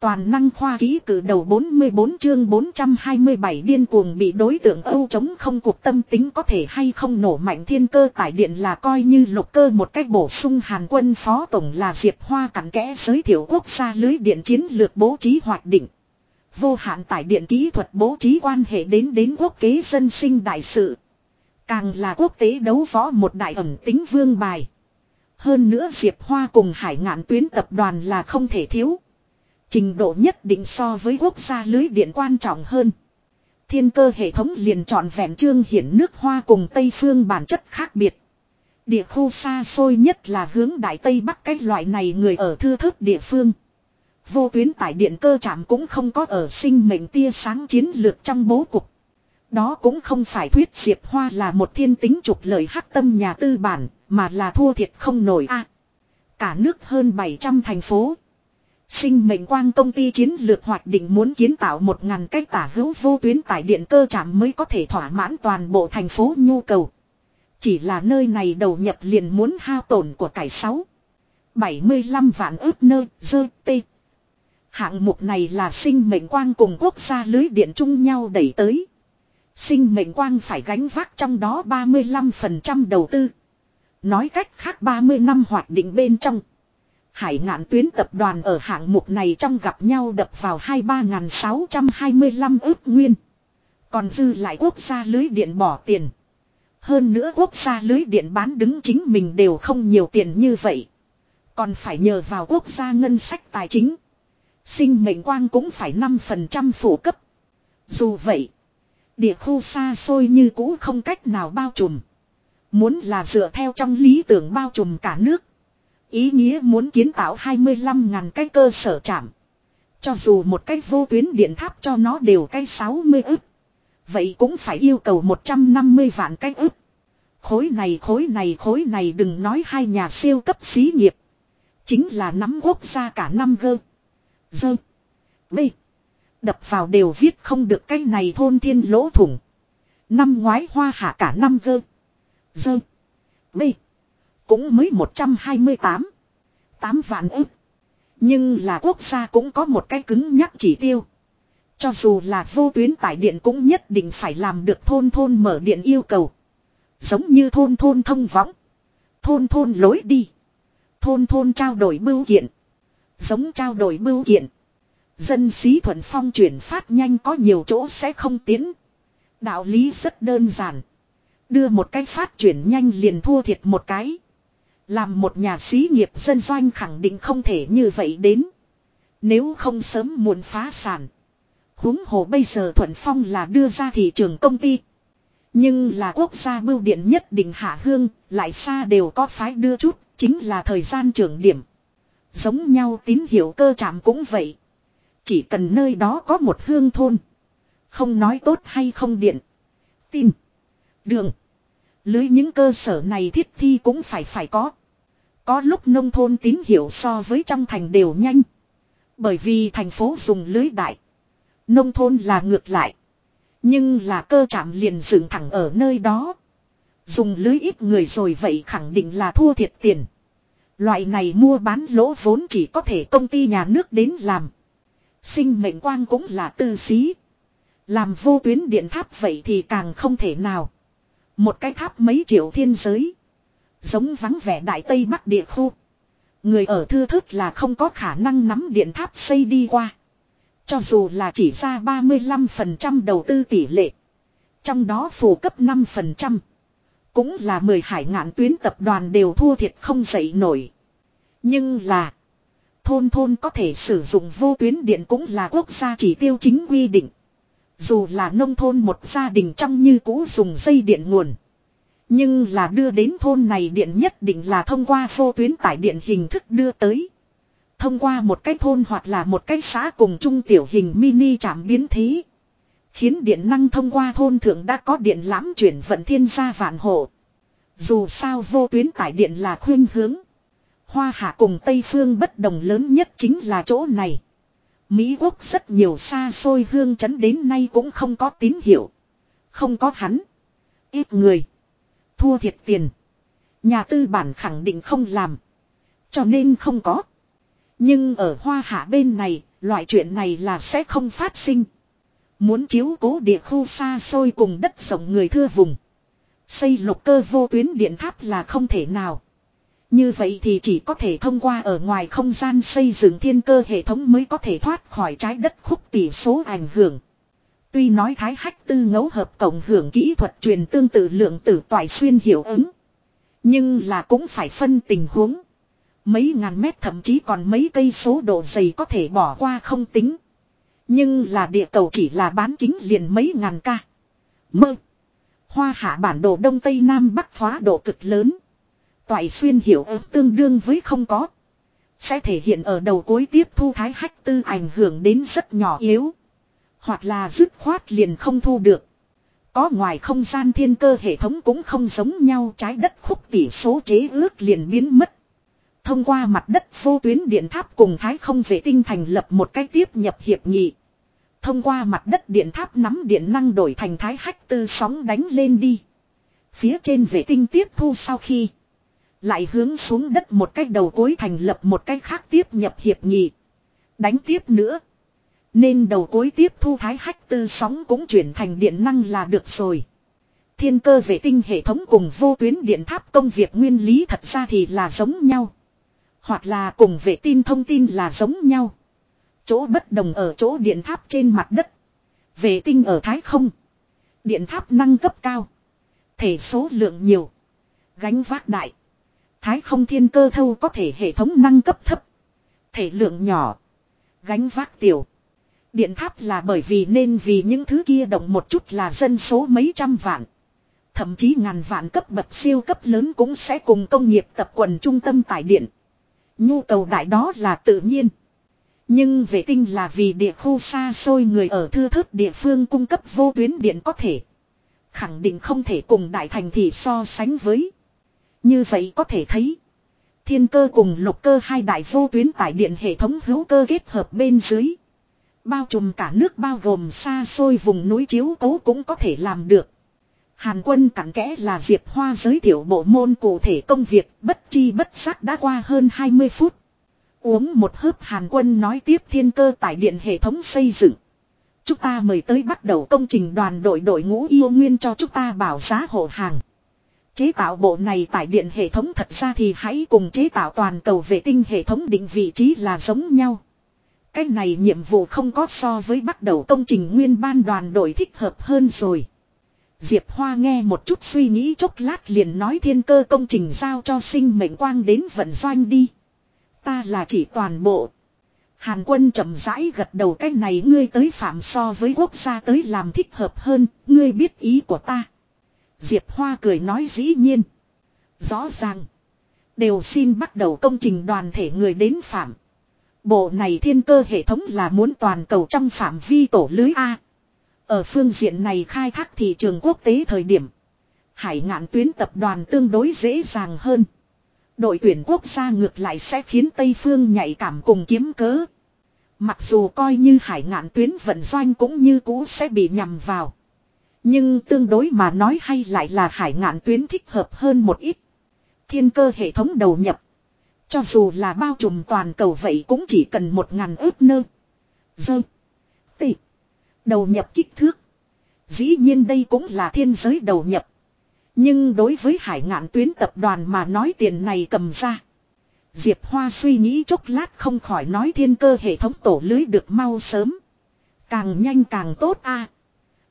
Toàn năng khoa ký cử đầu 44 chương 427 điên cuồng bị đối tượng Âu chống không cuộc tâm tính có thể hay không nổ mạnh thiên cơ tải điện là coi như lục cơ một cách bổ sung Hàn quân phó tổng là Diệp Hoa cắn kẽ giới thiệu quốc gia lưới điện chiến lược bố trí hoạch định. Vô hạn tải điện kỹ thuật bố trí quan hệ đến đến quốc kế dân sinh đại sự. Càng là quốc tế đấu võ một đại ẩn tính vương bài. Hơn nữa Diệp Hoa cùng hải ngạn tuyến tập đoàn là không thể thiếu. Trình độ nhất định so với quốc gia lưới điện quan trọng hơn. Thiên cơ hệ thống liền chọn vẹn trương hiển nước hoa cùng Tây phương bản chất khác biệt. Địa khu xa xôi nhất là hướng Đại Tây Bắc cái loại này người ở thưa thớt địa phương. Vô tuyến tải điện cơ trạm cũng không có ở sinh mệnh tia sáng chiến lược trong bố cục. Đó cũng không phải thuyết Diệp Hoa là một thiên tính trục lời hắc tâm nhà tư bản, mà là thua thiệt không nổi a. cả nước hơn 700 thành phố. Sinh mệnh quang công ty chiến lược hoạch định muốn kiến tạo một ngàn cách tả hữu vô tuyến tải điện cơ trạm mới có thể thỏa mãn toàn bộ thành phố nhu cầu. Chỉ là nơi này đầu nhập liền muốn hao tổn của cải 6. 75 vạn ước nơi dơ, tê. Hạng mục này là sinh mệnh quang cùng quốc gia lưới điện chung nhau đẩy tới. Sinh mệnh quang phải gánh vác trong đó 35% đầu tư. Nói cách khác 30 năm hoạt định bên trong. Hải ngạn tuyến tập đoàn ở hạng mục này trong gặp nhau đập vào 23.625 ước nguyên. Còn dư lại quốc gia lưới điện bỏ tiền. Hơn nữa quốc gia lưới điện bán đứng chính mình đều không nhiều tiền như vậy. Còn phải nhờ vào quốc gia ngân sách tài chính. Sinh mệnh quang cũng phải 5% phụ cấp. Dù vậy, địa khu xa xôi như cũ không cách nào bao trùm. Muốn là dựa theo trong lý tưởng bao trùm cả nước. Ý nghĩa muốn kiến tạo 25.000 cái cơ sở chạm. Cho dù một cái vô tuyến điện tháp cho nó đều cái 60 ức. Vậy cũng phải yêu cầu 150 vạn cái ức. Khối này khối này khối này đừng nói hai nhà siêu cấp xí nghiệp. Chính là nắm quốc gia cả năm gơ. Dơ. Bê. Đập vào đều viết không được cái này thôn thiên lỗ thủng. Năm ngoái hoa hạ cả năm gơ. Dơ. Bê. Cũng mới 128. 8 vạn ức. Nhưng là quốc gia cũng có một cái cứng nhắc chỉ tiêu. Cho dù là vô tuyến tải điện cũng nhất định phải làm được thôn thôn mở điện yêu cầu. Giống như thôn thôn thông võng. Thôn thôn lối đi. Thôn thôn trao đổi bưu kiện. Giống trao đổi bưu kiện. Dân xí thuận phong chuyển phát nhanh có nhiều chỗ sẽ không tiến. Đạo lý rất đơn giản. Đưa một cái phát chuyển nhanh liền thua thiệt một cái. Làm một nhà xí nghiệp dân doanh khẳng định không thể như vậy đến. Nếu không sớm muộn phá sản. huống hồ bây giờ Thuận Phong là đưa ra thị trường công ty. Nhưng là quốc gia bưu điện nhất định hạ hương, lại xa đều có phái đưa chút, chính là thời gian trưởng điểm. Giống nhau tín hiệu cơ chạm cũng vậy. Chỉ cần nơi đó có một hương thôn. Không nói tốt hay không điện. Tin. Đường. Lưới những cơ sở này thiết thi cũng phải phải có. Có lúc nông thôn tín hiệu so với trong thành đều nhanh. Bởi vì thành phố dùng lưới đại. Nông thôn là ngược lại. Nhưng là cơ chạm liền dựng thẳng ở nơi đó. Dùng lưới ít người rồi vậy khẳng định là thua thiệt tiền. Loại này mua bán lỗ vốn chỉ có thể công ty nhà nước đến làm. Sinh mệnh quang cũng là tư xí. Làm vô tuyến điện tháp vậy thì càng không thể nào. Một cái tháp mấy triệu thiên giới. Giống vắng vẻ đại tây bắc địa khu. Người ở thưa thức là không có khả năng nắm điện tháp xây đi qua. Cho dù là chỉ ra 35% đầu tư tỷ lệ. Trong đó phù cấp 5%. Cũng là 10 hải ngạn tuyến tập đoàn đều thua thiệt không dậy nổi. Nhưng là. Thôn thôn có thể sử dụng vô tuyến điện cũng là quốc gia chỉ tiêu chính quy định. Dù là nông thôn một gia đình trong như cũ dùng dây điện nguồn. Nhưng là đưa đến thôn này điện nhất định là thông qua vô tuyến tải điện hình thức đưa tới. Thông qua một cái thôn hoặc là một cái xã cùng trung tiểu hình mini trạm biến thế. Khiến điện năng thông qua thôn thượng đã có điện lãm chuyển vận thiên gia vạn hộ. Dù sao vô tuyến tải điện là khuyên hướng. Hoa hạ cùng Tây Phương bất đồng lớn nhất chính là chỗ này. Mỹ Quốc rất nhiều xa xôi hương chấn đến nay cũng không có tín hiệu. Không có hắn. Ít người. Thua thiệt tiền. Nhà tư bản khẳng định không làm. Cho nên không có. Nhưng ở hoa hạ bên này, Loại chuyện này là sẽ không phát sinh. Muốn chiếu cố địa khu xa xôi cùng đất rộng người thưa vùng. Xây lục cơ vô tuyến điện tháp là không thể nào. Như vậy thì chỉ có thể thông qua ở ngoài không gian xây dựng thiên cơ hệ thống mới có thể thoát khỏi trái đất khúc tỷ số ảnh hưởng. Tuy nói thái hách tư ngẫu hợp cộng hưởng kỹ thuật truyền tương tự lượng tử toại xuyên hiệu ứng. Nhưng là cũng phải phân tình huống. Mấy ngàn mét thậm chí còn mấy cây số độ dày có thể bỏ qua không tính. Nhưng là địa cầu chỉ là bán kính liền mấy ngàn ca. Mơ. Hoa hạ bản đồ Đông Tây Nam Bắc phá độ cực lớn. Toại xuyên hiểu ứng tương đương với không có. Sẽ thể hiện ở đầu cuối tiếp thu thái hách tư ảnh hưởng đến rất nhỏ yếu. Hoặc là dứt khoát liền không thu được. Có ngoài không gian thiên cơ hệ thống cũng không giống nhau, trái đất khúc tỷ số chế ước liền biến mất. Thông qua mặt đất vô tuyến điện tháp cùng thái không vệ tinh thành lập một cái tiếp nhập hiệp nghị. Thông qua mặt đất điện tháp nắm điện năng đổi thành thái hách tư sóng đánh lên đi. Phía trên vệ tinh tiếp thu sau khi. Lại hướng xuống đất một cách đầu cuối thành lập một cách khác tiếp nhập hiệp nghị. Đánh tiếp nữa. Nên đầu cuối tiếp thu thái hách tư sóng cũng chuyển thành điện năng là được rồi. Thiên cơ vệ tinh hệ thống cùng vô tuyến điện tháp công việc nguyên lý thật ra thì là giống nhau. Hoặc là cùng vệ tin thông tin là giống nhau. Chỗ bất đồng ở chỗ điện tháp trên mặt đất. Vệ tinh ở thái không. Điện tháp năng cấp cao. Thể số lượng nhiều. Gánh vác đại. Thái không thiên cơ thâu có thể hệ thống năng cấp thấp. Thể lượng nhỏ. Gánh vác tiểu. Điện tháp là bởi vì nên vì những thứ kia động một chút là dân số mấy trăm vạn. Thậm chí ngàn vạn cấp bậc siêu cấp lớn cũng sẽ cùng công nghiệp tập quần trung tâm tải điện. Nhu cầu đại đó là tự nhiên. Nhưng vệ tinh là vì địa khu xa xôi người ở thưa thớt địa phương cung cấp vô tuyến điện có thể. Khẳng định không thể cùng đại thành thị so sánh với. Như vậy có thể thấy. Thiên cơ cùng lục cơ hai đại vô tuyến tải điện hệ thống hữu cơ kết hợp bên dưới. Bao trùm cả nước bao gồm xa xôi vùng núi chiếu cố cũng có thể làm được. Hàn quân cặn kẽ là Diệp Hoa giới thiệu bộ môn cụ thể công việc, bất chi bất giác đã qua hơn 20 phút. Uống một hớp Hàn quân nói tiếp thiên cơ tải điện hệ thống xây dựng. Chúng ta mời tới bắt đầu công trình đoàn đội đội ngũ yêu nguyên cho chúng ta bảo giá hộ hàng. Chế tạo bộ này tải điện hệ thống thật ra thì hãy cùng chế tạo toàn cầu vệ tinh hệ thống định vị trí là giống nhau. Cái này nhiệm vụ không có so với bắt đầu công trình nguyên ban đoàn đội thích hợp hơn rồi. Diệp Hoa nghe một chút suy nghĩ chốc lát liền nói thiên cơ công trình giao cho sinh mệnh quang đến vận doanh đi. Ta là chỉ toàn bộ. Hàn quân chậm rãi gật đầu cái này ngươi tới phạm so với quốc gia tới làm thích hợp hơn, ngươi biết ý của ta. Diệp Hoa cười nói dĩ nhiên. Rõ ràng. Đều xin bắt đầu công trình đoàn thể người đến phạm. Bộ này thiên cơ hệ thống là muốn toàn cầu trong phạm vi tổ lưới A. Ở phương diện này khai thác thị trường quốc tế thời điểm. Hải ngạn tuyến tập đoàn tương đối dễ dàng hơn. Đội tuyển quốc gia ngược lại sẽ khiến Tây Phương nhạy cảm cùng kiếm cớ. Mặc dù coi như hải ngạn tuyến vận doanh cũng như cũ sẽ bị nhầm vào. Nhưng tương đối mà nói hay lại là hải ngạn tuyến thích hợp hơn một ít. Thiên cơ hệ thống đầu nhập. Cho dù là bao trùm toàn cầu vậy cũng chỉ cần một ngàn ước nơ. Dơ. Tị. Đầu nhập kích thước. Dĩ nhiên đây cũng là thiên giới đầu nhập. Nhưng đối với hải ngạn tuyến tập đoàn mà nói tiền này cầm ra. Diệp Hoa suy nghĩ chốc lát không khỏi nói thiên cơ hệ thống tổ lưới được mau sớm. Càng nhanh càng tốt a.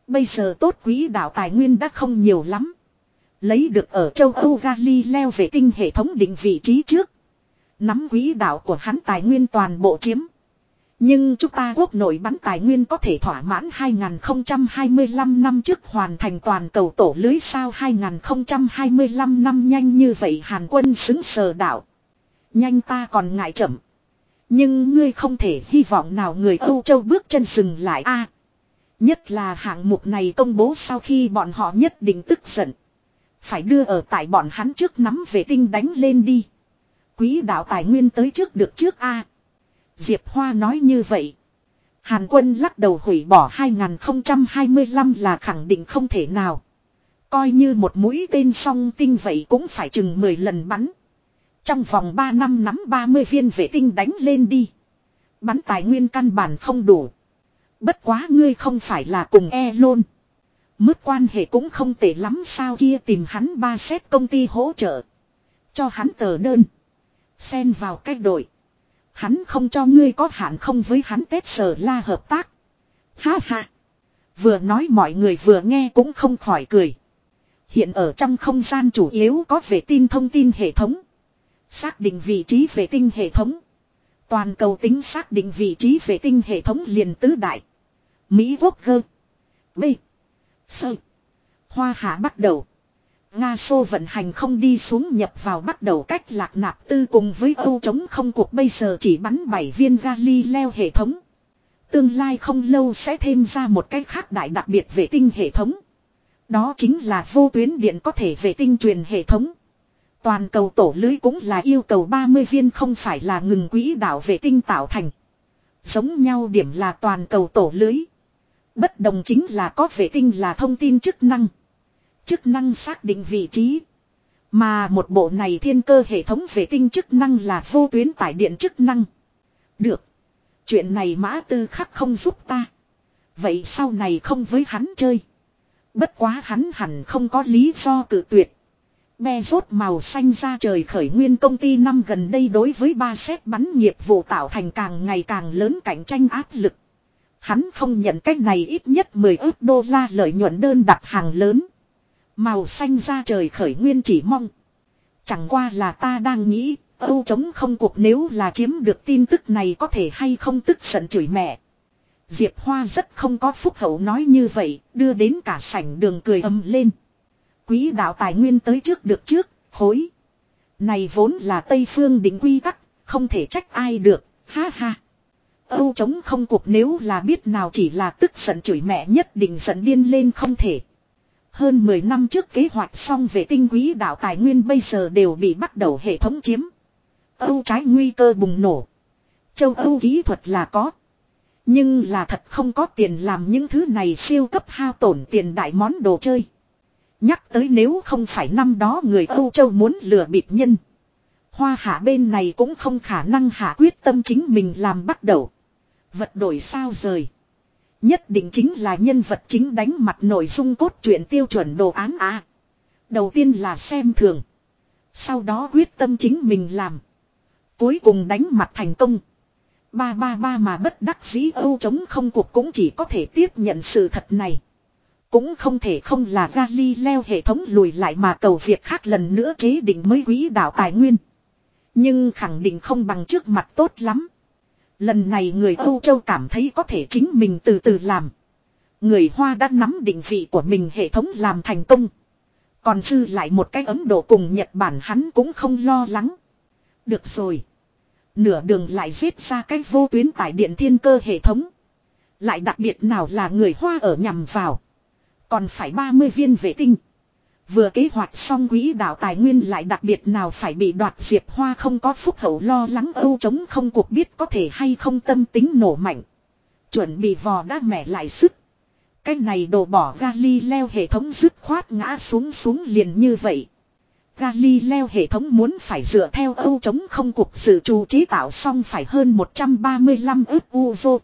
Bây giờ tốt quý đạo tài nguyên đã không nhiều lắm. Lấy được ở châu Âu Galileo vệ tinh hệ thống định vị trí trước. Nắm quý đạo của hắn tài nguyên toàn bộ chiếm. Nhưng chúng ta quốc nội bắn tài nguyên có thể thỏa mãn 2025 năm trước hoàn thành toàn cầu tổ lưới sao 2025 năm nhanh như vậy Hàn quân xứng sờ đạo. Nhanh ta còn ngại chậm. Nhưng ngươi không thể hy vọng nào người Âu Châu bước chân dừng lại a. nhất là hạng mục này công bố sau khi bọn họ nhất định tức giận. Phải đưa ở tại bọn hắn trước nắm vệ tinh đánh lên đi. Quý đạo tài nguyên tới trước được trước a. Diệp Hoa nói như vậy. Hàn quân lắc đầu hủy bỏ 2025 là khẳng định không thể nào. Coi như một mũi tên song tinh vậy cũng phải chừng 10 lần bắn. Trong vòng 3 năm nắm 30 viên vệ tinh đánh lên đi. Bắn tài nguyên căn bản không đủ. Bất quá ngươi không phải là cùng e lôn. Mức quan hệ cũng không tệ lắm sao kia tìm hắn ba xét công ty hỗ trợ. Cho hắn tờ đơn. Xen vào cách đội. Hắn không cho ngươi có hạn không với hắn Tết sở la hợp tác. Ha ha. Vừa nói mọi người vừa nghe cũng không khỏi cười. Hiện ở trong không gian chủ yếu có vệ tin thông tin hệ thống. Xác định vị trí vệ tinh hệ thống. Toàn cầu tính xác định vị trí vệ tinh hệ thống liền tứ đại. Mỹ Quốc Gơ. B. Sơ. Hoa hạ bắt đầu. Nga xô vận hành không đi xuống nhập vào bắt đầu cách lạc nạp tư cùng với Âu chống không cuộc bây giờ chỉ bắn 7 viên Galileo hệ thống. Tương lai không lâu sẽ thêm ra một cách khác đại đặc biệt vệ tinh hệ thống. Đó chính là vô tuyến điện có thể vệ tinh truyền hệ thống. Toàn cầu tổ lưới cũng là yêu cầu 30 viên không phải là ngừng quỹ đạo vệ tinh tạo thành. Giống nhau điểm là toàn cầu tổ lưới. Bất đồng chính là có vệ tinh là thông tin chức năng. Chức năng xác định vị trí. Mà một bộ này thiên cơ hệ thống vệ tinh chức năng là vô tuyến tải điện chức năng. Được. Chuyện này mã tư khắc không giúp ta. Vậy sau này không với hắn chơi. Bất quá hắn hẳn không có lý do cự tuyệt. Be rốt màu xanh ra trời khởi nguyên công ty năm gần đây đối với ba xét bắn nghiệp vụ tạo thành càng ngày càng lớn cạnh tranh áp lực. Hắn không nhận cách này ít nhất 10 ước đô la lợi nhuận đơn đặt hàng lớn. Màu xanh ra trời khởi nguyên chỉ mong. Chẳng qua là ta đang nghĩ, Âu chống không cuộc nếu là chiếm được tin tức này có thể hay không tức giận chửi mẹ. Diệp Hoa rất không có phúc hậu nói như vậy, đưa đến cả sảnh đường cười âm lên. Quý đạo tài nguyên tới trước được trước, khối. Này vốn là Tây Phương định quy tắc, không thể trách ai được, ha ha. Âu chống không cuộc nếu là biết nào chỉ là tức giận chửi mẹ nhất định giận điên lên không thể. Hơn 10 năm trước kế hoạch xong về tinh quý đạo tài nguyên bây giờ đều bị bắt đầu hệ thống chiếm. Âu trái nguy cơ bùng nổ. Châu Âu kỹ thuật là có. Nhưng là thật không có tiền làm những thứ này siêu cấp hao tổn tiền đại món đồ chơi. Nhắc tới nếu không phải năm đó người Âu Châu muốn lừa bịp nhân. Hoa hạ bên này cũng không khả năng hạ quyết tâm chính mình làm bắt đầu. Vật đổi sao rời. Nhất định chính là nhân vật chính đánh mặt nội dung cốt truyện tiêu chuẩn đồ án A. đầu tiên là xem thường. Sau đó quyết tâm chính mình làm. Cuối cùng đánh mặt thành công. Ba ba ba mà bất đắc dĩ Âu chống không cuộc cũng chỉ có thể tiếp nhận sự thật này. Cũng không thể không là Galileo hệ thống lùi lại mà cầu việc khác lần nữa chế định mới quý đạo tài nguyên. Nhưng khẳng định không bằng trước mặt tốt lắm. Lần này người Âu Châu cảm thấy có thể chính mình từ từ làm. Người Hoa đã nắm định vị của mình hệ thống làm thành công. Còn dư lại một cái Ấn Độ cùng Nhật Bản hắn cũng không lo lắng. Được rồi. Nửa đường lại giết ra cái vô tuyến tải điện thiên cơ hệ thống. Lại đặc biệt nào là người Hoa ở nhằm vào. Còn phải 30 viên vệ tinh. Vừa kế hoạch xong quỹ đạo tài nguyên lại đặc biệt nào phải bị đoạt diệp hoa không có phúc hậu lo lắng âu chống không cuộc biết có thể hay không tâm tính nổ mạnh. Chuẩn bị vò đã mẻ lại sức. Cái này đổ bỏ Galileo hệ thống dứt khoát ngã xuống xuống liền như vậy. Galileo hệ thống muốn phải dựa theo âu chống không cuộc sự trù chế tạo xong phải hơn 135 ước u vô.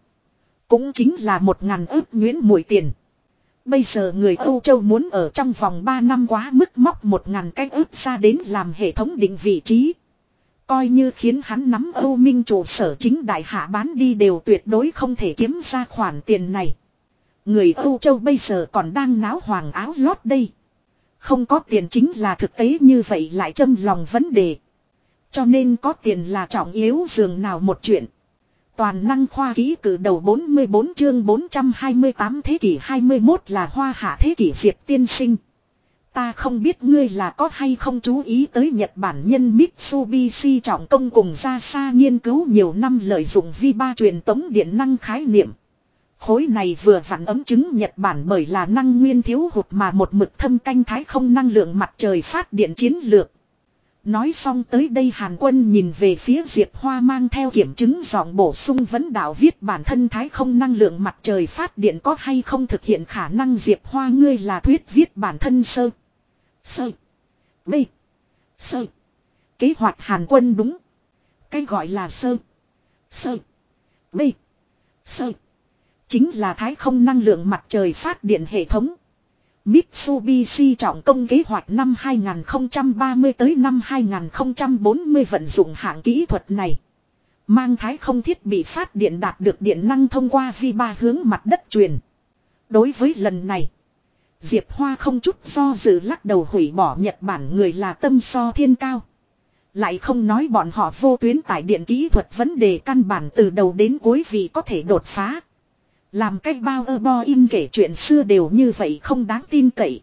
Cũng chính là một ngàn ước nguyễn mũi tiền. Bây giờ người Âu Châu muốn ở trong vòng 3 năm quá mức móc một ngàn cái ước ra đến làm hệ thống định vị trí. Coi như khiến hắn nắm Âu Minh trụ sở chính đại hạ bán đi đều tuyệt đối không thể kiếm ra khoản tiền này. Người Âu Châu bây giờ còn đang náo hoàng áo lót đây. Không có tiền chính là thực tế như vậy lại châm lòng vấn đề. Cho nên có tiền là trọng yếu dường nào một chuyện. Toàn năng khoa ký cử đầu 44 chương 428 thế kỷ 21 là hoa hạ thế kỷ diệp tiên sinh. Ta không biết ngươi là có hay không chú ý tới Nhật Bản nhân Mitsubishi trọng công cùng ra xa nghiên cứu nhiều năm lợi dụng vi ba truyền tống điện năng khái niệm. Khối này vừa phản ấm chứng Nhật Bản bởi là năng nguyên thiếu hụt mà một mực thâm canh thái không năng lượng mặt trời phát điện chiến lược. Nói xong tới đây Hàn quân nhìn về phía Diệp Hoa mang theo kiểm chứng giọng bổ sung vấn đạo viết bản thân thái không năng lượng mặt trời phát điện có hay không thực hiện khả năng Diệp Hoa ngươi là thuyết viết bản thân sơ. Sơ. B. Sơ. Kế hoạch Hàn quân đúng. Cái gọi là sơ. Sơ. B. Sơ. Chính là thái không năng lượng mặt trời phát điện hệ thống. Mitsubishi trọng công kế hoạch năm 2030 tới năm 2040 vận dụng hạng kỹ thuật này. Mang thái không thiết bị phát điện đạt được điện năng thông qua vi ba hướng mặt đất truyền. Đối với lần này, Diệp Hoa không chút do dự lắc đầu hủy bỏ Nhật Bản người là tâm so thiên cao. Lại không nói bọn họ vô tuyến tải điện kỹ thuật vấn đề căn bản từ đầu đến cuối vì có thể đột phá. Làm cách bao ơ bo in kể chuyện xưa đều như vậy không đáng tin cậy.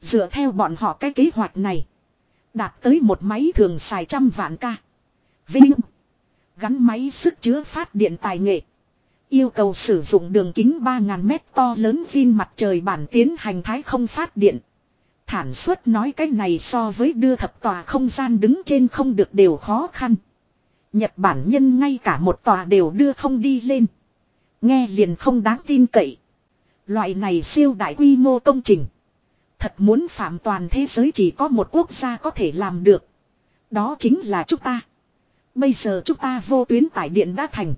Dựa theo bọn họ cái kế hoạch này. Đạt tới một máy thường xài trăm vạn ca. Vinh. Gắn máy sức chứa phát điện tài nghệ. Yêu cầu sử dụng đường kính 3.000 mét to lớn pin mặt trời bản tiến hành thái không phát điện. Thản suất nói cái này so với đưa thập tòa không gian đứng trên không được đều khó khăn. Nhật Bản nhân ngay cả một tòa đều đưa không đi lên. Nghe liền không đáng tin cậy. Loại này siêu đại quy mô công trình. Thật muốn phạm toàn thế giới chỉ có một quốc gia có thể làm được. Đó chính là chúng ta. Bây giờ chúng ta vô tuyến tải điện đã thành.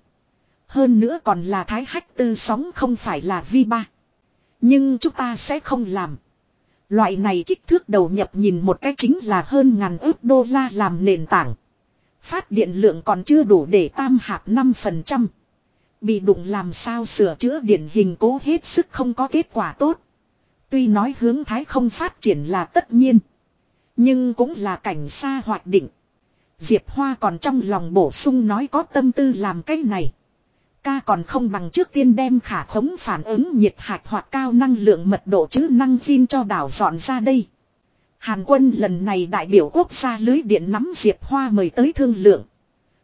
Hơn nữa còn là thái hách tư sóng không phải là vi ba. Nhưng chúng ta sẽ không làm. Loại này kích thước đầu nhập nhìn một cách chính là hơn ngàn ước đô la làm nền tảng. Phát điện lượng còn chưa đủ để tam hạt 5%. Bị đụng làm sao sửa chữa điển hình cố hết sức không có kết quả tốt. Tuy nói hướng thái không phát triển là tất nhiên. Nhưng cũng là cảnh xa hoạch định. Diệp Hoa còn trong lòng bổ sung nói có tâm tư làm cái này. Ca còn không bằng trước tiên đem khả khống phản ứng nhiệt hạch hoặc cao năng lượng mật độ chứ năng phim cho đảo dọn ra đây. Hàn quân lần này đại biểu quốc gia lưới điện nắm Diệp Hoa mời tới thương lượng.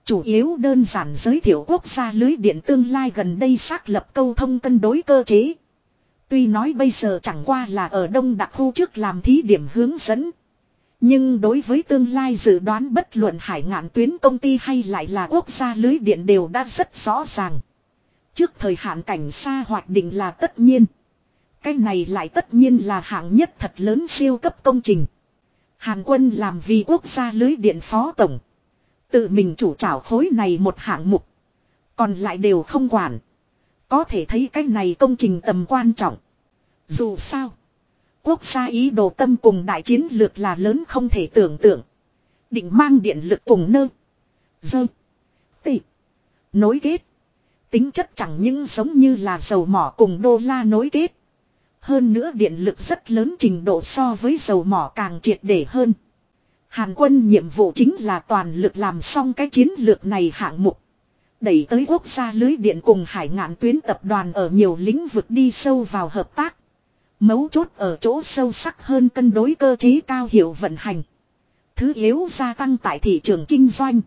Chủ yếu đơn giản giới thiệu quốc gia lưới điện tương lai gần đây xác lập câu thông cân đối cơ chế. Tuy nói bây giờ chẳng qua là ở đông đặc khu trước làm thí điểm hướng dẫn. Nhưng đối với tương lai dự đoán bất luận hải ngạn tuyến công ty hay lại là quốc gia lưới điện đều đã rất rõ ràng. Trước thời hạn cảnh xa hoạch định là tất nhiên. Cái này lại tất nhiên là hạng nhất thật lớn siêu cấp công trình. Hàn quân làm vì quốc gia lưới điện phó tổng. Tự mình chủ trảo khối này một hạng mục. Còn lại đều không quản. Có thể thấy cái này công trình tầm quan trọng. Dù sao. Quốc gia ý đồ tâm cùng đại chiến lược là lớn không thể tưởng tượng. Định mang điện lực cùng nơ. Dơ. Tị. Nối kết. Tính chất chẳng những giống như là dầu mỏ cùng đô la nối kết. Hơn nữa điện lực rất lớn trình độ so với dầu mỏ càng triệt để hơn. Hàn quân nhiệm vụ chính là toàn lực làm xong cái chiến lược này hạng mục. Đẩy tới quốc gia lưới điện cùng hải ngạn tuyến tập đoàn ở nhiều lĩnh vực đi sâu vào hợp tác. Mấu chốt ở chỗ sâu sắc hơn cân đối cơ chế cao hiệu vận hành. Thứ yếu gia tăng tại thị trường kinh doanh.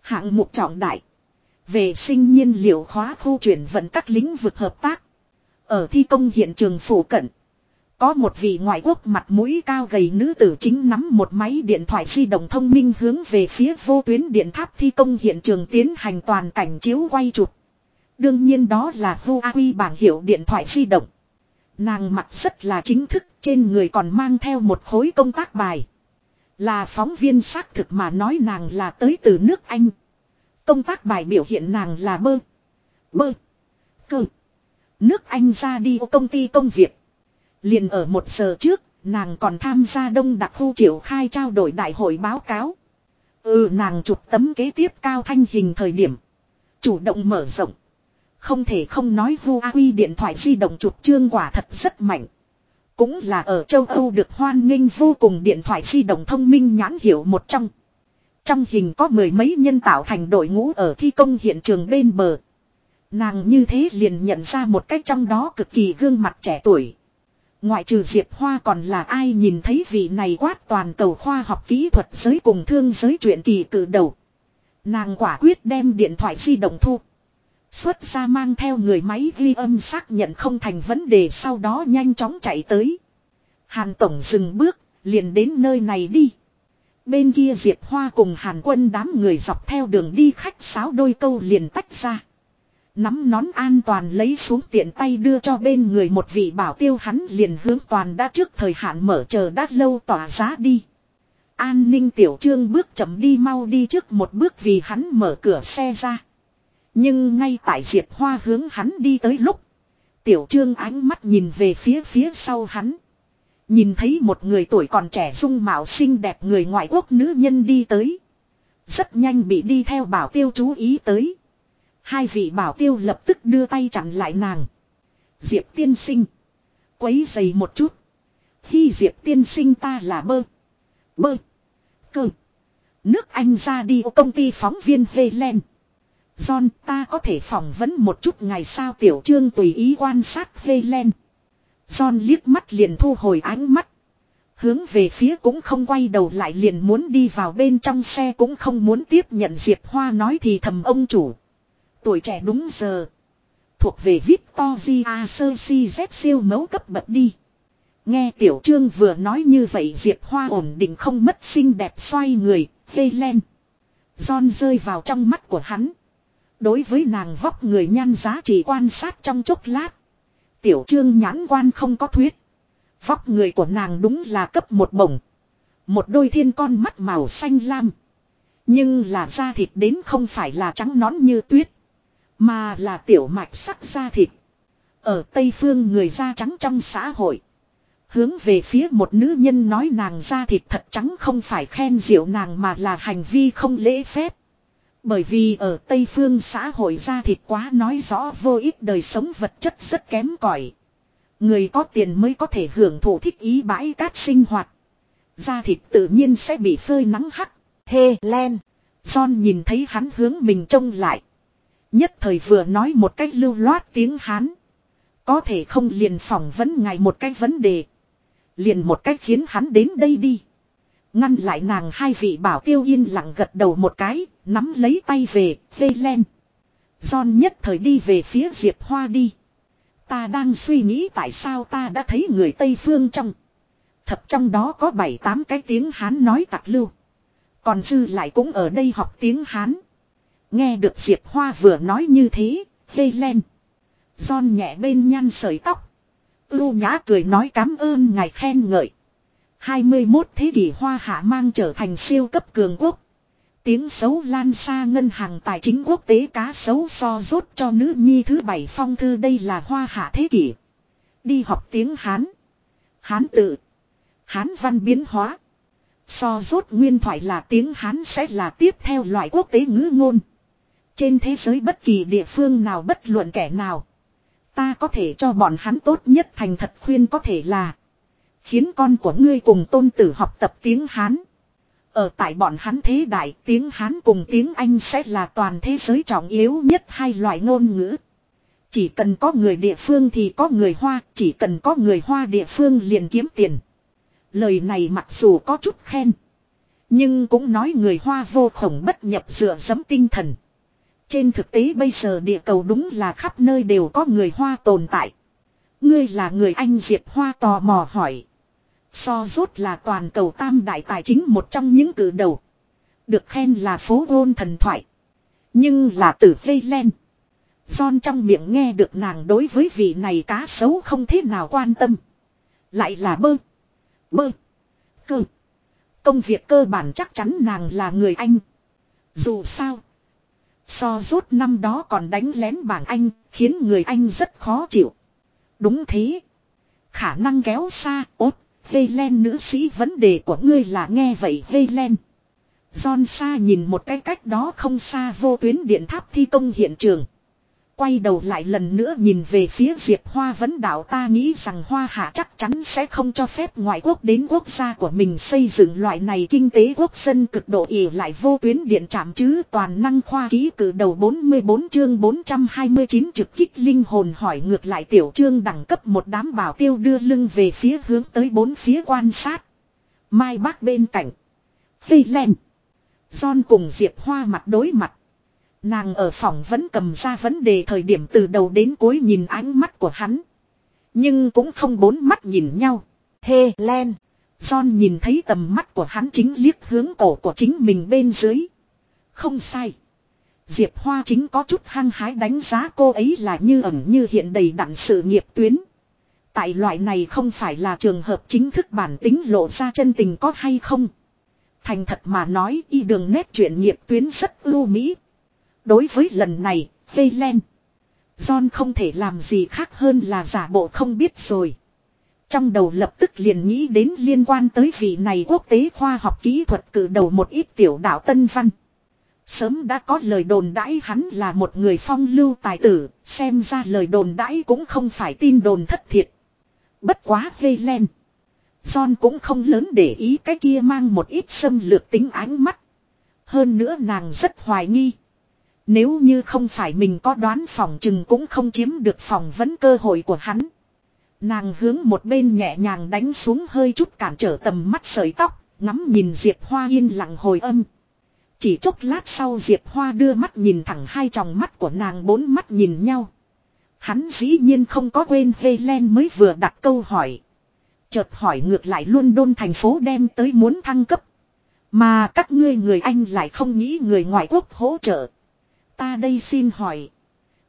Hạng mục trọng đại. Về sinh nhiên liệu khóa khu chuyển vận các lĩnh vực hợp tác. Ở thi công hiện trường phủ cận. Có một vị ngoại quốc mặt mũi cao gầy nữ tử chính nắm một máy điện thoại di động thông minh hướng về phía vô tuyến điện tháp thi công hiện trường tiến hành toàn cảnh chiếu quay chụp. Đương nhiên đó là Huawei bảng hiệu điện thoại di động. Nàng mặt rất là chính thức, trên người còn mang theo một khối công tác bài. Là phóng viên xác thực mà nói nàng là tới từ nước Anh. Công tác bài biểu hiện nàng là bơ. Bơ. Cơ. Nước Anh ra đi công ty công việc. Liền ở một giờ trước, nàng còn tham gia đông đặc khu triệu khai trao đổi đại hội báo cáo. Ừ nàng chụp tấm kế tiếp cao thanh hình thời điểm. Chủ động mở rộng. Không thể không nói Huawei điện thoại di động chụp chương quả thật rất mạnh. Cũng là ở châu Âu được hoan nghênh vô cùng điện thoại di động thông minh nhãn hiệu một trong. Trong hình có mười mấy nhân tạo thành đội ngũ ở thi công hiện trường bên bờ. Nàng như thế liền nhận ra một cách trong đó cực kỳ gương mặt trẻ tuổi. Ngoại trừ Diệp Hoa còn là ai nhìn thấy vị này quát toàn cầu khoa học kỹ thuật giới cùng thương giới chuyện kỳ cử đầu. Nàng quả quyết đem điện thoại di động thu. Xuất ra mang theo người máy ghi âm xác nhận không thành vấn đề sau đó nhanh chóng chạy tới. Hàn Tổng dừng bước, liền đến nơi này đi. Bên kia Diệp Hoa cùng Hàn quân đám người dọc theo đường đi khách sáo đôi câu liền tách ra. Nắm nón an toàn lấy xuống tiện tay đưa cho bên người một vị bảo tiêu hắn liền hướng toàn đã trước thời hạn mở chờ đã lâu tỏa giá đi. An ninh tiểu trương bước chậm đi mau đi trước một bước vì hắn mở cửa xe ra. Nhưng ngay tại Diệp Hoa hướng hắn đi tới lúc. Tiểu trương ánh mắt nhìn về phía phía sau hắn. Nhìn thấy một người tuổi còn trẻ dung mạo xinh đẹp người ngoại quốc nữ nhân đi tới. Rất nhanh bị đi theo bảo tiêu chú ý tới. Hai vị bảo tiêu lập tức đưa tay chặn lại nàng. Diệp tiên sinh. Quấy dày một chút. Khi Diệp tiên sinh ta là bơ. Bơ. Cơ. Nước Anh ra đi công ty phóng viên Helen. John, ta có thể phỏng vấn một chút ngày sao tiểu trương tùy ý quan sát Helen. John liếc mắt liền thu hồi ánh mắt. Hướng về phía cũng không quay đầu lại liền muốn đi vào bên trong xe cũng không muốn tiếp nhận Diệp Hoa nói thì thầm ông chủ. Tuổi trẻ đúng giờ. Thuộc về Victoria Sơ Si Z siêu mấu cấp bậc đi. Nghe tiểu trương vừa nói như vậy Diệp Hoa ổn định không mất xinh đẹp xoay người, Helen. John rơi vào trong mắt của hắn. Đối với nàng vóc người nhan giá trị quan sát trong chốc lát. Tiểu trương nhãn quan không có thuyết. Vóc người của nàng đúng là cấp một bổng. Một đôi thiên con mắt màu xanh lam. Nhưng là da thịt đến không phải là trắng nón như tuyết. Mà là tiểu mạch sắc da thịt. Ở Tây Phương người da trắng trong xã hội. Hướng về phía một nữ nhân nói nàng da thịt thật trắng không phải khen diệu nàng mà là hành vi không lễ phép. Bởi vì ở Tây Phương xã hội da thịt quá nói rõ vô ích đời sống vật chất rất kém cỏi. Người có tiền mới có thể hưởng thụ thích ý bãi cát sinh hoạt. Da thịt tự nhiên sẽ bị phơi nắng hắc. Hê len. John nhìn thấy hắn hướng mình trông lại. Nhất thời vừa nói một cách lưu loát tiếng Hán. Có thể không liền phỏng vấn ngài một cái vấn đề. Liền một cách khiến hắn đến đây đi. Ngăn lại nàng hai vị bảo tiêu yên lặng gật đầu một cái, nắm lấy tay về, vây len. John nhất thời đi về phía Diệp Hoa đi. Ta đang suy nghĩ tại sao ta đã thấy người Tây Phương trong. Thập trong đó có bảy tám cái tiếng Hán nói tặc lưu. Còn dư lại cũng ở đây học tiếng Hán. Nghe được Diệp Hoa vừa nói như thế, hê len. John nhẹ bên nhăn sợi tóc. Ưu nhã cười nói cảm ơn ngài khen ngợi. 21 thế kỷ hoa hạ mang trở thành siêu cấp cường quốc. Tiếng xấu lan xa ngân hàng tài chính quốc tế cá xấu so rốt cho nữ nhi thứ bảy phong thư đây là hoa hạ thế kỷ. Đi học tiếng Hán. Hán tự. Hán văn biến hóa. So rốt nguyên thoại là tiếng Hán sẽ là tiếp theo loại quốc tế ngữ ngôn. Trên thế giới bất kỳ địa phương nào bất luận kẻ nào. Ta có thể cho bọn hắn tốt nhất thành thật khuyên có thể là. Khiến con của ngươi cùng tôn tử học tập tiếng Hán. Ở tại bọn hắn thế đại tiếng Hán cùng tiếng Anh sẽ là toàn thế giới trọng yếu nhất hai loại ngôn ngữ. Chỉ cần có người địa phương thì có người Hoa, chỉ cần có người Hoa địa phương liền kiếm tiền. Lời này mặc dù có chút khen. Nhưng cũng nói người Hoa vô khổng bất nhập dựa dẫm tinh thần. Trên thực tế bây giờ địa cầu đúng là khắp nơi đều có người Hoa tồn tại. Ngươi là người Anh Diệp Hoa tò mò hỏi. So rốt là toàn cầu tam đại tài chính một trong những cử đầu. Được khen là phố ôn thần thoại. Nhưng là tử vây len. John trong miệng nghe được nàng đối với vị này cá xấu không thế nào quan tâm. Lại là bơ. Bơ. Cơ. Công việc cơ bản chắc chắn nàng là người Anh. Dù sao. So rốt năm đó còn đánh lén bảng Anh, khiến người Anh rất khó chịu. Đúng thế. Khả năng kéo xa, ốt, Helen nữ sĩ vấn đề của ngươi là nghe vậy Helen. John Sa nhìn một cái cách đó không xa vô tuyến điện tháp thi công hiện trường. Quay đầu lại lần nữa nhìn về phía Diệp Hoa vấn đạo ta nghĩ rằng Hoa Hạ chắc chắn sẽ không cho phép ngoại quốc đến quốc gia của mình xây dựng loại này kinh tế quốc dân cực độ ỉ lại vô tuyến điện chạm chứ toàn năng khoa ký cử đầu 44 chương 429 trực kích linh hồn hỏi ngược lại tiểu chương đẳng cấp một đám bảo tiêu đưa lưng về phía hướng tới bốn phía quan sát. Mai bác bên cạnh. Phi len. John cùng Diệp Hoa mặt đối mặt. Nàng ở phòng vẫn cầm ra vấn đề thời điểm từ đầu đến cuối nhìn ánh mắt của hắn. Nhưng cũng không bốn mắt nhìn nhau. Hê Len. John nhìn thấy tầm mắt của hắn chính liếc hướng cổ của chính mình bên dưới. Không sai. Diệp Hoa chính có chút hăng hái đánh giá cô ấy là như ẩn như hiện đầy đặn sự nghiệp tuyến. Tại loại này không phải là trường hợp chính thức bản tính lộ ra chân tình có hay không. Thành thật mà nói, y đường nét chuyện nghiệp tuyến rất ưu mỹ. Đối với lần này, Helen. John không thể làm gì khác hơn là giả bộ không biết rồi. Trong đầu lập tức liền nghĩ đến liên quan tới vị này quốc tế khoa học kỹ thuật cử đầu một ít tiểu đạo Tân Văn. Sớm đã có lời đồn đãi hắn là một người phong lưu tài tử, xem ra lời đồn đãi cũng không phải tin đồn thất thiệt. Bất quá gây len. John cũng không lớn để ý cái kia mang một ít xâm lược tính ánh mắt. Hơn nữa nàng rất hoài nghi. Nếu như không phải mình có đoán phòng chừng cũng không chiếm được phòng vấn cơ hội của hắn. Nàng hướng một bên nhẹ nhàng đánh xuống hơi chút cản trở tầm mắt sợi tóc, ngắm nhìn Diệp Hoa yên lặng hồi âm. Chỉ chốc lát sau Diệp Hoa đưa mắt nhìn thẳng hai tròng mắt của nàng bốn mắt nhìn nhau. Hắn dĩ nhiên không có quên Helen mới vừa đặt câu hỏi. Chợt hỏi ngược lại luôn đôn thành phố đem tới muốn thăng cấp. Mà các ngươi người Anh lại không nghĩ người ngoại quốc hỗ trợ. Ta đây xin hỏi.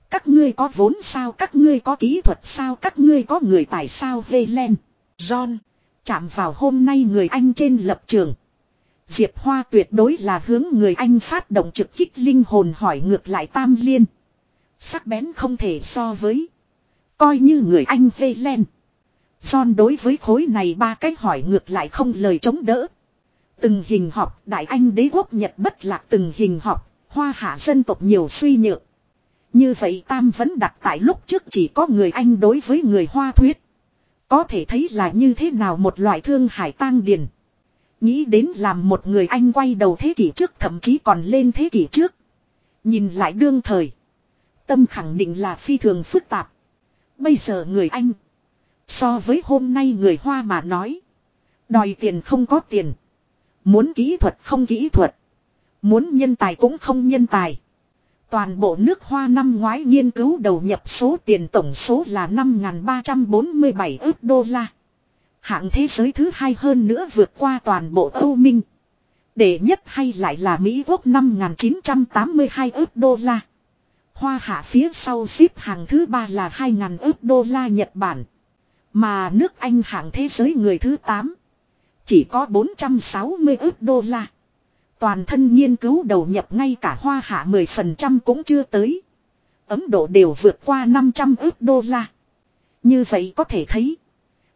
Các ngươi có vốn sao, các ngươi có kỹ thuật sao, các ngươi có người tài sao Helen. John. Chạm vào hôm nay người Anh trên lập trường. Diệp Hoa tuyệt đối là hướng người Anh phát động trực kích linh hồn hỏi ngược lại Tam Liên. Sắc bén không thể so với. Coi như người Anh Helen. John đối với khối này ba cách hỏi ngược lại không lời chống đỡ. Từng hình học Đại Anh đế quốc Nhật bất lạc từng hình học Hoa hạ dân tộc nhiều suy nhược. Như vậy Tam vẫn đặt tại lúc trước chỉ có người Anh đối với người Hoa thuyết. Có thể thấy là như thế nào một loại thương hải tang điền. Nghĩ đến làm một người Anh quay đầu thế kỷ trước thậm chí còn lên thế kỷ trước. Nhìn lại đương thời. Tâm khẳng định là phi thường phức tạp. Bây giờ người Anh. So với hôm nay người Hoa mà nói. Đòi tiền không có tiền. Muốn kỹ thuật không kỹ thuật. Muốn nhân tài cũng không nhân tài. Toàn bộ nước Hoa năm ngoái nghiên cứu đầu nhập số tiền tổng số là 5.347 ước đô la. Hạng thế giới thứ hai hơn nữa vượt qua toàn bộ Âu Minh. Để nhất hay lại là Mỹ Quốc 5.982 ước đô la. Hoa hạ phía sau xếp hàng thứ ba là 2.000 ước đô la Nhật Bản. Mà nước Anh hạng thế giới người thứ 8. Chỉ có 460 ước đô la. Toàn thân nghiên cứu đầu nhập ngay cả hoa hạ 10% cũng chưa tới. Ấn Độ đều vượt qua 500 ước đô la. Như vậy có thể thấy.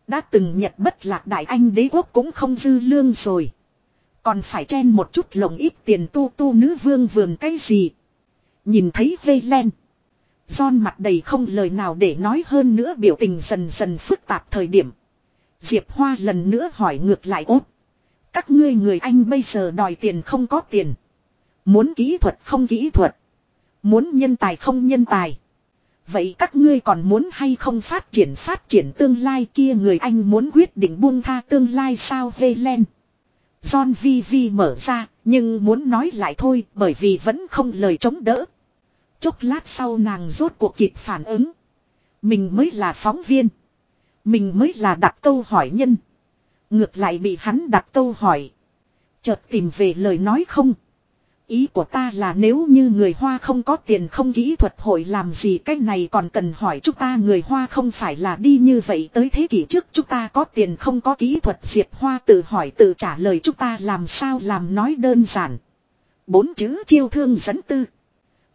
Đã từng nhật bất lạc đại anh đế quốc cũng không dư lương rồi. Còn phải chen một chút lồng ít tiền tu tu nữ vương vườn cái gì. Nhìn thấy vây len. John mặt đầy không lời nào để nói hơn nữa biểu tình dần dần phức tạp thời điểm. Diệp Hoa lần nữa hỏi ngược lại ốt. Các ngươi người Anh bây giờ đòi tiền không có tiền. Muốn kỹ thuật không kỹ thuật. Muốn nhân tài không nhân tài. Vậy các ngươi còn muốn hay không phát triển phát triển tương lai kia người Anh muốn quyết định buông tha tương lai sao Helen. John Vi Vi mở ra, nhưng muốn nói lại thôi bởi vì vẫn không lời chống đỡ. Chốc lát sau nàng rốt cuộc kịp phản ứng. Mình mới là phóng viên. Mình mới là đặt câu hỏi nhân. Ngược lại bị hắn đặt câu hỏi. Chợt tìm về lời nói không. Ý của ta là nếu như người Hoa không có tiền không kỹ thuật hội làm gì cái này còn cần hỏi chúng ta người Hoa không phải là đi như vậy tới thế kỷ trước chúng ta có tiền không có kỹ thuật Diệp Hoa tự hỏi tự trả lời chúng ta làm sao làm nói đơn giản. Bốn chữ chiêu thương dẫn tư.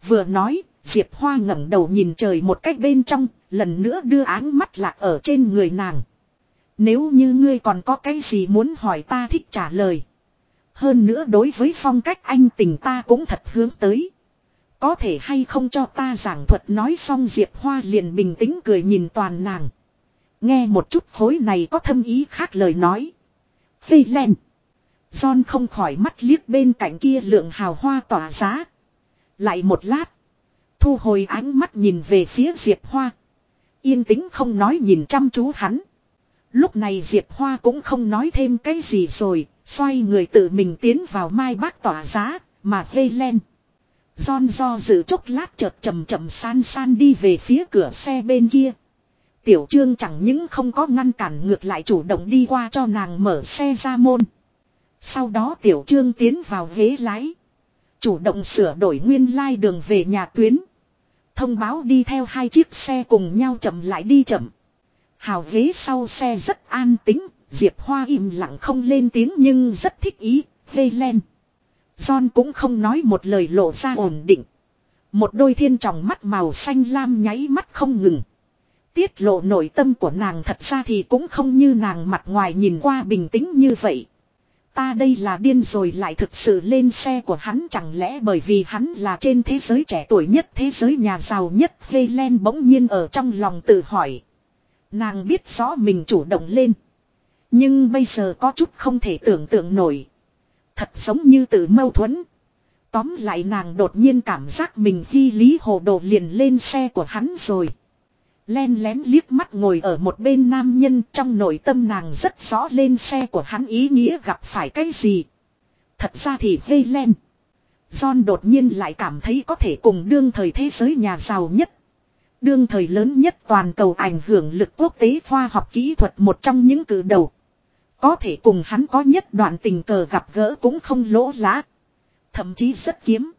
Vừa nói, Diệp Hoa ngẩng đầu nhìn trời một cách bên trong, lần nữa đưa áng mắt lạc ở trên người nàng. Nếu như ngươi còn có cái gì muốn hỏi ta thích trả lời. Hơn nữa đối với phong cách anh tình ta cũng thật hướng tới. Có thể hay không cho ta giảng thuật nói xong Diệp Hoa liền bình tĩnh cười nhìn toàn nàng. Nghe một chút khối này có thâm ý khác lời nói. Phi len. John không khỏi mắt liếc bên cạnh kia lượng hào hoa tỏa giá. Lại một lát. Thu hồi ánh mắt nhìn về phía Diệp Hoa. Yên tĩnh không nói nhìn chăm chú hắn. Lúc này Diệp Hoa cũng không nói thêm cái gì rồi, xoay người tự mình tiến vào mai bác tỏa giá, mà Helen. John do dự chốc lát chợt chậm chậm san san đi về phía cửa xe bên kia. Tiểu trương chẳng những không có ngăn cản ngược lại chủ động đi qua cho nàng mở xe ra môn. Sau đó tiểu trương tiến vào ghế lái. Chủ động sửa đổi nguyên lai like đường về nhà tuyến. Thông báo đi theo hai chiếc xe cùng nhau chậm lại đi chậm. Hào ghế sau xe rất an tính, Diệp Hoa im lặng không lên tiếng nhưng rất thích ý, vây len. John cũng không nói một lời lộ ra ổn định. Một đôi thiên tròng mắt màu xanh lam nháy mắt không ngừng. Tiết lộ nội tâm của nàng thật ra thì cũng không như nàng mặt ngoài nhìn qua bình tĩnh như vậy. Ta đây là điên rồi lại thực sự lên xe của hắn chẳng lẽ bởi vì hắn là trên thế giới trẻ tuổi nhất thế giới nhà giàu nhất Helen bỗng nhiên ở trong lòng tự hỏi. Nàng biết rõ mình chủ động lên. Nhưng bây giờ có chút không thể tưởng tượng nổi. Thật giống như tự mâu thuẫn. Tóm lại nàng đột nhiên cảm giác mình khi lý hồ đồ liền lên xe của hắn rồi. Len lén liếc mắt ngồi ở một bên nam nhân trong nội tâm nàng rất rõ lên xe của hắn ý nghĩa gặp phải cái gì. Thật ra thì hey len. John đột nhiên lại cảm thấy có thể cùng đương thời thế giới nhà giàu nhất. Đương thời lớn nhất toàn cầu ảnh hưởng lực quốc tế khoa học kỹ thuật một trong những cử đầu. Có thể cùng hắn có nhất đoạn tình cờ gặp gỡ cũng không lỗ lá. Thậm chí rất kiếm.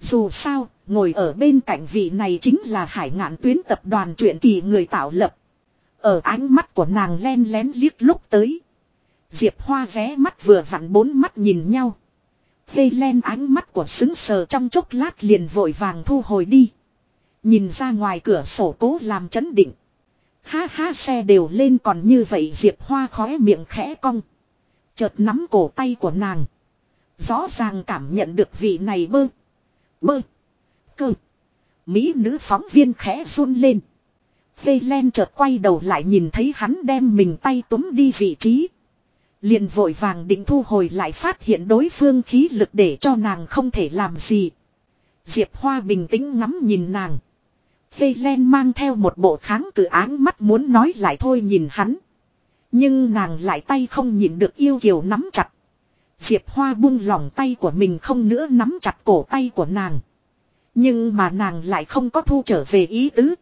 Dù sao, ngồi ở bên cạnh vị này chính là hải ngạn tuyến tập đoàn truyện kỳ người tạo lập. Ở ánh mắt của nàng len lén liếc lúc tới. Diệp Hoa ré mắt vừa vặn bốn mắt nhìn nhau. Hê len ánh mắt của xứng sờ trong chốc lát liền vội vàng thu hồi đi. Nhìn ra ngoài cửa sổ cố làm chấn định. Ha ha, xe đều lên còn như vậy, Diệp Hoa khóe miệng khẽ cong. Chợt nắm cổ tay của nàng. Rõ ràng cảm nhận được vị này bơ. Bơ. Cơ. Mỹ nữ phóng viên khẽ run lên. Vê len chợt quay đầu lại nhìn thấy hắn đem mình tay túm đi vị trí. Liền vội vàng định thu hồi lại phát hiện đối phương khí lực để cho nàng không thể làm gì. Diệp Hoa bình tĩnh ngắm nhìn nàng. Vây len mang theo một bộ kháng cử áng mắt muốn nói lại thôi nhìn hắn. Nhưng nàng lại tay không nhìn được yêu kiều nắm chặt. Diệp Hoa buông lỏng tay của mình không nữa nắm chặt cổ tay của nàng. Nhưng mà nàng lại không có thu trở về ý tứ.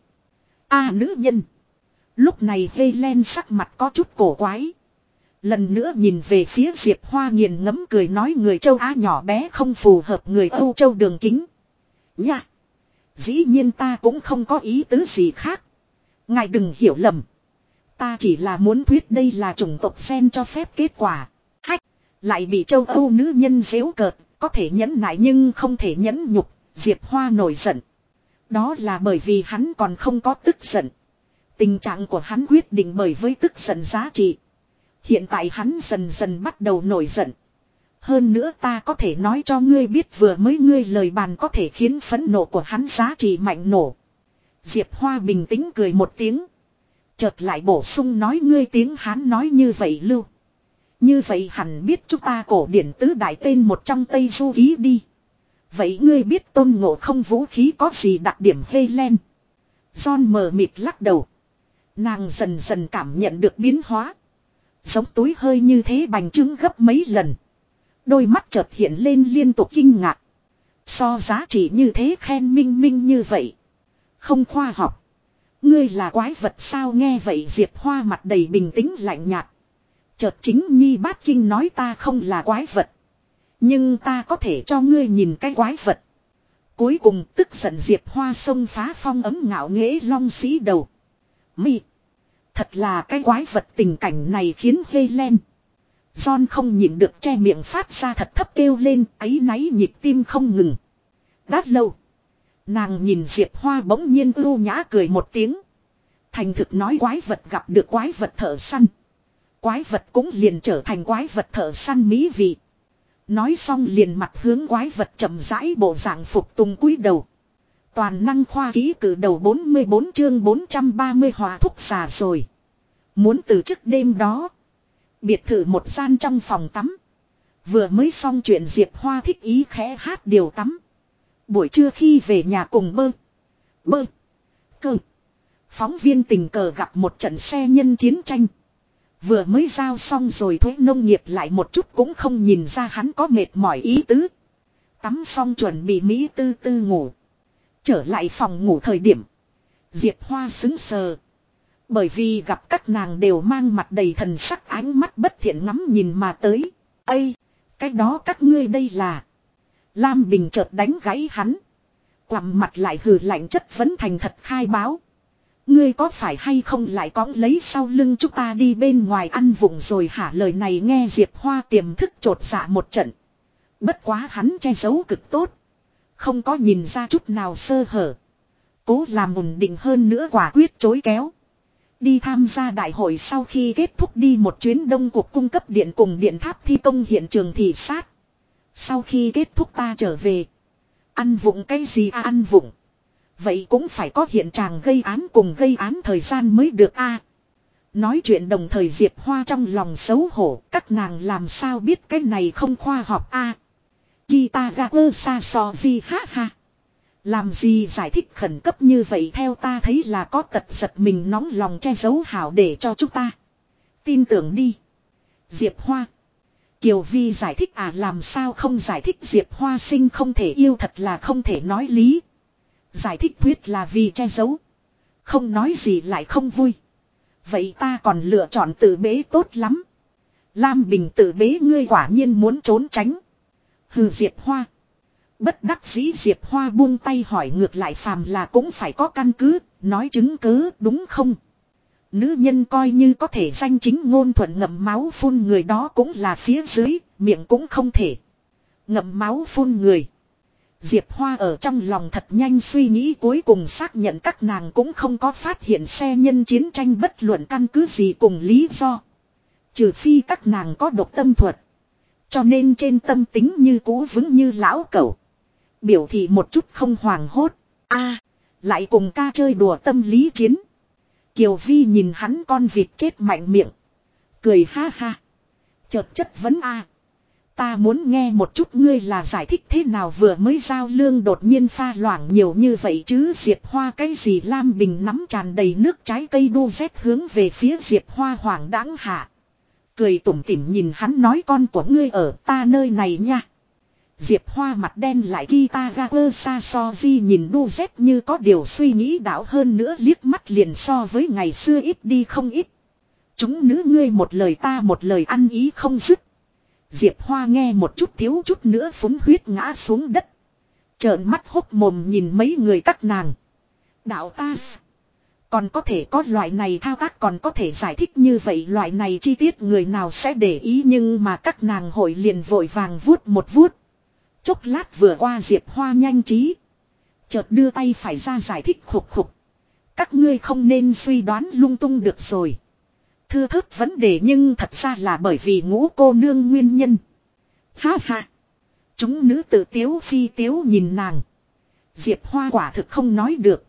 A nữ nhân. Lúc này Helen sắc mặt có chút cổ quái. Lần nữa nhìn về phía Diệp Hoa nghiền ngấm cười nói người châu Á nhỏ bé không phù hợp người Âu châu đường kính. Nha. Dĩ nhiên ta cũng không có ý tứ gì khác. Ngài đừng hiểu lầm. Ta chỉ là muốn thuyết đây là chủng tộc sen cho phép kết quả. Hách. Lại bị châu Âu nữ nhân dễu cợt. Có thể nhẫn nại nhưng không thể nhẫn nhục. Diệp Hoa nổi giận. Đó là bởi vì hắn còn không có tức giận. Tình trạng của hắn quyết định bởi với tức giận giá trị. Hiện tại hắn dần dần bắt đầu nổi giận. Hơn nữa ta có thể nói cho ngươi biết vừa mới ngươi lời bàn có thể khiến phẫn nộ của hắn giá trị mạnh nổ. Diệp Hoa bình tĩnh cười một tiếng. Chợt lại bổ sung nói ngươi tiếng hắn nói như vậy lưu. Như vậy hẳn biết chúng ta cổ điển tứ đại tên một trong Tây Du ký đi. Vậy ngươi biết tôn ngộ không vũ khí có gì đặc điểm hê len? John mờ mịt lắc đầu. Nàng dần dần cảm nhận được biến hóa. Giống túi hơi như thế bành trứng gấp mấy lần. Đôi mắt chợt hiện lên liên tục kinh ngạc. So giá trị như thế khen minh minh như vậy. Không khoa học. Ngươi là quái vật sao nghe vậy Diệp Hoa mặt đầy bình tĩnh lạnh nhạt. Chợt chính Nhi Bát Kinh nói ta không là quái vật. Nhưng ta có thể cho ngươi nhìn cái quái vật. Cuối cùng tức giận Diệp Hoa sông phá phong ấm ngạo nghễ long sĩ đầu. Mi. Thật là cái quái vật tình cảnh này khiến Helen. John không nhịn được che miệng phát ra thật thấp kêu lên ấy náy nhịp tim không ngừng. Đã lâu. Nàng nhìn Diệp Hoa bỗng nhiên ưu nhã cười một tiếng. Thành thực nói quái vật gặp được quái vật thợ săn. Quái vật cũng liền trở thành quái vật thợ săn mỹ vị. Nói xong liền mặt hướng quái vật chậm rãi bộ dạng phục tùng cúi đầu. Toàn năng khoa ký cử đầu 44 chương 430 hòa thúc xà rồi. Muốn từ trước đêm đó. Biệt thự một gian trong phòng tắm. Vừa mới xong chuyện Diệp Hoa thích ý khẽ hát điều tắm. Buổi trưa khi về nhà cùng bơ. Bơ. Cơ. Phóng viên tình cờ gặp một trận xe nhân chiến tranh. Vừa mới giao xong rồi thuế nông nghiệp lại một chút cũng không nhìn ra hắn có mệt mỏi ý tứ. Tắm xong chuẩn bị Mỹ tư tư ngủ. Trở lại phòng ngủ thời điểm. Diệp Hoa xứng sờ. Bởi vì gặp các nàng đều mang mặt đầy thần sắc ánh mắt bất thiện ngắm nhìn mà tới. Ây! Cái đó các ngươi đây là. Lam Bình chợt đánh gãy hắn. Quằm mặt lại hừ lạnh chất vấn thành thật khai báo. Ngươi có phải hay không lại cõng lấy sau lưng chúng ta đi bên ngoài ăn vụng rồi hả lời này nghe Diệp Hoa tiềm thức trột dạ một trận. Bất quá hắn che giấu cực tốt. Không có nhìn ra chút nào sơ hở. Cố làm ổn định hơn nữa quả quyết chối kéo. Đi tham gia đại hội sau khi kết thúc đi một chuyến đông cuộc cung cấp điện cùng điện tháp thi công hiện trường thị sát. Sau khi kết thúc ta trở về. Ăn vụng cái gì à ăn vụng. Vậy cũng phải có hiện trạng gây án cùng gây án thời gian mới được a. Nói chuyện đồng thời Diệp Hoa trong lòng xấu hổ, các nàng làm sao biết cái này không khoa học a. À, Gita Gaper sa so gì ha ha. Làm gì giải thích khẩn cấp như vậy theo ta thấy là có tật giật mình nóng lòng che giấu hảo để cho chúng ta. Tin tưởng đi. Diệp Hoa. Kiều Vi giải thích à làm sao không giải thích Diệp Hoa sinh không thể yêu thật là không thể nói lý. Giải thích thuyết là vì che giấu. Không nói gì lại không vui. Vậy ta còn lựa chọn tự bế tốt lắm. Lam Bình tự bế ngươi quả nhiên muốn trốn tránh. Hừ Diệp Hoa. Bất đắc dĩ Diệp Hoa buông tay hỏi ngược lại phàm là cũng phải có căn cứ, nói chứng cứ đúng không? Nữ nhân coi như có thể danh chính ngôn thuận ngậm máu phun người đó cũng là phía dưới, miệng cũng không thể. Ngậm máu phun người. Diệp Hoa ở trong lòng thật nhanh suy nghĩ cuối cùng xác nhận các nàng cũng không có phát hiện xe nhân chiến tranh bất luận căn cứ gì cùng lý do. Trừ phi các nàng có độc tâm thuật. Cho nên trên tâm tính như cũ vững như lão cẩu. Biểu thị một chút không hoàng hốt. a, lại cùng ca chơi đùa tâm lý chiến. Kiều Vi nhìn hắn con vịt chết mạnh miệng. Cười ha ha. Chợt chất vấn a Ta muốn nghe một chút ngươi là giải thích thế nào vừa mới giao lương đột nhiên pha loãng nhiều như vậy chứ Diệp Hoa cái gì Lam Bình nắm tràn đầy nước trái cây đu rét hướng về phía Diệp Hoa hoảng đáng hạ. Cười tủm tỉm nhìn hắn nói con của ngươi ở ta nơi này nha. Diệp Hoa mặt đen lại Kitagawa Sasoji nhìn đu dép như có điều suy nghĩ đảo hơn nữa liếc mắt liền so với ngày xưa ít đi không ít. Chúng nữ ngươi một lời ta một lời ăn ý không dứt. Diệp Hoa nghe một chút thiếu chút nữa phúng huyết ngã xuống đất. Trợn mắt hốc mồm nhìn mấy người các nàng. Đạo ta còn có thể có loại này thao tác còn có thể giải thích như vậy loại này chi tiết người nào sẽ để ý nhưng mà các nàng hội liền vội vàng vuốt một vuốt. Chốc lát vừa qua Diệp Hoa nhanh trí. Chợt đưa tay phải ra giải thích khục khục. Các ngươi không nên suy đoán lung tung được rồi. Thưa thớt vấn đề nhưng thật ra là bởi vì ngũ cô nương nguyên nhân. Ha ha. Chúng nữ tự tiếu phi tiếu nhìn nàng. Diệp Hoa quả thực không nói được.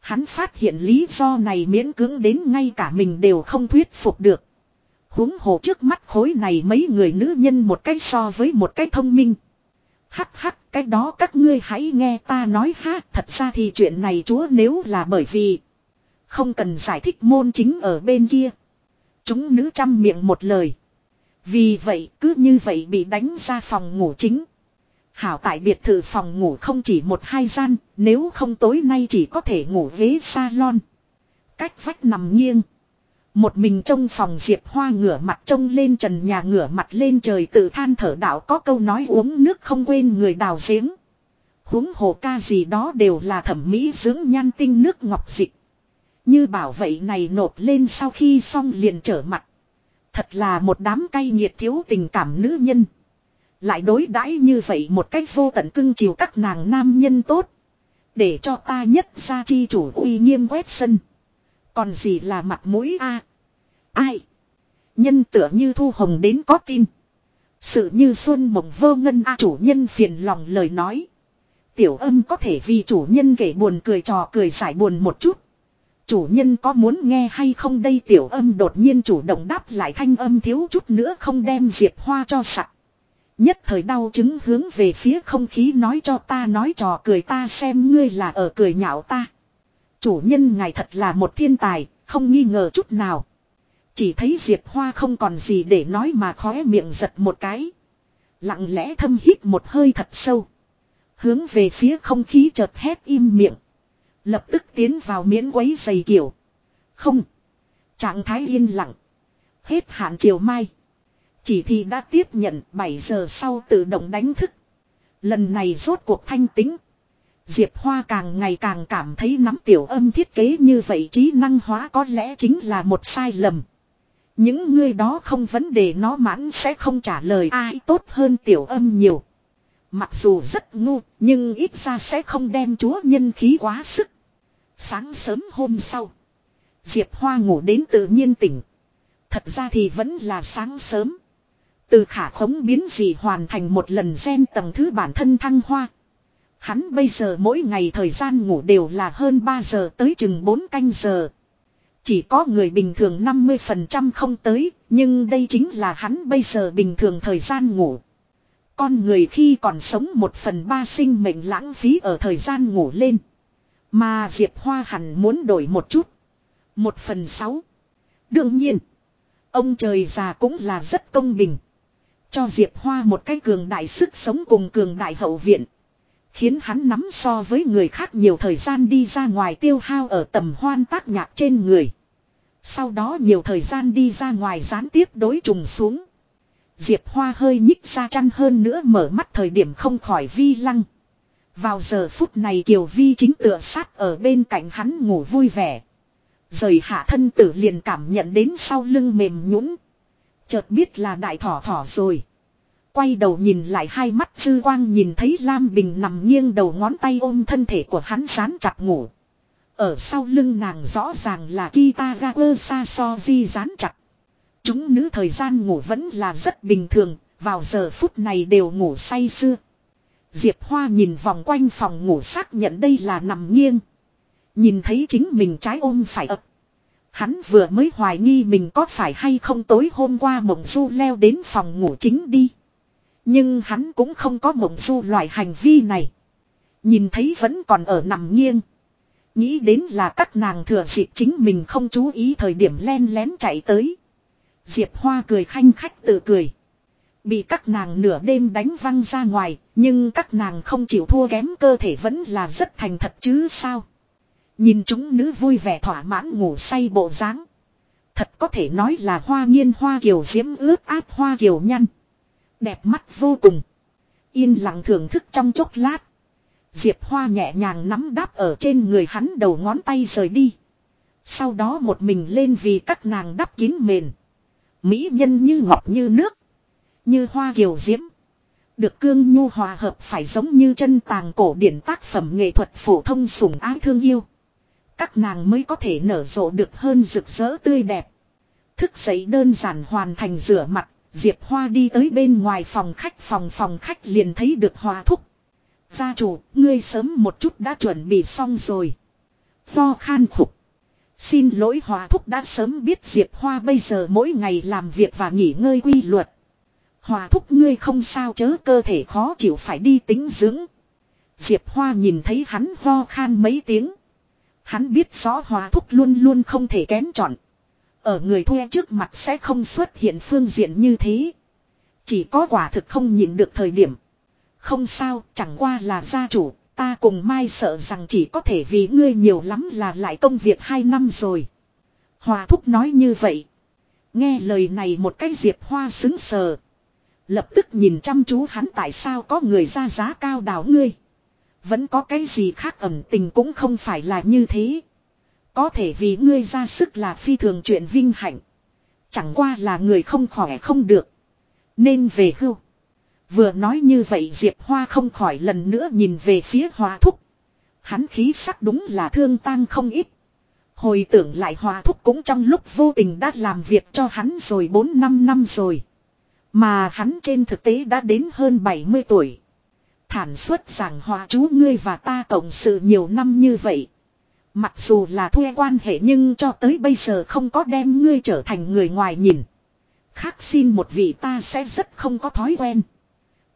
Hắn phát hiện lý do này miễn cưỡng đến ngay cả mình đều không thuyết phục được. huống hồ trước mắt khối này mấy người nữ nhân một cách so với một cách thông minh. Hắc hắc cái đó các ngươi hãy nghe ta nói ha thật ra thì chuyện này chúa nếu là bởi vì không cần giải thích môn chính ở bên kia. Chúng nữ trăm miệng một lời. Vì vậy cứ như vậy bị đánh ra phòng ngủ chính. Hảo tại biệt thự phòng ngủ không chỉ một hai gian, nếu không tối nay chỉ có thể ngủ ghế salon. Cách vách nằm nghiêng. Một mình trong phòng Diệp Hoa ngửa mặt trông lên trần nhà ngửa mặt lên trời tự than thở đạo có câu nói uống nước không quên người đào giếng. Huống hồ ca gì đó đều là thẩm mỹ dưỡng nhan tinh nước ngọc dịch. Như bảo vậy này nộp lên sau khi xong liền trở mặt. Thật là một đám cay nhiệt thiếu tình cảm nữ nhân. Lại đối đãi như vậy một cách vô tận cưng chiều các nàng nam nhân tốt. Để cho ta nhất ra chi chủ uy nghiêm quét sân. Còn gì là mặt mũi a Ai? Nhân tựa như thu hồng đến có tin. Sự như xuân mộng vô ngân a chủ nhân phiền lòng lời nói. Tiểu âm có thể vì chủ nhân kể buồn cười trò cười giải buồn một chút. Chủ nhân có muốn nghe hay không đây tiểu âm đột nhiên chủ động đáp lại thanh âm thiếu chút nữa không đem diệp hoa cho sặc. Nhất thời đau chứng hướng về phía không khí nói cho ta, nói trò cười ta xem ngươi là ở cười nhạo ta. Chủ nhân ngài thật là một thiên tài, không nghi ngờ chút nào. Chỉ thấy Diệp Hoa không còn gì để nói mà khóe miệng giật một cái. Lặng lẽ thâm hít một hơi thật sâu. Hướng về phía không khí chợt hét im miệng. Lập tức tiến vào miễn quấy dày kiểu. Không. Trạng thái yên lặng. Hết hạn chiều mai. Chỉ thì đã tiếp nhận 7 giờ sau tự động đánh thức. Lần này rốt cuộc thanh tính. Diệp Hoa càng ngày càng cảm thấy nắm tiểu âm thiết kế như vậy trí năng hóa có lẽ chính là một sai lầm. Những người đó không vấn đề nó mãn sẽ không trả lời ai tốt hơn tiểu âm nhiều. Mặc dù rất ngu, nhưng ít ra sẽ không đem chúa nhân khí quá sức. Sáng sớm hôm sau, Diệp Hoa ngủ đến tự nhiên tỉnh. Thật ra thì vẫn là sáng sớm. Từ khả khống biến gì hoàn thành một lần gen tầng thứ bản thân thăng hoa. Hắn bây giờ mỗi ngày thời gian ngủ đều là hơn 3 giờ tới chừng 4 canh giờ. Chỉ có người bình thường 50% không tới, nhưng đây chính là hắn bây giờ bình thường thời gian ngủ. Con người khi còn sống một phần ba sinh mệnh lãng phí ở thời gian ngủ lên. Mà Diệp Hoa hẳn muốn đổi một chút. Một phần sáu. Đương nhiên, ông trời già cũng là rất công bình. Cho Diệp Hoa một cái cường đại sức sống cùng cường đại hậu viện. Khiến hắn nắm so với người khác nhiều thời gian đi ra ngoài tiêu hao ở tầm hoan tác nhạc trên người. Sau đó nhiều thời gian đi ra ngoài gián tiếp đối trùng xuống. Diệp Hoa hơi nhích ra chăn hơn nữa mở mắt thời điểm không khỏi vi lăng. Vào giờ phút này Kiều Vi chính tựa sát ở bên cạnh hắn ngủ vui vẻ. Rời hạ thân tử liền cảm nhận đến sau lưng mềm nhũn, Chợt biết là đại thỏ thỏ rồi. Quay đầu nhìn lại hai mắt dư quang nhìn thấy Lam Bình nằm nghiêng đầu ngón tay ôm thân thể của hắn sán chặt ngủ. Ở sau lưng nàng rõ ràng là Kitagawa Sasoji dán chặt. Chúng nữ thời gian ngủ vẫn là rất bình thường, vào giờ phút này đều ngủ say sưa. Diệp Hoa nhìn vòng quanh phòng ngủ xác nhận đây là nằm nghiêng. Nhìn thấy chính mình trái ôm phải ập. Hắn vừa mới hoài nghi mình có phải hay không tối hôm qua mộng du leo đến phòng ngủ chính đi. Nhưng hắn cũng không có mộng du loại hành vi này. Nhìn thấy vẫn còn ở nằm nghiêng. Nghĩ đến là các nàng thừa dịp chính mình không chú ý thời điểm len lén chạy tới. Diệp Hoa cười khanh khách tự cười. Bị các nàng nửa đêm đánh văng ra ngoài, nhưng các nàng không chịu thua kém cơ thể vẫn là rất thành thật chứ sao. Nhìn chúng nữ vui vẻ thỏa mãn ngủ say bộ dáng Thật có thể nói là hoa nghiên hoa kiều diễm ướt áp hoa kiều nhăn. Đẹp mắt vô cùng. Yên lặng thưởng thức trong chốc lát. Diệp Hoa nhẹ nhàng nắm đáp ở trên người hắn đầu ngón tay rời đi. Sau đó một mình lên vì các nàng đắp kín mền. Mỹ nhân như ngọc như nước. Như hoa kiều diễm. Được cương nhu hòa hợp phải giống như chân tàng cổ điển tác phẩm nghệ thuật phổ thông sủng ái thương yêu. Các nàng mới có thể nở rộ được hơn rực rỡ tươi đẹp. Thức dậy đơn giản hoàn thành rửa mặt, Diệp Hoa đi tới bên ngoài phòng khách phòng phòng khách liền thấy được hòa thúc. Gia chủ, ngươi sớm một chút đã chuẩn bị xong rồi. Lo khan khục. Xin lỗi hòa thúc đã sớm biết Diệp Hoa bây giờ mỗi ngày làm việc và nghỉ ngơi quy luật. Hòa thúc ngươi không sao chớ cơ thể khó chịu phải đi tính dưỡng. Diệp Hoa nhìn thấy hắn ho khan mấy tiếng. Hắn biết rõ hòa thúc luôn luôn không thể kén chọn. Ở người thuê trước mặt sẽ không xuất hiện phương diện như thế. Chỉ có quả thực không nhìn được thời điểm. Không sao, chẳng qua là gia chủ, ta cùng Mai sợ rằng chỉ có thể vì ngươi nhiều lắm là lại công việc hai năm rồi. Hòa thúc nói như vậy. Nghe lời này một cái diệp hoa xứng sờ. Lập tức nhìn chăm chú hắn tại sao có người ra giá cao đảo ngươi. Vẫn có cái gì khác ẩn tình cũng không phải là như thế. Có thể vì ngươi ra sức là phi thường chuyện vinh hạnh. Chẳng qua là người không khỏe không được. Nên về hưu. Vừa nói như vậy Diệp Hoa không khỏi lần nữa nhìn về phía Hoa Thúc. Hắn khí sắc đúng là thương tang không ít. Hồi tưởng lại Hoa Thúc cũng trong lúc vô tình đã làm việc cho hắn rồi 4-5 năm rồi. Mà hắn trên thực tế đã đến hơn 70 tuổi. Thản xuất giảng hòa chú, ngươi và ta cộng sự nhiều năm như vậy. Mặc dù là thuê quan hệ nhưng cho tới bây giờ không có đem ngươi trở thành người ngoài nhìn. Khác xin một vị ta sẽ rất không có thói quen.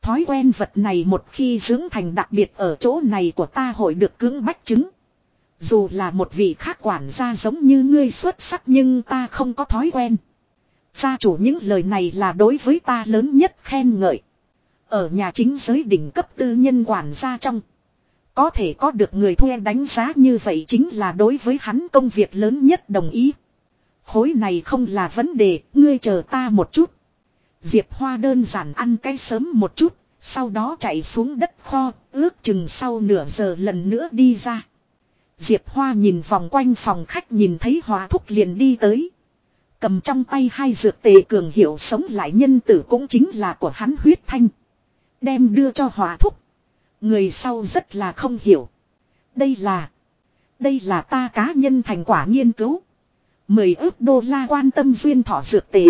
Thói quen vật này một khi dưỡng thành đặc biệt ở chỗ này của ta hội được cưỡng bách chứng. Dù là một vị khác quản gia giống như ngươi xuất sắc nhưng ta không có thói quen. Gia chủ những lời này là đối với ta lớn nhất khen ngợi. Ở nhà chính giới đỉnh cấp tư nhân quản gia trong. Có thể có được người thuê đánh giá như vậy chính là đối với hắn công việc lớn nhất đồng ý. Khối này không là vấn đề, ngươi chờ ta một chút. Diệp Hoa đơn giản ăn cái sớm một chút, sau đó chạy xuống đất kho, ước chừng sau nửa giờ lần nữa đi ra. Diệp Hoa nhìn vòng quanh phòng khách nhìn thấy Hoa Thúc liền đi tới. Cầm trong tay hai dược tề cường hiệu sống lại nhân tử cũng chính là của hắn huyết thanh. Đem đưa cho hòa thúc. Người sau rất là không hiểu. Đây là. Đây là ta cá nhân thành quả nghiên cứu. Mười ước đô la quan tâm duyên thọ dược tệ.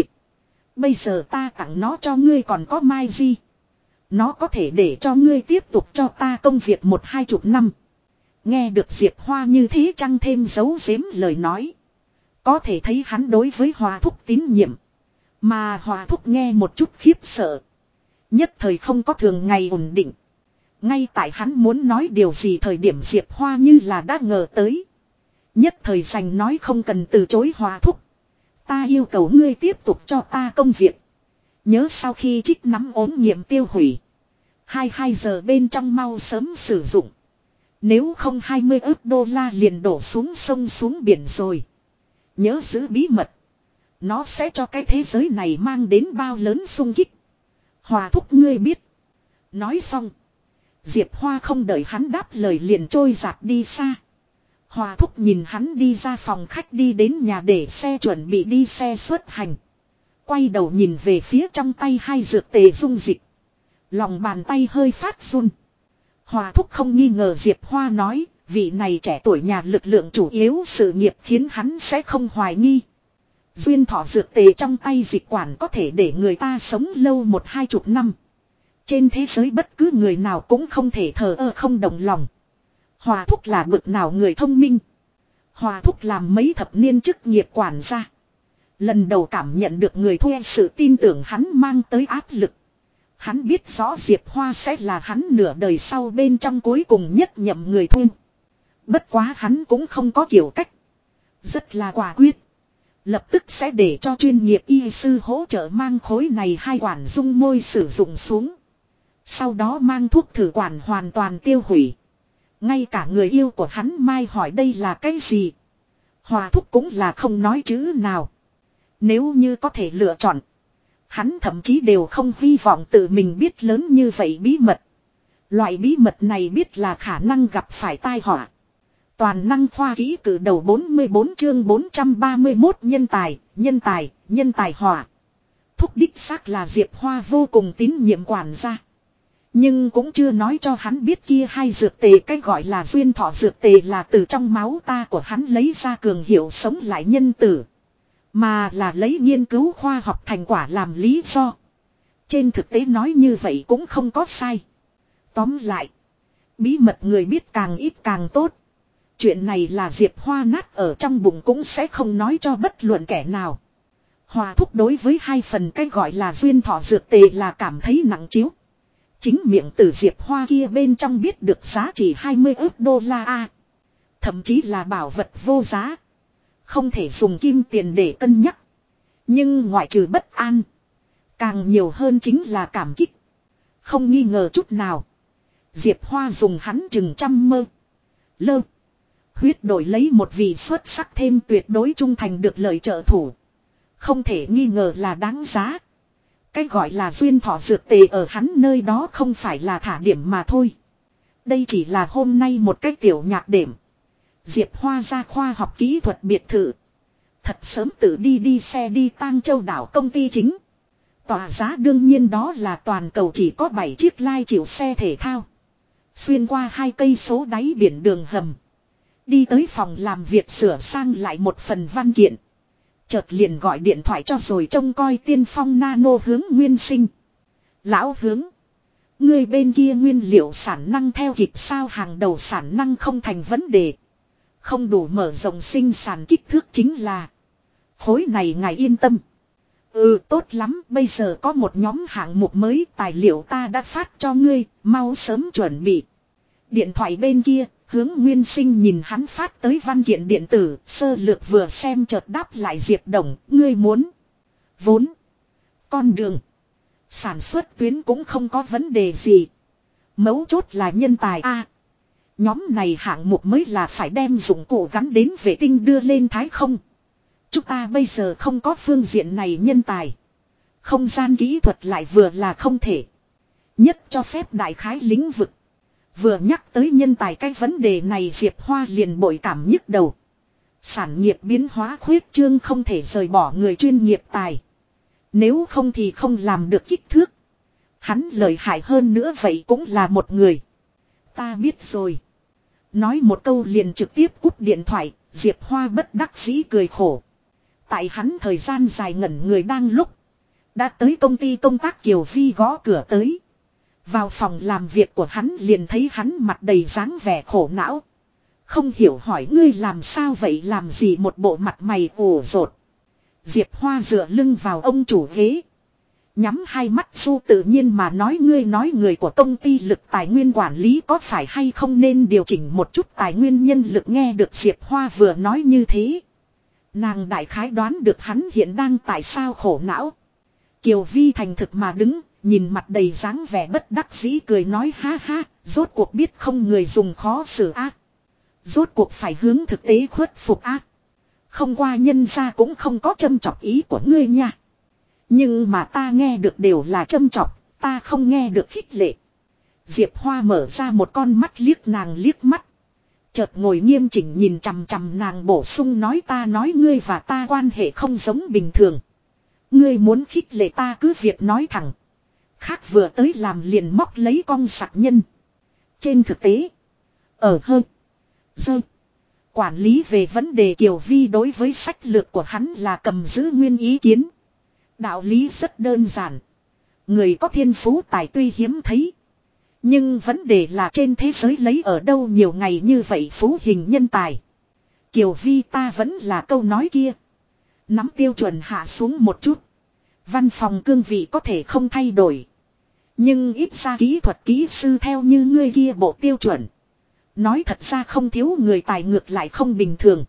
Bây giờ ta tặng nó cho ngươi còn có mai gì. Nó có thể để cho ngươi tiếp tục cho ta công việc một hai chục năm. Nghe được Diệp Hoa như thế chăng thêm dấu giếm lời nói. Có thể thấy hắn đối với Hòa Thúc tín nhiệm. Mà Hòa Thúc nghe một chút khiếp sợ. Nhất thời không có thường ngày ổn định. Ngay tại hắn muốn nói điều gì thời điểm Diệp Hoa như là đã ngờ tới. Nhất thời dành nói không cần từ chối Hòa Thúc. Ta yêu cầu ngươi tiếp tục cho ta công việc. Nhớ sau khi trích nắm ốm nghiệm tiêu hủy. Hai hai giờ bên trong mau sớm sử dụng. Nếu không 20 ước đô la liền đổ xuống sông xuống biển rồi. Nhớ giữ bí mật. Nó sẽ cho cái thế giới này mang đến bao lớn sung kích. Hòa thúc ngươi biết. Nói xong. Diệp Hoa không đợi hắn đáp lời liền trôi giạt đi xa. Hòa thúc nhìn hắn đi ra phòng khách đi đến nhà để xe chuẩn bị đi xe xuất hành. Quay đầu nhìn về phía trong tay hai dược tề dung dịch. Lòng bàn tay hơi phát run. Hòa thúc không nghi ngờ Diệp Hoa nói, vị này trẻ tuổi nhà lực lượng chủ yếu sự nghiệp khiến hắn sẽ không hoài nghi. Duyên thọ dược tề trong tay dịch quản có thể để người ta sống lâu một hai chục năm. Trên thế giới bất cứ người nào cũng không thể thờ ơ không đồng lòng. Hòa thúc là bực nào người thông minh. Hòa thúc làm mấy thập niên chức nghiệp quản gia. Lần đầu cảm nhận được người thuê sự tin tưởng hắn mang tới áp lực. Hắn biết rõ Diệp Hoa sẽ là hắn nửa đời sau bên trong cuối cùng nhất nhậm người thuê. Bất quá hắn cũng không có kiểu cách. Rất là quả quyết. Lập tức sẽ để cho chuyên nghiệp y sư hỗ trợ mang khối này hai quản dung môi sử dụng xuống. Sau đó mang thuốc thử quản hoàn toàn tiêu hủy. Ngay cả người yêu của hắn mai hỏi đây là cái gì. Hòa thúc cũng là không nói chữ nào. Nếu như có thể lựa chọn. Hắn thậm chí đều không hy vọng tự mình biết lớn như vậy bí mật. Loại bí mật này biết là khả năng gặp phải tai họa. Toàn năng khoa ký cử đầu 44 chương 431 nhân tài, nhân tài, nhân tài hỏa. Thúc đích xác là Diệp Hoa vô cùng tín nhiệm quản gia. Nhưng cũng chưa nói cho hắn biết kia hai dược tề, cái gọi là duyên thọ dược tề là từ trong máu ta của hắn lấy ra cường hiệu sống lại nhân tử. Mà là lấy nghiên cứu khoa học thành quả làm lý do. Trên thực tế nói như vậy cũng không có sai. Tóm lại. Bí mật người biết càng ít càng tốt. Chuyện này là Diệp Hoa nát ở trong bụng cũng sẽ không nói cho bất luận kẻ nào. Hòa thúc đối với hai phần cái gọi là duyên thọ dược tề là cảm thấy nặng chiếu. Chính miệng từ Diệp Hoa kia bên trong biết được giá trị 20 ước đô la A. Thậm chí là bảo vật vô giá. Không thể dùng kim tiền để cân nhắc. Nhưng ngoại trừ bất an. Càng nhiều hơn chính là cảm kích. Không nghi ngờ chút nào. Diệp Hoa dùng hắn chừng trăm mơ. Lơ. Huyết đổi lấy một vị xuất sắc thêm tuyệt đối trung thành được lời trợ thủ. Không thể nghi ngờ là đáng giá. Cái gọi là duyên thọ dược tề ở hắn nơi đó không phải là thả điểm mà thôi. Đây chỉ là hôm nay một cái tiểu nhạc điểm. Diệp Hoa ra khoa học kỹ thuật biệt thự. Thật sớm tự đi đi xe đi tang châu đảo công ty chính. Tòa giá đương nhiên đó là toàn cầu chỉ có 7 chiếc lai chịu xe thể thao. Xuyên qua hai cây số đáy biển đường hầm. Đi tới phòng làm việc sửa sang lại một phần văn kiện. Chợt liền gọi điện thoại cho rồi trông coi tiên phong nano hướng nguyên sinh. Lão hướng. Người bên kia nguyên liệu sản năng theo kịp sao hàng đầu sản năng không thành vấn đề. Không đủ mở rộng sinh sản kích thước chính là. Khối này ngài yên tâm. Ừ tốt lắm bây giờ có một nhóm hạng mục mới tài liệu ta đã phát cho ngươi, mau sớm chuẩn bị. Điện thoại bên kia, hướng nguyên sinh nhìn hắn phát tới văn kiện điện tử, sơ lược vừa xem chợt đáp lại Diệp Đồng, ngươi muốn. Vốn. Con đường. Sản xuất tuyến cũng không có vấn đề gì. Mấu chốt là nhân tài A. Nhóm này hạng mục mới là phải đem dụng cụ gắn đến vệ tinh đưa lên thái không. Chúng ta bây giờ không có phương diện này nhân tài. Không gian kỹ thuật lại vừa là không thể. Nhất cho phép đại khái lĩnh vực. Vừa nhắc tới nhân tài cái vấn đề này Diệp Hoa liền bội cảm nhức đầu. Sản nghiệp biến hóa khuyết trương không thể rời bỏ người chuyên nghiệp tài. Nếu không thì không làm được kích thước. Hắn lợi hại hơn nữa vậy cũng là một người. Ta biết rồi. Nói một câu liền trực tiếp cúp điện thoại, Diệp Hoa bất đắc dĩ cười khổ. Tại hắn thời gian dài ngẩn người đang lúc. Đã tới công ty công tác Kiều Vi gõ cửa tới. Vào phòng làm việc của hắn liền thấy hắn mặt đầy dáng vẻ khổ não. Không hiểu hỏi ngươi làm sao vậy làm gì một bộ mặt mày ổ rột. Diệp Hoa dựa lưng vào ông chủ ghế. Nhắm hai mắt su tự nhiên mà nói ngươi nói người của công ty lực tài nguyên quản lý có phải hay không nên điều chỉnh một chút tài nguyên nhân lực nghe được Diệp Hoa vừa nói như thế. Nàng đại khái đoán được hắn hiện đang tại sao khổ não. Kiều Vi thành thực mà đứng, nhìn mặt đầy dáng vẻ bất đắc dĩ cười nói ha ha, rốt cuộc biết không người dùng khó xử ác. Rốt cuộc phải hướng thực tế khuất phục ác. Không qua nhân ra cũng không có châm chọc ý của ngươi nha. Nhưng mà ta nghe được đều là châm chọc, ta không nghe được khích lệ. Diệp Hoa mở ra một con mắt liếc nàng liếc mắt. Chợt ngồi nghiêm chỉnh nhìn chằm chằm nàng bổ sung nói ta nói ngươi và ta quan hệ không giống bình thường. Ngươi muốn khích lệ ta cứ việc nói thẳng. Khác vừa tới làm liền móc lấy con sạc nhân. Trên thực tế. Ở hơn. Dơ. Quản lý về vấn đề Kiều Vi đối với sách lược của hắn là cầm giữ nguyên ý kiến. Đạo lý rất đơn giản. Người có thiên phú tài tuy hiếm thấy. Nhưng vấn đề là trên thế giới lấy ở đâu nhiều ngày như vậy phú hình nhân tài. Kiều Vi ta vẫn là câu nói kia. Nắm tiêu chuẩn hạ xuống một chút. Văn phòng cương vị có thể không thay đổi. Nhưng ít ra kỹ thuật kỹ sư theo như ngươi kia bộ tiêu chuẩn. Nói thật ra không thiếu người tài ngược lại không bình thường.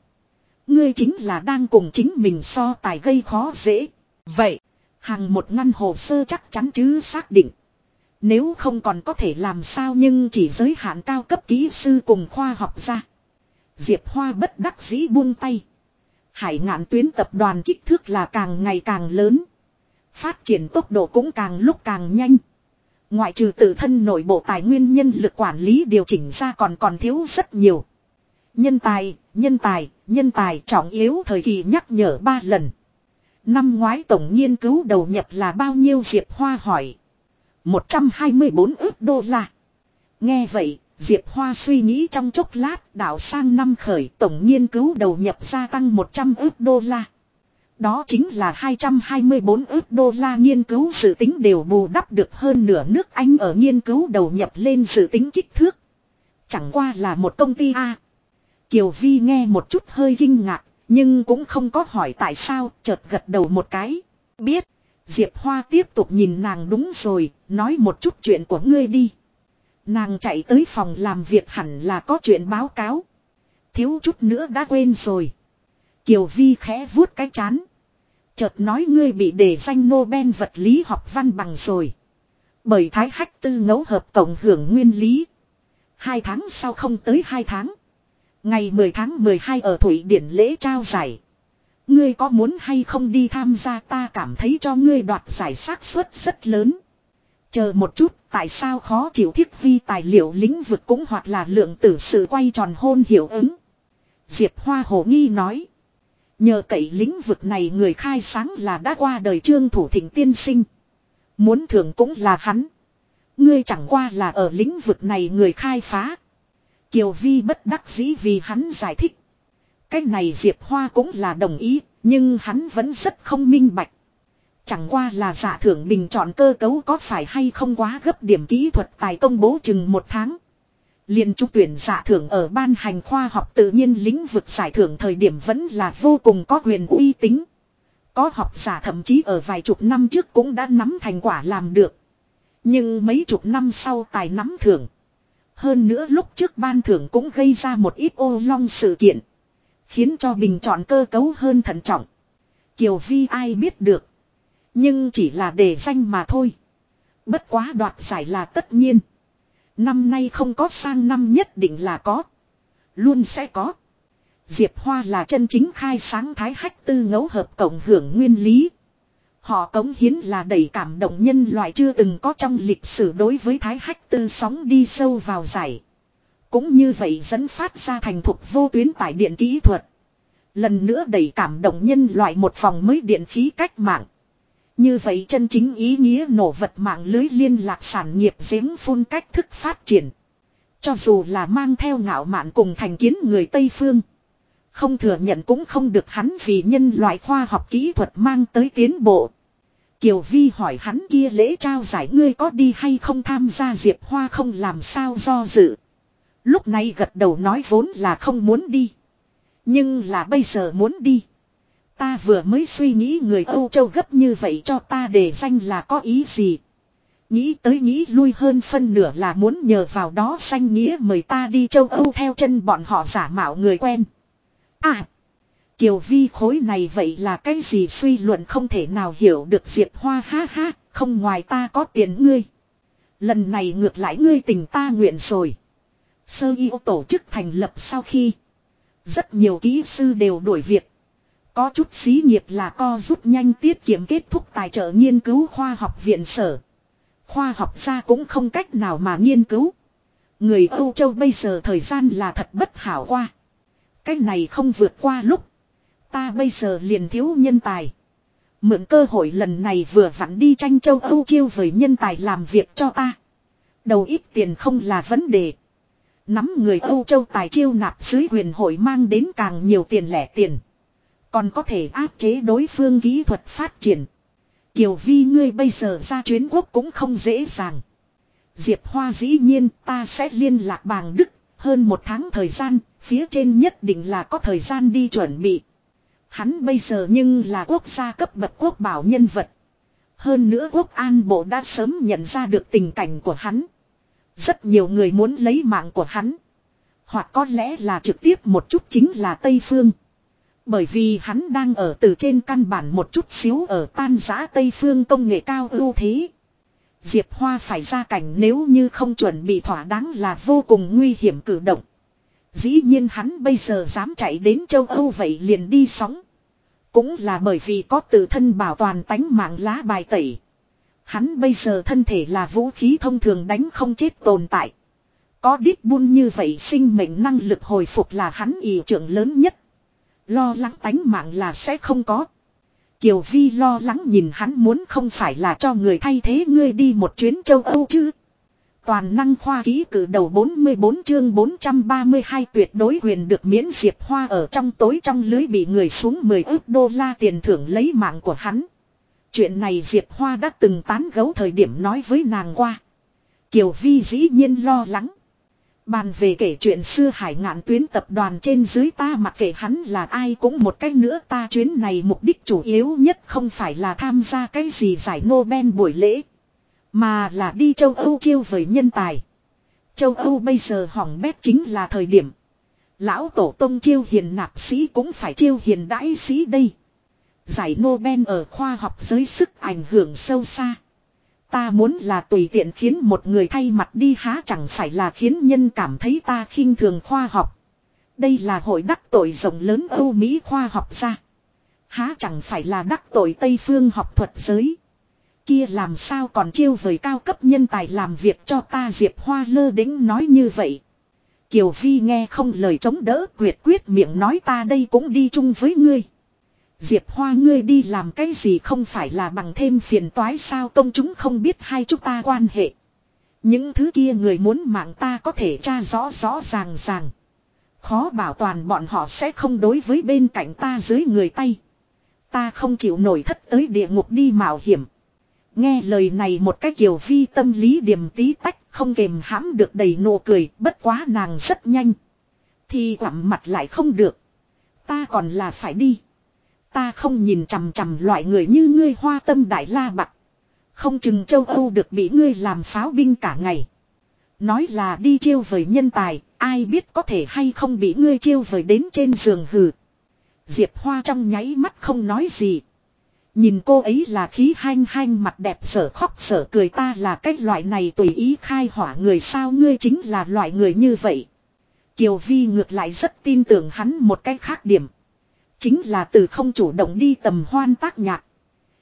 Ngươi chính là đang cùng chính mình so tài gây khó dễ. Vậy, hàng một ngăn hồ sơ chắc chắn chứ xác định. Nếu không còn có thể làm sao nhưng chỉ giới hạn cao cấp kỹ sư cùng khoa học ra. Diệp Hoa bất đắc dĩ buông tay. Hải ngạn tuyến tập đoàn kích thước là càng ngày càng lớn. Phát triển tốc độ cũng càng lúc càng nhanh. Ngoại trừ tự thân nội bộ tài nguyên nhân lực quản lý điều chỉnh ra còn còn thiếu rất nhiều. Nhân tài, nhân tài, nhân tài trọng yếu thời kỳ nhắc nhở ba lần. Năm ngoái tổng nghiên cứu đầu nhập là bao nhiêu Diệp Hoa hỏi. 124 ước đô la. Nghe vậy, Diệp Hoa suy nghĩ trong chốc lát đảo sang năm khởi tổng nghiên cứu đầu nhập gia tăng 100 ước đô la. Đó chính là 224 ước đô la nghiên cứu sự tính đều bù đắp được hơn nửa nước Anh ở nghiên cứu đầu nhập lên sự tính kích thước. Chẳng qua là một công ty A. Kiều Vi nghe một chút hơi kinh ngạc, nhưng cũng không có hỏi tại sao, chợt gật đầu một cái. Biết, Diệp Hoa tiếp tục nhìn nàng đúng rồi, nói một chút chuyện của ngươi đi. Nàng chạy tới phòng làm việc hẳn là có chuyện báo cáo. Thiếu chút nữa đã quên rồi. Kiều Vi khẽ vuốt cái chán. Chợt nói ngươi bị đề danh Nobel vật lý học văn bằng rồi. Bởi thái hách tư ngẫu hợp tổng hưởng nguyên lý. Hai tháng sau không tới hai tháng. Ngày 10 tháng 12 ở Thủy Điển lễ trao giải. Ngươi có muốn hay không đi tham gia ta cảm thấy cho ngươi đoạt giải xác suất rất lớn. Chờ một chút, tại sao khó chịu thiết vi tài liệu lĩnh vực cũng hoặc là lượng tử sự quay tròn hôn hiệu ứng. Diệp Hoa Hồ Nghi nói. Nhờ cậy lĩnh vực này người khai sáng là đã qua đời trương thủ thịnh tiên sinh. Muốn thưởng cũng là hắn. Ngươi chẳng qua là ở lĩnh vực này người khai phá. Kiều Vi bất đắc dĩ vì hắn giải thích. Cái này Diệp Hoa cũng là đồng ý, nhưng hắn vẫn rất không minh bạch. Chẳng qua là giả thưởng bình chọn cơ cấu có phải hay không quá gấp điểm kỹ thuật tài công bố chừng một tháng. Liên trúc tuyển giả thưởng ở ban hành khoa học tự nhiên lĩnh vực giải thưởng thời điểm vẫn là vô cùng có quyền uy tín. Có học giả thậm chí ở vài chục năm trước cũng đã nắm thành quả làm được. Nhưng mấy chục năm sau tài nắm thưởng. Hơn nữa lúc trước ban thưởng cũng gây ra một ít ô long sự kiện. Khiến cho bình chọn cơ cấu hơn thận trọng. Kiều Vi ai biết được. Nhưng chỉ là để danh mà thôi. Bất quá đoạt giải là tất nhiên. Năm nay không có sang năm nhất định là có. Luôn sẽ có. Diệp Hoa là chân chính khai sáng thái hách tư ngẫu hợp cộng hưởng nguyên lý. Họ cống hiến là đầy cảm động nhân loại chưa từng có trong lịch sử đối với thái hách tư sóng đi sâu vào giải. Cũng như vậy dẫn phát ra thành thục vô tuyến tải điện kỹ thuật. Lần nữa đầy cảm động nhân loại một vòng mới điện khí cách mạng. Như vậy chân chính ý nghĩa nổ vật mạng lưới liên lạc sản nghiệp giếng phun cách thức phát triển. Cho dù là mang theo ngạo mạn cùng thành kiến người Tây Phương. Không thừa nhận cũng không được hắn vì nhân loại khoa học kỹ thuật mang tới tiến bộ. Kiều Vi hỏi hắn kia lễ trao giải ngươi có đi hay không tham gia Diệp Hoa không làm sao do dự. Lúc này gật đầu nói vốn là không muốn đi. Nhưng là bây giờ muốn đi. Ta vừa mới suy nghĩ người Âu Châu gấp như vậy cho ta để danh là có ý gì. Nghĩ tới nghĩ lui hơn phân nửa là muốn nhờ vào đó danh nghĩa mời ta đi châu Âu theo chân bọn họ giả mạo người quen. À! Kiều vi khối này vậy là cái gì suy luận không thể nào hiểu được Diệp Hoa ha ha, không ngoài ta có tiền ngươi. Lần này ngược lại ngươi tình ta nguyện rồi. Sơ yêu tổ chức thành lập sau khi rất nhiều kỹ sư đều đuổi việc. Có chút xí nghiệp là co rút nhanh tiết kiệm kết thúc tài trợ nghiên cứu khoa học viện sở. Khoa học gia cũng không cách nào mà nghiên cứu. Người Âu Châu bây giờ thời gian là thật bất hảo qua. cách này không vượt qua lúc. Ta bây giờ liền thiếu nhân tài. Mượn cơ hội lần này vừa vặn đi tranh châu Âu chiêu với nhân tài làm việc cho ta. Đầu ít tiền không là vấn đề. Nắm người Âu Châu tài chiêu nạp dưới huyền hội mang đến càng nhiều tiền lẻ tiền. Còn có thể áp chế đối phương kỹ thuật phát triển. Kiều Vi ngươi bây giờ ra chuyến quốc cũng không dễ dàng. Diệp Hoa dĩ nhiên ta sẽ liên lạc bàng Đức. Hơn một tháng thời gian, phía trên nhất định là có thời gian đi chuẩn bị. Hắn bây giờ nhưng là quốc gia cấp bậc quốc bảo nhân vật. Hơn nữa quốc an bộ đã sớm nhận ra được tình cảnh của hắn. Rất nhiều người muốn lấy mạng của hắn. Hoặc có lẽ là trực tiếp một chút chính là Tây Phương. Bởi vì hắn đang ở từ trên căn bản một chút xíu ở tan giã Tây Phương công nghệ cao ưu thế. Diệp Hoa phải ra cảnh nếu như không chuẩn bị thỏa đáng là vô cùng nguy hiểm cử động. Dĩ nhiên hắn bây giờ dám chạy đến châu Âu vậy liền đi sóng. Cũng là bởi vì có tự thân bảo toàn tánh mạng lá bài tẩy. Hắn bây giờ thân thể là vũ khí thông thường đánh không chết tồn tại. Có đít buôn như vậy sinh mệnh năng lực hồi phục là hắn ý trưởng lớn nhất. Lo lắng tánh mạng là sẽ không có. Kiều Vi lo lắng nhìn hắn muốn không phải là cho người thay thế ngươi đi một chuyến châu Âu chứ. Toàn năng khoa ký cử đầu 44 chương 432 tuyệt đối quyền được miễn diệp hoa ở trong tối trong lưới bị người xuống 10 ước đô la tiền thưởng lấy mạng của hắn. Chuyện này diệp hoa đã từng tán gấu thời điểm nói với nàng qua. Kiều Vi dĩ nhiên lo lắng. Bàn về kể chuyện xưa hải ngạn tuyến tập đoàn trên dưới ta mặc kệ hắn là ai cũng một cách nữa ta chuyến này mục đích chủ yếu nhất không phải là tham gia cái gì giải Nobel buổi lễ. Mà là đi châu Âu chiêu với nhân tài. Châu Âu bây giờ hỏng bét chính là thời điểm. Lão tổ tông chiêu hiền nạp sĩ cũng phải chiêu hiền đãi sĩ đây. Giải Nobel ở khoa học giới sức ảnh hưởng sâu xa. Ta muốn là tùy tiện khiến một người thay mặt đi há chẳng phải là khiến nhân cảm thấy ta khinh thường khoa học. Đây là hội đắc tội rộng lớn Âu Mỹ khoa học ra. Há chẳng phải là đắc tội Tây phương học thuật giới. Kia làm sao còn chiêu vời cao cấp nhân tài làm việc cho ta Diệp Hoa lơ đính nói như vậy. Kiều Vi nghe không lời chống đỡ, quyệt quyết miệng nói ta đây cũng đi chung với ngươi. Diệp Hoa ngươi đi làm cái gì không phải là bằng thêm phiền toái sao công chúng không biết hai chúng ta quan hệ. Những thứ kia người muốn mạng ta có thể tra rõ rõ ràng ràng. Khó bảo toàn bọn họ sẽ không đối với bên cạnh ta dưới người tay. Ta không chịu nổi thất tới địa ngục đi mạo hiểm. Nghe lời này một cái kiểu vi tâm lý điểm tí tách, không kềm hãm được đầy nụ cười, bất quá nàng rất nhanh. Thì quặm mặt lại không được. Ta còn là phải đi. Ta không nhìn chằm chằm loại người như ngươi hoa tâm đại la bạc. Không chừng châu Âu được bị ngươi làm pháo binh cả ngày. Nói là đi chiêu với nhân tài, ai biết có thể hay không bị ngươi chiêu với đến trên giường hừ. Diệp Hoa trong nháy mắt không nói gì. Nhìn cô ấy là khí hanh hanh mặt đẹp sở khóc sở cười ta là cái loại này tùy ý khai hỏa người sao ngươi chính là loại người như vậy. Kiều Vi ngược lại rất tin tưởng hắn một cách khác điểm. Chính là từ không chủ động đi tầm hoan tác nhạc.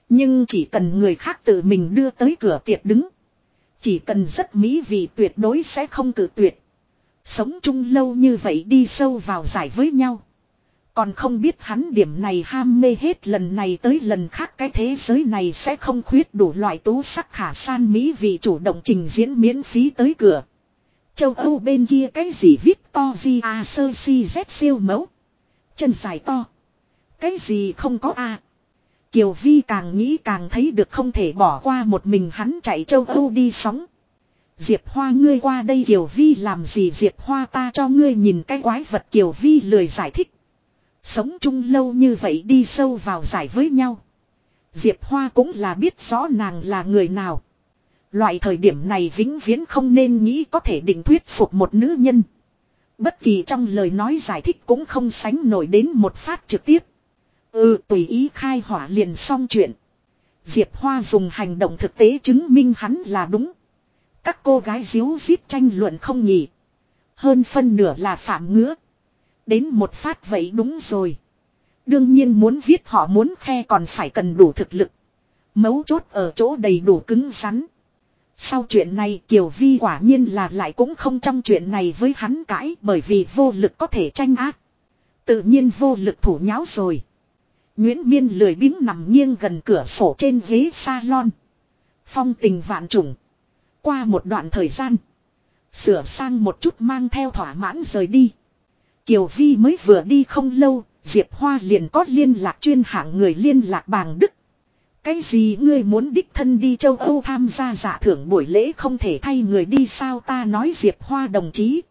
Nhưng chỉ cần người khác tự mình đưa tới cửa tiệc đứng. Chỉ cần rất mỹ vì tuyệt đối sẽ không cử tuyệt. Sống chung lâu như vậy đi sâu vào giải với nhau. Còn không biết hắn điểm này ham mê hết lần này tới lần khác cái thế giới này sẽ không khuyết đủ loại tú sắc khả san Mỹ vì chủ động trình diễn miễn phí tới cửa. Châu Âu bên kia cái gì Victoria sơ si z siêu mẫu. Chân dài to. Cái gì không có a Kiều Vi càng nghĩ càng thấy được không thể bỏ qua một mình hắn chạy châu Âu đi sóng. Diệp Hoa, ngươi qua đây Kiều Vi, làm gì Diệp Hoa, ta cho ngươi nhìn cái quái vật Kiều Vi lười giải thích. Sống chung lâu như vậy đi sâu vào giải với nhau. Diệp Hoa cũng là biết rõ nàng là người nào. Loại thời điểm này vĩnh viễn không nên nghĩ có thể định thuyết phục một nữ nhân. Bất kỳ trong lời nói giải thích cũng không sánh nổi đến một phát trực tiếp. Ừ tùy ý khai hỏa liền xong chuyện. Diệp Hoa dùng hành động thực tế chứng minh hắn là đúng. Các cô gái díu dít tranh luận không nhỉ. Hơn phân nửa là phạm ngứa. Đến một phát vậy đúng rồi. Đương nhiên muốn viết họ muốn khe còn phải cần đủ thực lực. Mấu chốt ở chỗ đầy đủ cứng rắn. Sau chuyện này Kiều Vi quả nhiên là lại cũng không trong chuyện này với hắn cãi bởi vì vô lực có thể tranh ác. Tự nhiên vô lực thủ nháo rồi. Nguyễn Miên lười biếng nằm nghiêng gần cửa sổ trên ghế salon. Phong tình vạn trùng. Qua một đoạn thời gian. Sửa sang một chút mang theo thỏa mãn rời đi. Kiều Vi mới vừa đi không lâu. Diệp Hoa liền có liên lạc chuyên hạng người liên lạc bàng Đức. Cái gì ngươi muốn đích thân đi châu Âu tham gia giả thưởng buổi lễ không thể thay người đi sao ta nói Diệp Hoa đồng chí.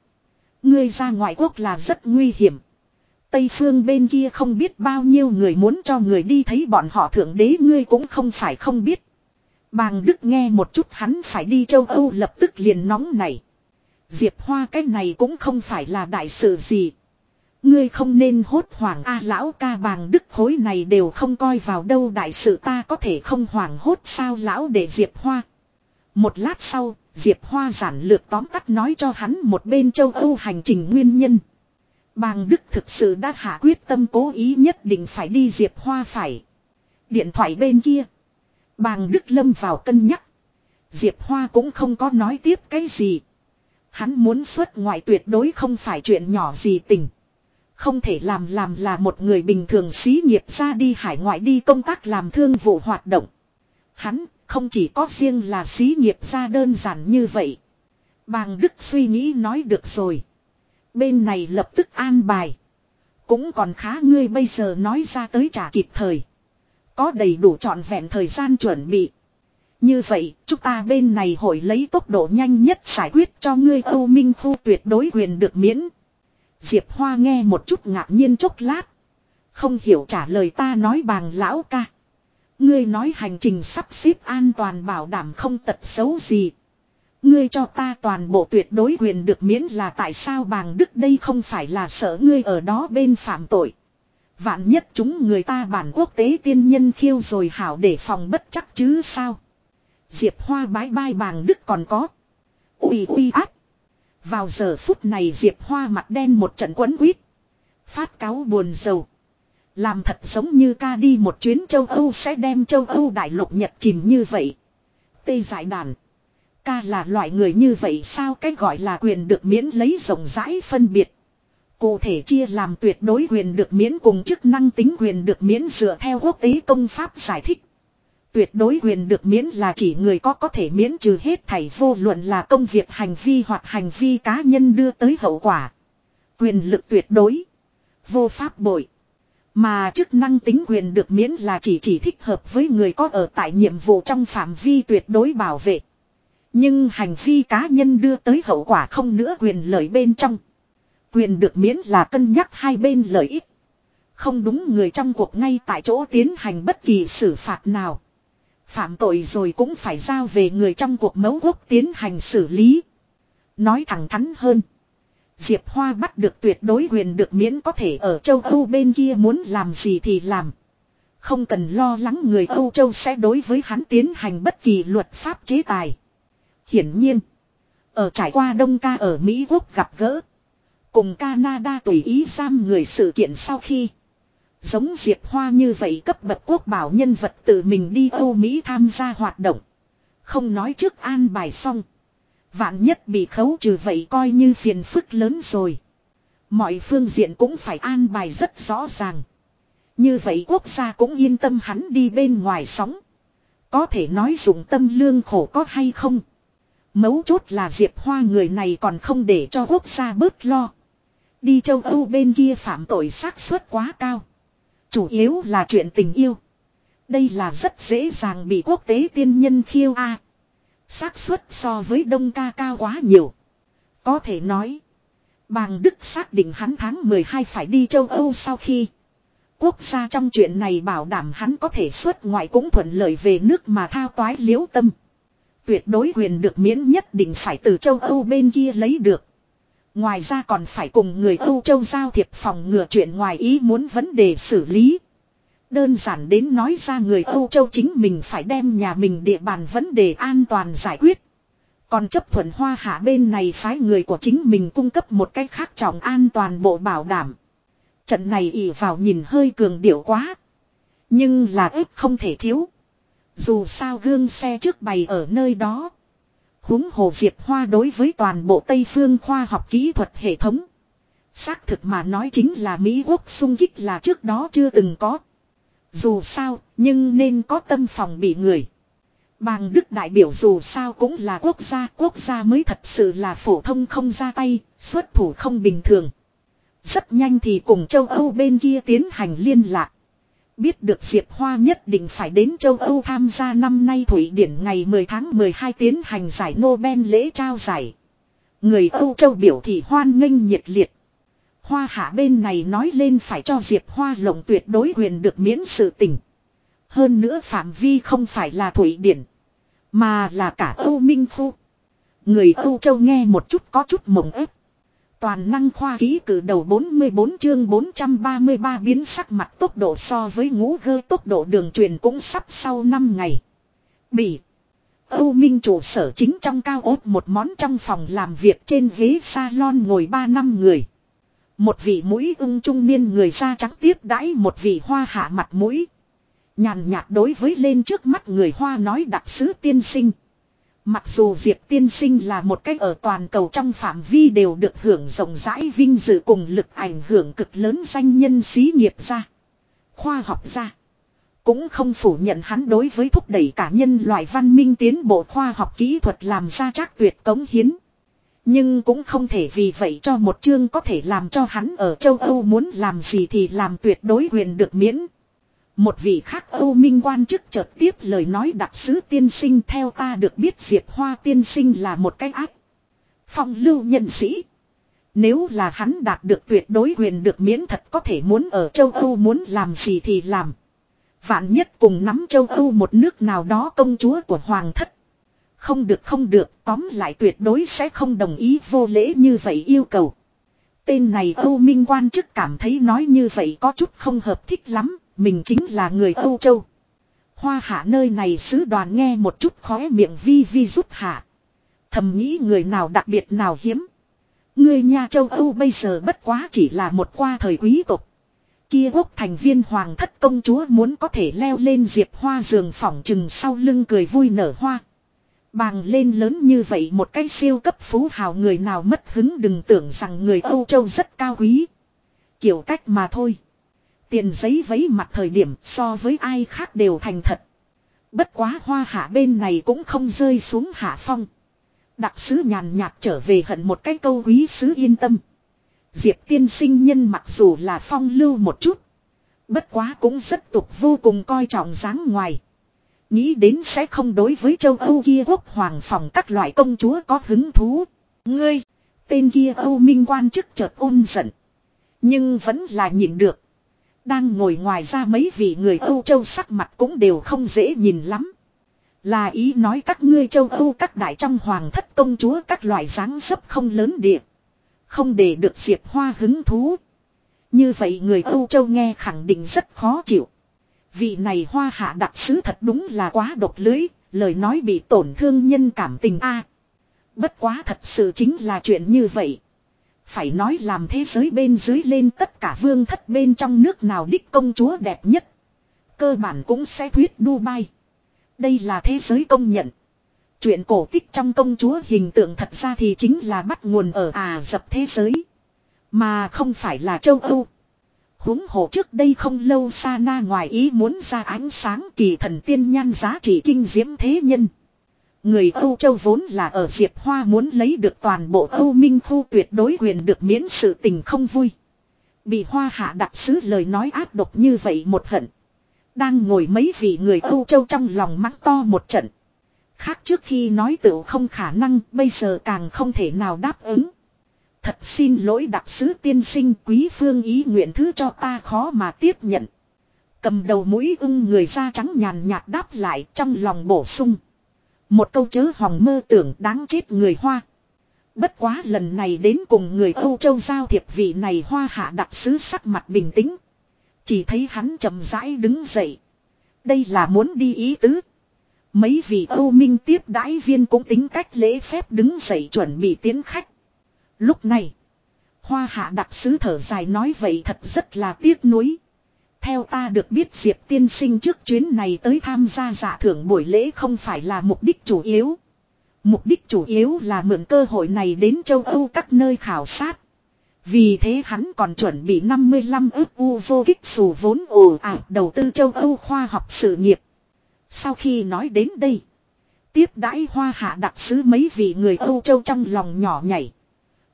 Ngươi ra ngoại quốc là rất nguy hiểm. Tây phương bên kia không biết bao nhiêu người muốn cho người đi thấy bọn họ thượng đế ngươi cũng không phải không biết. Bàng Đức nghe một chút hắn phải đi châu Âu lập tức liền nóng này. Diệp Hoa cái này cũng không phải là đại sự gì. Ngươi không nên hốt hoảng a lão ca bàng đức khối này đều không coi vào đâu đại sự ta có thể không hoảng hốt sao lão để Diệp Hoa. Một lát sau, Diệp Hoa giản lược tóm tắt nói cho hắn một bên châu Âu hành trình nguyên nhân. Bàng Đức thực sự đã hạ quyết tâm cố ý nhất định phải đi Diệp Hoa phải. Điện thoại bên kia. Bàng Đức lâm vào cân nhắc. Diệp Hoa cũng không có nói tiếp cái gì. Hắn muốn xuất ngoại tuyệt đối không phải chuyện nhỏ gì tình. Không thể làm làm là một người bình thường xí nghiệp ra đi hải ngoại đi công tác làm thương vụ hoạt động. Hắn không chỉ có riêng là xí nghiệp ra đơn giản như vậy. Bàng Đức suy nghĩ nói được rồi. Bên này lập tức an bài. Cũng còn khá ngươi bây giờ nói ra tới trả kịp thời. Có đầy đủ trọn vẹn thời gian chuẩn bị. Như vậy, chúng ta bên này hội lấy tốc độ nhanh nhất giải quyết cho ngươi Âu Minh Thu tuyệt đối quyền được miễn. Diệp Hoa nghe một chút ngạc nhiên chốc lát. Không hiểu trả lời ta nói bàng lão ca. Ngươi nói hành trình sắp xếp an toàn bảo đảm không tật xấu gì. Ngươi cho ta toàn bộ tuyệt đối quyền được miễn là tại sao bàng đức đây không phải là sợ ngươi ở đó bên phạm tội. Vạn nhất chúng người ta bản quốc tế tiên nhân khiêu rồi hảo để phòng bất chắc chứ sao. Diệp Hoa bái bai bàng đức còn có. Ui ui át Vào giờ phút này Diệp Hoa mặt đen một trận quấn quýt. Phát cáo buồn rầu. Làm thật giống như ca đi một chuyến châu Âu sẽ đem châu Âu đại lục nhật chìm như vậy. Tê giải đàn. Ca là loại người như vậy sao cách gọi là quyền được miễn lấy rộng rãi phân biệt. Cụ thể chia làm tuyệt đối quyền được miễn cùng chức năng tính quyền được miễn dựa theo quốc tế công pháp giải thích. Tuyệt đối quyền được miễn là chỉ người có có thể miễn trừ hết thảy vô luận là công việc hành vi hoặc hành vi cá nhân đưa tới hậu quả. Quyền lực tuyệt đối. Vô pháp bội. Mà chức năng tính quyền được miễn là chỉ chỉ thích hợp với người có ở tại nhiệm vụ trong phạm vi tuyệt đối bảo vệ. Nhưng hành vi cá nhân đưa tới hậu quả không nữa quyền lợi bên trong. Quyền được miễn là cân nhắc hai bên lợi ích. Không đúng người trong cuộc ngay tại chỗ tiến hành bất kỳ xử phạt nào. Phạm tội rồi cũng phải giao về người trong cuộc mấu quốc tiến hành xử lý. Nói thẳng thắn hơn. Diệp Hoa bắt được tuyệt đối quyền được miễn có thể ở châu Âu bên kia muốn làm gì thì làm. Không cần lo lắng người Âu Châu sẽ đối với hắn tiến hành bất kỳ luật pháp chế tài. Hiển nhiên, ở trải qua Đông Ca ở Mỹ Quốc gặp gỡ, cùng Canada tùy ý giam người sự kiện sau khi Giống Diệp Hoa như vậy cấp bậc quốc bảo nhân vật tự mình đi Âu Mỹ tham gia hoạt động. Không nói trước an bài xong. Vạn nhất bị khấu trừ vậy coi như phiền phức lớn rồi. Mọi phương diện cũng phải an bài rất rõ ràng. Như vậy quốc gia cũng yên tâm hắn đi bên ngoài sóng. Có thể nói dụng tâm lương khổ có hay không. Mấu chốt là Diệp Hoa người này còn không để cho quốc gia bớt lo. Đi châu Âu bên kia phạm tội xác suất quá cao. Chủ yếu là chuyện tình yêu. Đây là rất dễ dàng bị quốc tế tiên nhân khiêu a. xác suất so với đông ca cao quá nhiều. Có thể nói. Bàng Đức xác định hắn tháng 12 phải đi châu Âu sau khi. Quốc gia trong chuyện này bảo đảm hắn có thể xuất ngoại cũng thuận lợi về nước mà thao toái liễu tâm. Tuyệt đối quyền được miễn nhất định phải từ châu Âu bên kia lấy được. Ngoài ra còn phải cùng người Âu Châu giao thiệp phòng ngừa chuyện ngoài ý muốn vấn đề xử lý. Đơn giản đến nói ra người Âu Châu chính mình phải đem nhà mình địa bàn vấn đề an toàn giải quyết. Còn chấp thuận hoa hạ bên này phái người của chính mình cung cấp một cách khác trọng an toàn bộ bảo đảm. Trận này ỉ vào nhìn hơi cường điệu quá. Nhưng là ếp không thể thiếu. Dù sao gương xe trước bày ở nơi đó. Húng hồ Diệp Hoa đối với toàn bộ Tây phương khoa học kỹ thuật hệ thống. Xác thực mà nói chính là Mỹ quốc sung kích là trước đó chưa từng có. Dù sao, nhưng nên có tâm phòng bị người. Bàng Đức đại biểu dù sao cũng là quốc gia, quốc gia mới thật sự là phổ thông không ra tay, xuất thủ không bình thường. Rất nhanh thì cùng châu Âu bên kia tiến hành liên lạc. Biết được Diệp Hoa nhất định phải đến châu Âu tham gia năm nay Thủy Điển ngày 10 tháng 12 tiến hành giải Nobel lễ trao giải. Người Âu Châu biểu thị hoan nghênh nhiệt liệt. Hoa hạ bên này nói lên phải cho Diệp Hoa lộng tuyệt đối quyền được miễn sự tình. Hơn nữa phạm vi không phải là Thủy Điển. Mà là cả Âu Minh Khu. Người Âu Châu nghe một chút có chút mộng ép. Toàn năng khoa ký cử đầu 44 chương 433 biến sắc mặt tốc độ so với ngũ gơ tốc độ đường truyền cũng sắp sau 5 ngày. Bỉ. Âu Minh trụ sở chính trong cao ốt một món trong phòng làm việc trên ghế salon ngồi 3 năm người. Một vị mũi ưng trung niên người da trắng tiếp đãi một vị hoa hạ mặt mũi. Nhàn nhạt đối với lên trước mắt người hoa nói đặc sứ tiên sinh. Mặc dù Diệp tiên sinh là một cách ở toàn cầu trong phạm vi đều được hưởng rộng rãi vinh dự cùng lực ảnh hưởng cực lớn danh nhân xí nghiệp ra. Khoa học ra. Cũng không phủ nhận hắn đối với thúc đẩy cả nhân loại văn minh tiến bộ khoa học kỹ thuật làm ra chắc tuyệt cống hiến. Nhưng cũng không thể vì vậy cho một chương có thể làm cho hắn ở châu Âu muốn làm gì thì làm tuyệt đối quyền được miễn. Một vị khác Âu Minh quan chức chợt tiếp lời nói đặc sứ tiên sinh theo ta được biết Diệp Hoa tiên sinh là một cái ác. Phong lưu nhân sĩ. Nếu là hắn đạt được tuyệt đối quyền được miễn thật có thể muốn ở châu Âu muốn làm gì thì làm. Vạn nhất cùng nắm châu Âu một nước nào đó công chúa của Hoàng thất. Không được không được, tóm lại tuyệt đối sẽ không đồng ý vô lễ như vậy yêu cầu. Tên này Âu Minh quan chức cảm thấy nói như vậy có chút không hợp thích lắm, mình chính là người Âu Châu. Hoa hạ nơi này sứ đoàn nghe một chút khóe miệng vi vi rút hạ. Thầm nghĩ người nào đặc biệt nào hiếm. Người nhà châu Âu bây giờ bất quá chỉ là một qua thời quý tộc. Kia quốc thành viên hoàng thất công chúa muốn có thể leo lên diệp hoa giường phỏng chừng sau lưng cười vui nở hoa. Bàng lên lớn như vậy một cái siêu cấp phú hào người nào mất hứng đừng tưởng rằng người Âu Châu rất cao quý. Kiểu cách mà thôi. Tiền giấy vấy mặt thời điểm so với ai khác đều thành thật. Bất quá hoa hạ bên này cũng không rơi xuống hạ phong. Đặc sứ nhàn nhạt trở về hận một cái câu quý sứ yên tâm. Diệp tiên sinh nhân mặc dù là phong lưu một chút. Bất quá cũng rất tục vô cùng coi trọng dáng ngoài. Nghĩ đến sẽ không đối với châu Âu kia quốc hoàng phòng các loại công chúa có hứng thú. Ngươi, tên kia Âu Minh quan chức chợt ôn giận. Nhưng vẫn là nhịn được. Đang ngồi ngoài ra mấy vị người Âu châu sắc mặt cũng đều không dễ nhìn lắm. Là ý nói các ngươi châu Âu các đại trong hoàng thất công chúa các loại dáng dấp không lớn địa. Không để được diệt hoa hứng thú. Như vậy người Âu châu nghe khẳng định rất khó chịu. Vị này hoa hạ đặc sứ thật đúng là quá độc lưới, lời nói bị tổn thương nhân cảm tình a. bất quá thật sự chính là chuyện như vậy. Phải nói làm thế giới bên dưới lên tất cả vương thất bên trong nước nào đích công chúa đẹp nhất. Cơ bản cũng sẽ thuyết Dubai. Đây là thế giới công nhận. Chuyện cổ tích trong công chúa hình tượng thật ra thì chính là bắt nguồn ở Ả à dập thế giới. Mà không phải là châu Âu. Húng hộ trước đây không lâu xa na ngoài ý muốn ra ánh sáng kỳ thần tiên nhan giá trị kinh diễm thế nhân. Người Âu Châu vốn là ở Diệp Hoa muốn lấy được toàn bộ Âu Minh khu tuyệt đối quyền được miễn sự tình không vui. Bị Hoa hạ đặc sứ lời nói ác độc như vậy một hận. Đang ngồi mấy vị người Âu Châu trong lòng mắng to một trận. Khác trước khi nói tựu không khả năng, bây giờ càng không thể nào đáp ứng. Thật xin lỗi đặc sứ tiên sinh quý phương ý nguyện thứ cho ta khó mà tiếp nhận. Cầm đầu mũi ưng người da trắng nhàn nhạt đáp lại trong lòng bổ sung. Một câu chớ hòng mơ tưởng đáng chết người Hoa. Bất quá lần này đến cùng người Âu Châu giao thiệp vị này Hoa hạ đặc sứ sắc mặt bình tĩnh. Chỉ thấy hắn chậm rãi đứng dậy. Đây là muốn đi ý tứ. Mấy vị Âu Minh tiếp đãi viên cũng tính cách lễ phép đứng dậy chuẩn bị tiến khách. Lúc này, Hoa hạ đặc sứ thở dài nói vậy thật rất là tiếc nuối. Theo ta được biết Diệp tiên sinh trước chuyến này tới tham gia giả thưởng buổi lễ không phải là mục đích chủ yếu. Mục đích chủ yếu là mượn cơ hội này đến châu Âu các nơi khảo sát. Vì thế hắn còn chuẩn bị 55 ước u vô kích xù vốn ồ ạt đầu tư châu Âu khoa học sự nghiệp. Sau khi nói đến đây. Tiếp đãi hoa hạ đặc sứ mấy vị người Âu Châu trong lòng nhỏ nhảy.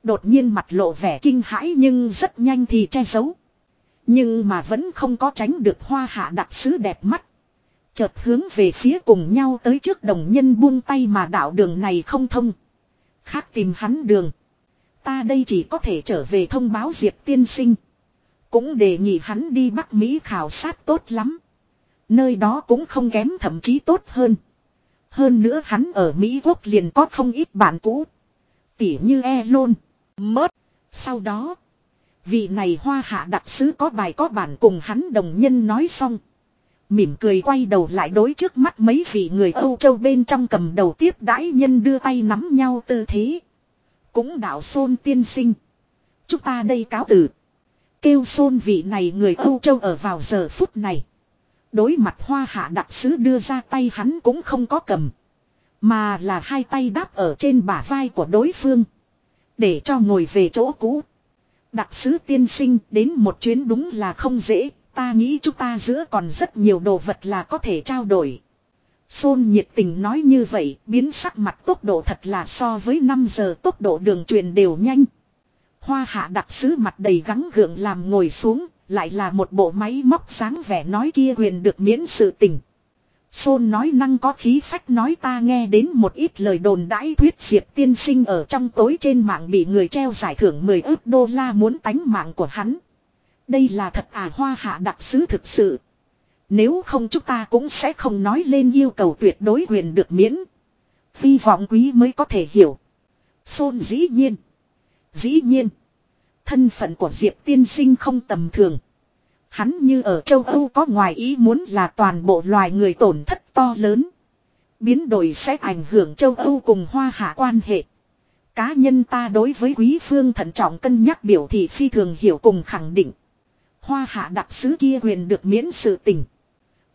Đột nhiên mặt lộ vẻ kinh hãi nhưng rất nhanh thì che giấu. Nhưng mà vẫn không có tránh được hoa hạ đặc sứ đẹp mắt. Chợt hướng về phía cùng nhau tới trước đồng nhân buông tay mà đạo đường này không thông. Khác tìm hắn đường. Ta đây chỉ có thể trở về thông báo Diệp tiên sinh. Cũng đề nghị hắn đi Bắc Mỹ khảo sát tốt lắm. Nơi đó cũng không kém thậm chí tốt hơn. Hơn nữa hắn ở Mỹ Quốc liền có không ít bạn cũ. Tỉ như Elon, Mớt. Sau đó, vị này hoa hạ đặc sứ có bài có bản cùng hắn đồng nhân nói xong. Mỉm cười quay đầu lại đối trước mắt mấy vị người Âu Châu bên trong cầm đầu tiếp đãi nhân đưa tay nắm nhau tư thế. Cũng đạo xôn tiên sinh. Chúng ta đây cáo từ. Kêu xôn vị này người Âu Châu ở vào giờ phút này. Đối mặt hoa hạ đặc sứ đưa ra tay hắn cũng không có cầm. Mà là hai tay đáp ở trên bả vai của đối phương. Để cho ngồi về chỗ cũ. Đặc sứ tiên sinh đến một chuyến đúng là không dễ. Ta nghĩ chúng ta giữa còn rất nhiều đồ vật là có thể trao đổi. Xôn nhiệt tình nói như vậy, biến sắc mặt tốc độ thật là so với 5 giờ tốc độ đường truyền đều nhanh. Hoa hạ đặc sứ mặt đầy gắng gượng làm ngồi xuống, lại là một bộ máy móc sáng vẻ nói kia quyền được miễn sự tình. Xôn nói năng có khí phách nói ta nghe đến một ít lời đồn đãi thuyết diệp tiên sinh ở trong tối trên mạng bị người treo giải thưởng 10 ước đô la muốn tánh mạng của hắn. Đây là thật à hoa hạ đặc sứ thực sự. Nếu không chúng ta cũng sẽ không nói lên yêu cầu tuyệt đối quyền được miễn. Hy vọng quý mới có thể hiểu. Xôn dĩ nhiên. Dĩ nhiên. Thân phận của Diệp tiên sinh không tầm thường. Hắn như ở châu Âu có ngoài ý muốn là toàn bộ loài người tổn thất to lớn. Biến đổi sẽ ảnh hưởng châu Âu cùng hoa hạ quan hệ. Cá nhân ta đối với quý phương thận trọng cân nhắc biểu thị phi thường hiểu cùng khẳng định. Hoa hạ đặc sứ kia quyền được miễn sự tình.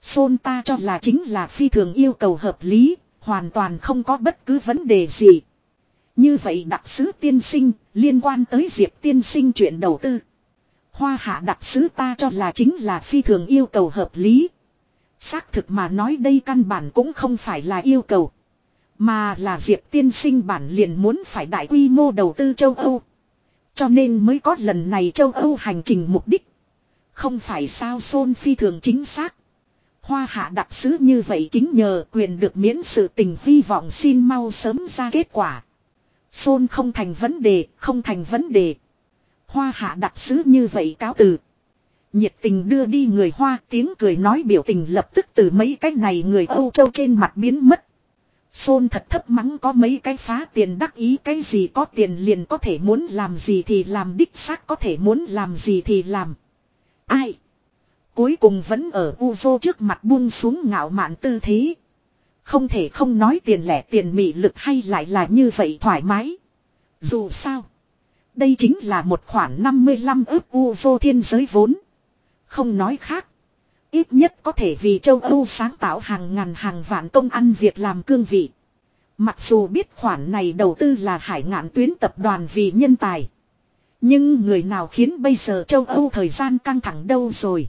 Xôn ta cho là chính là phi thường yêu cầu hợp lý, hoàn toàn không có bất cứ vấn đề gì. Như vậy đặc sứ tiên sinh, liên quan tới diệp tiên sinh chuyện đầu tư. Hoa hạ đặc sứ ta cho là chính là phi thường yêu cầu hợp lý. Xác thực mà nói đây căn bản cũng không phải là yêu cầu. Mà là diệp tiên sinh bản liền muốn phải đại quy mô đầu tư châu Âu. Cho nên mới có lần này châu Âu hành trình mục đích. Không phải sao xôn phi thường chính xác. Hoa hạ đặc sứ như vậy kính nhờ quyền được miễn sự tình hy vọng xin mau sớm ra kết quả. Xôn không thành vấn đề, không thành vấn đề. Hoa hạ đặc sứ như vậy cáo từ. Nhiệt tình đưa đi người Hoa, tiếng cười nói biểu tình lập tức từ mấy cái này người Âu Châu trên mặt biến mất. Xôn thật thấp mắng có mấy cái phá tiền đắc ý, cái gì có tiền liền có thể muốn làm gì thì làm, đích xác có thể muốn làm gì thì làm. Ai? Cuối cùng vẫn ở u vô trước mặt buông xuống ngạo mạn tư thế. Không thể không nói tiền lẻ, tiền mị lực hay lại là như vậy thoải mái. Dù sao. Đây chính là một khoản 55 ước u vô thiên giới vốn. Không nói khác. Ít nhất có thể vì châu Âu sáng tạo hàng ngàn hàng vạn công ăn việc làm cương vị. Mặc dù biết khoản này đầu tư là hải ngạn tuyến tập đoàn vì nhân tài. Nhưng người nào khiến bây giờ châu Âu thời gian căng thẳng đâu rồi.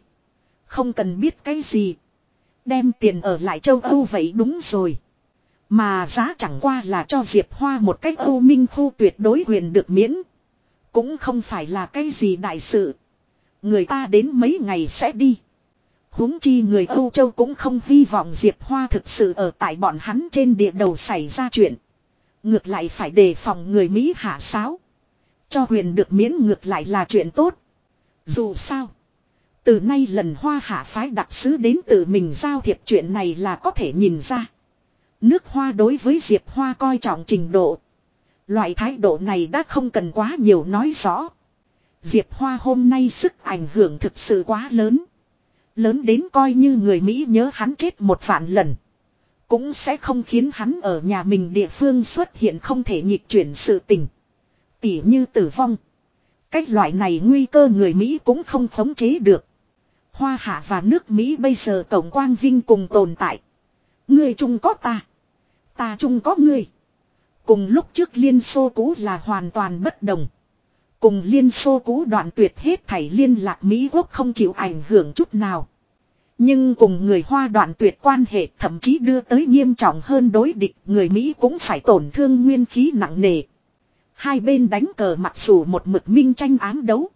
Không cần biết cái gì. Đem tiền ở lại châu Âu vậy đúng rồi. Mà giá chẳng qua là cho Diệp Hoa một cách Âu Minh Khu tuyệt đối quyền được miễn. Cũng không phải là cái gì đại sự. Người ta đến mấy ngày sẽ đi. huống chi người Âu Châu cũng không hy vọng Diệp Hoa thực sự ở tại bọn hắn trên địa đầu xảy ra chuyện. Ngược lại phải đề phòng người Mỹ hạ sáo. Cho huyền được miễn ngược lại là chuyện tốt. Dù sao. Từ nay lần hoa hạ phái đặc sứ đến tự mình giao thiệp chuyện này là có thể nhìn ra. Nước hoa đối với Diệp Hoa coi trọng trình độ. Loại thái độ này đã không cần quá nhiều nói rõ. Diệp Hoa hôm nay sức ảnh hưởng thực sự quá lớn. Lớn đến coi như người Mỹ nhớ hắn chết một vạn lần. Cũng sẽ không khiến hắn ở nhà mình địa phương xuất hiện không thể nhịp chuyển sự tình. Tỉ như tử vong. Cách loại này nguy cơ người Mỹ cũng không khống chế được. Hoa hạ và nước Mỹ bây giờ tổng quang vinh cùng tồn tại. Người chung có ta. Ta chung có ngươi. Cùng lúc trước Liên Xô cũ là hoàn toàn bất đồng. Cùng Liên Xô cũ đoạn tuyệt hết thảy liên lạc Mỹ Quốc không chịu ảnh hưởng chút nào. Nhưng cùng người Hoa đoạn tuyệt quan hệ thậm chí đưa tới nghiêm trọng hơn đối địch, người Mỹ cũng phải tổn thương nguyên khí nặng nề. Hai bên đánh cờ mặc dù một mực minh tranh án đấu.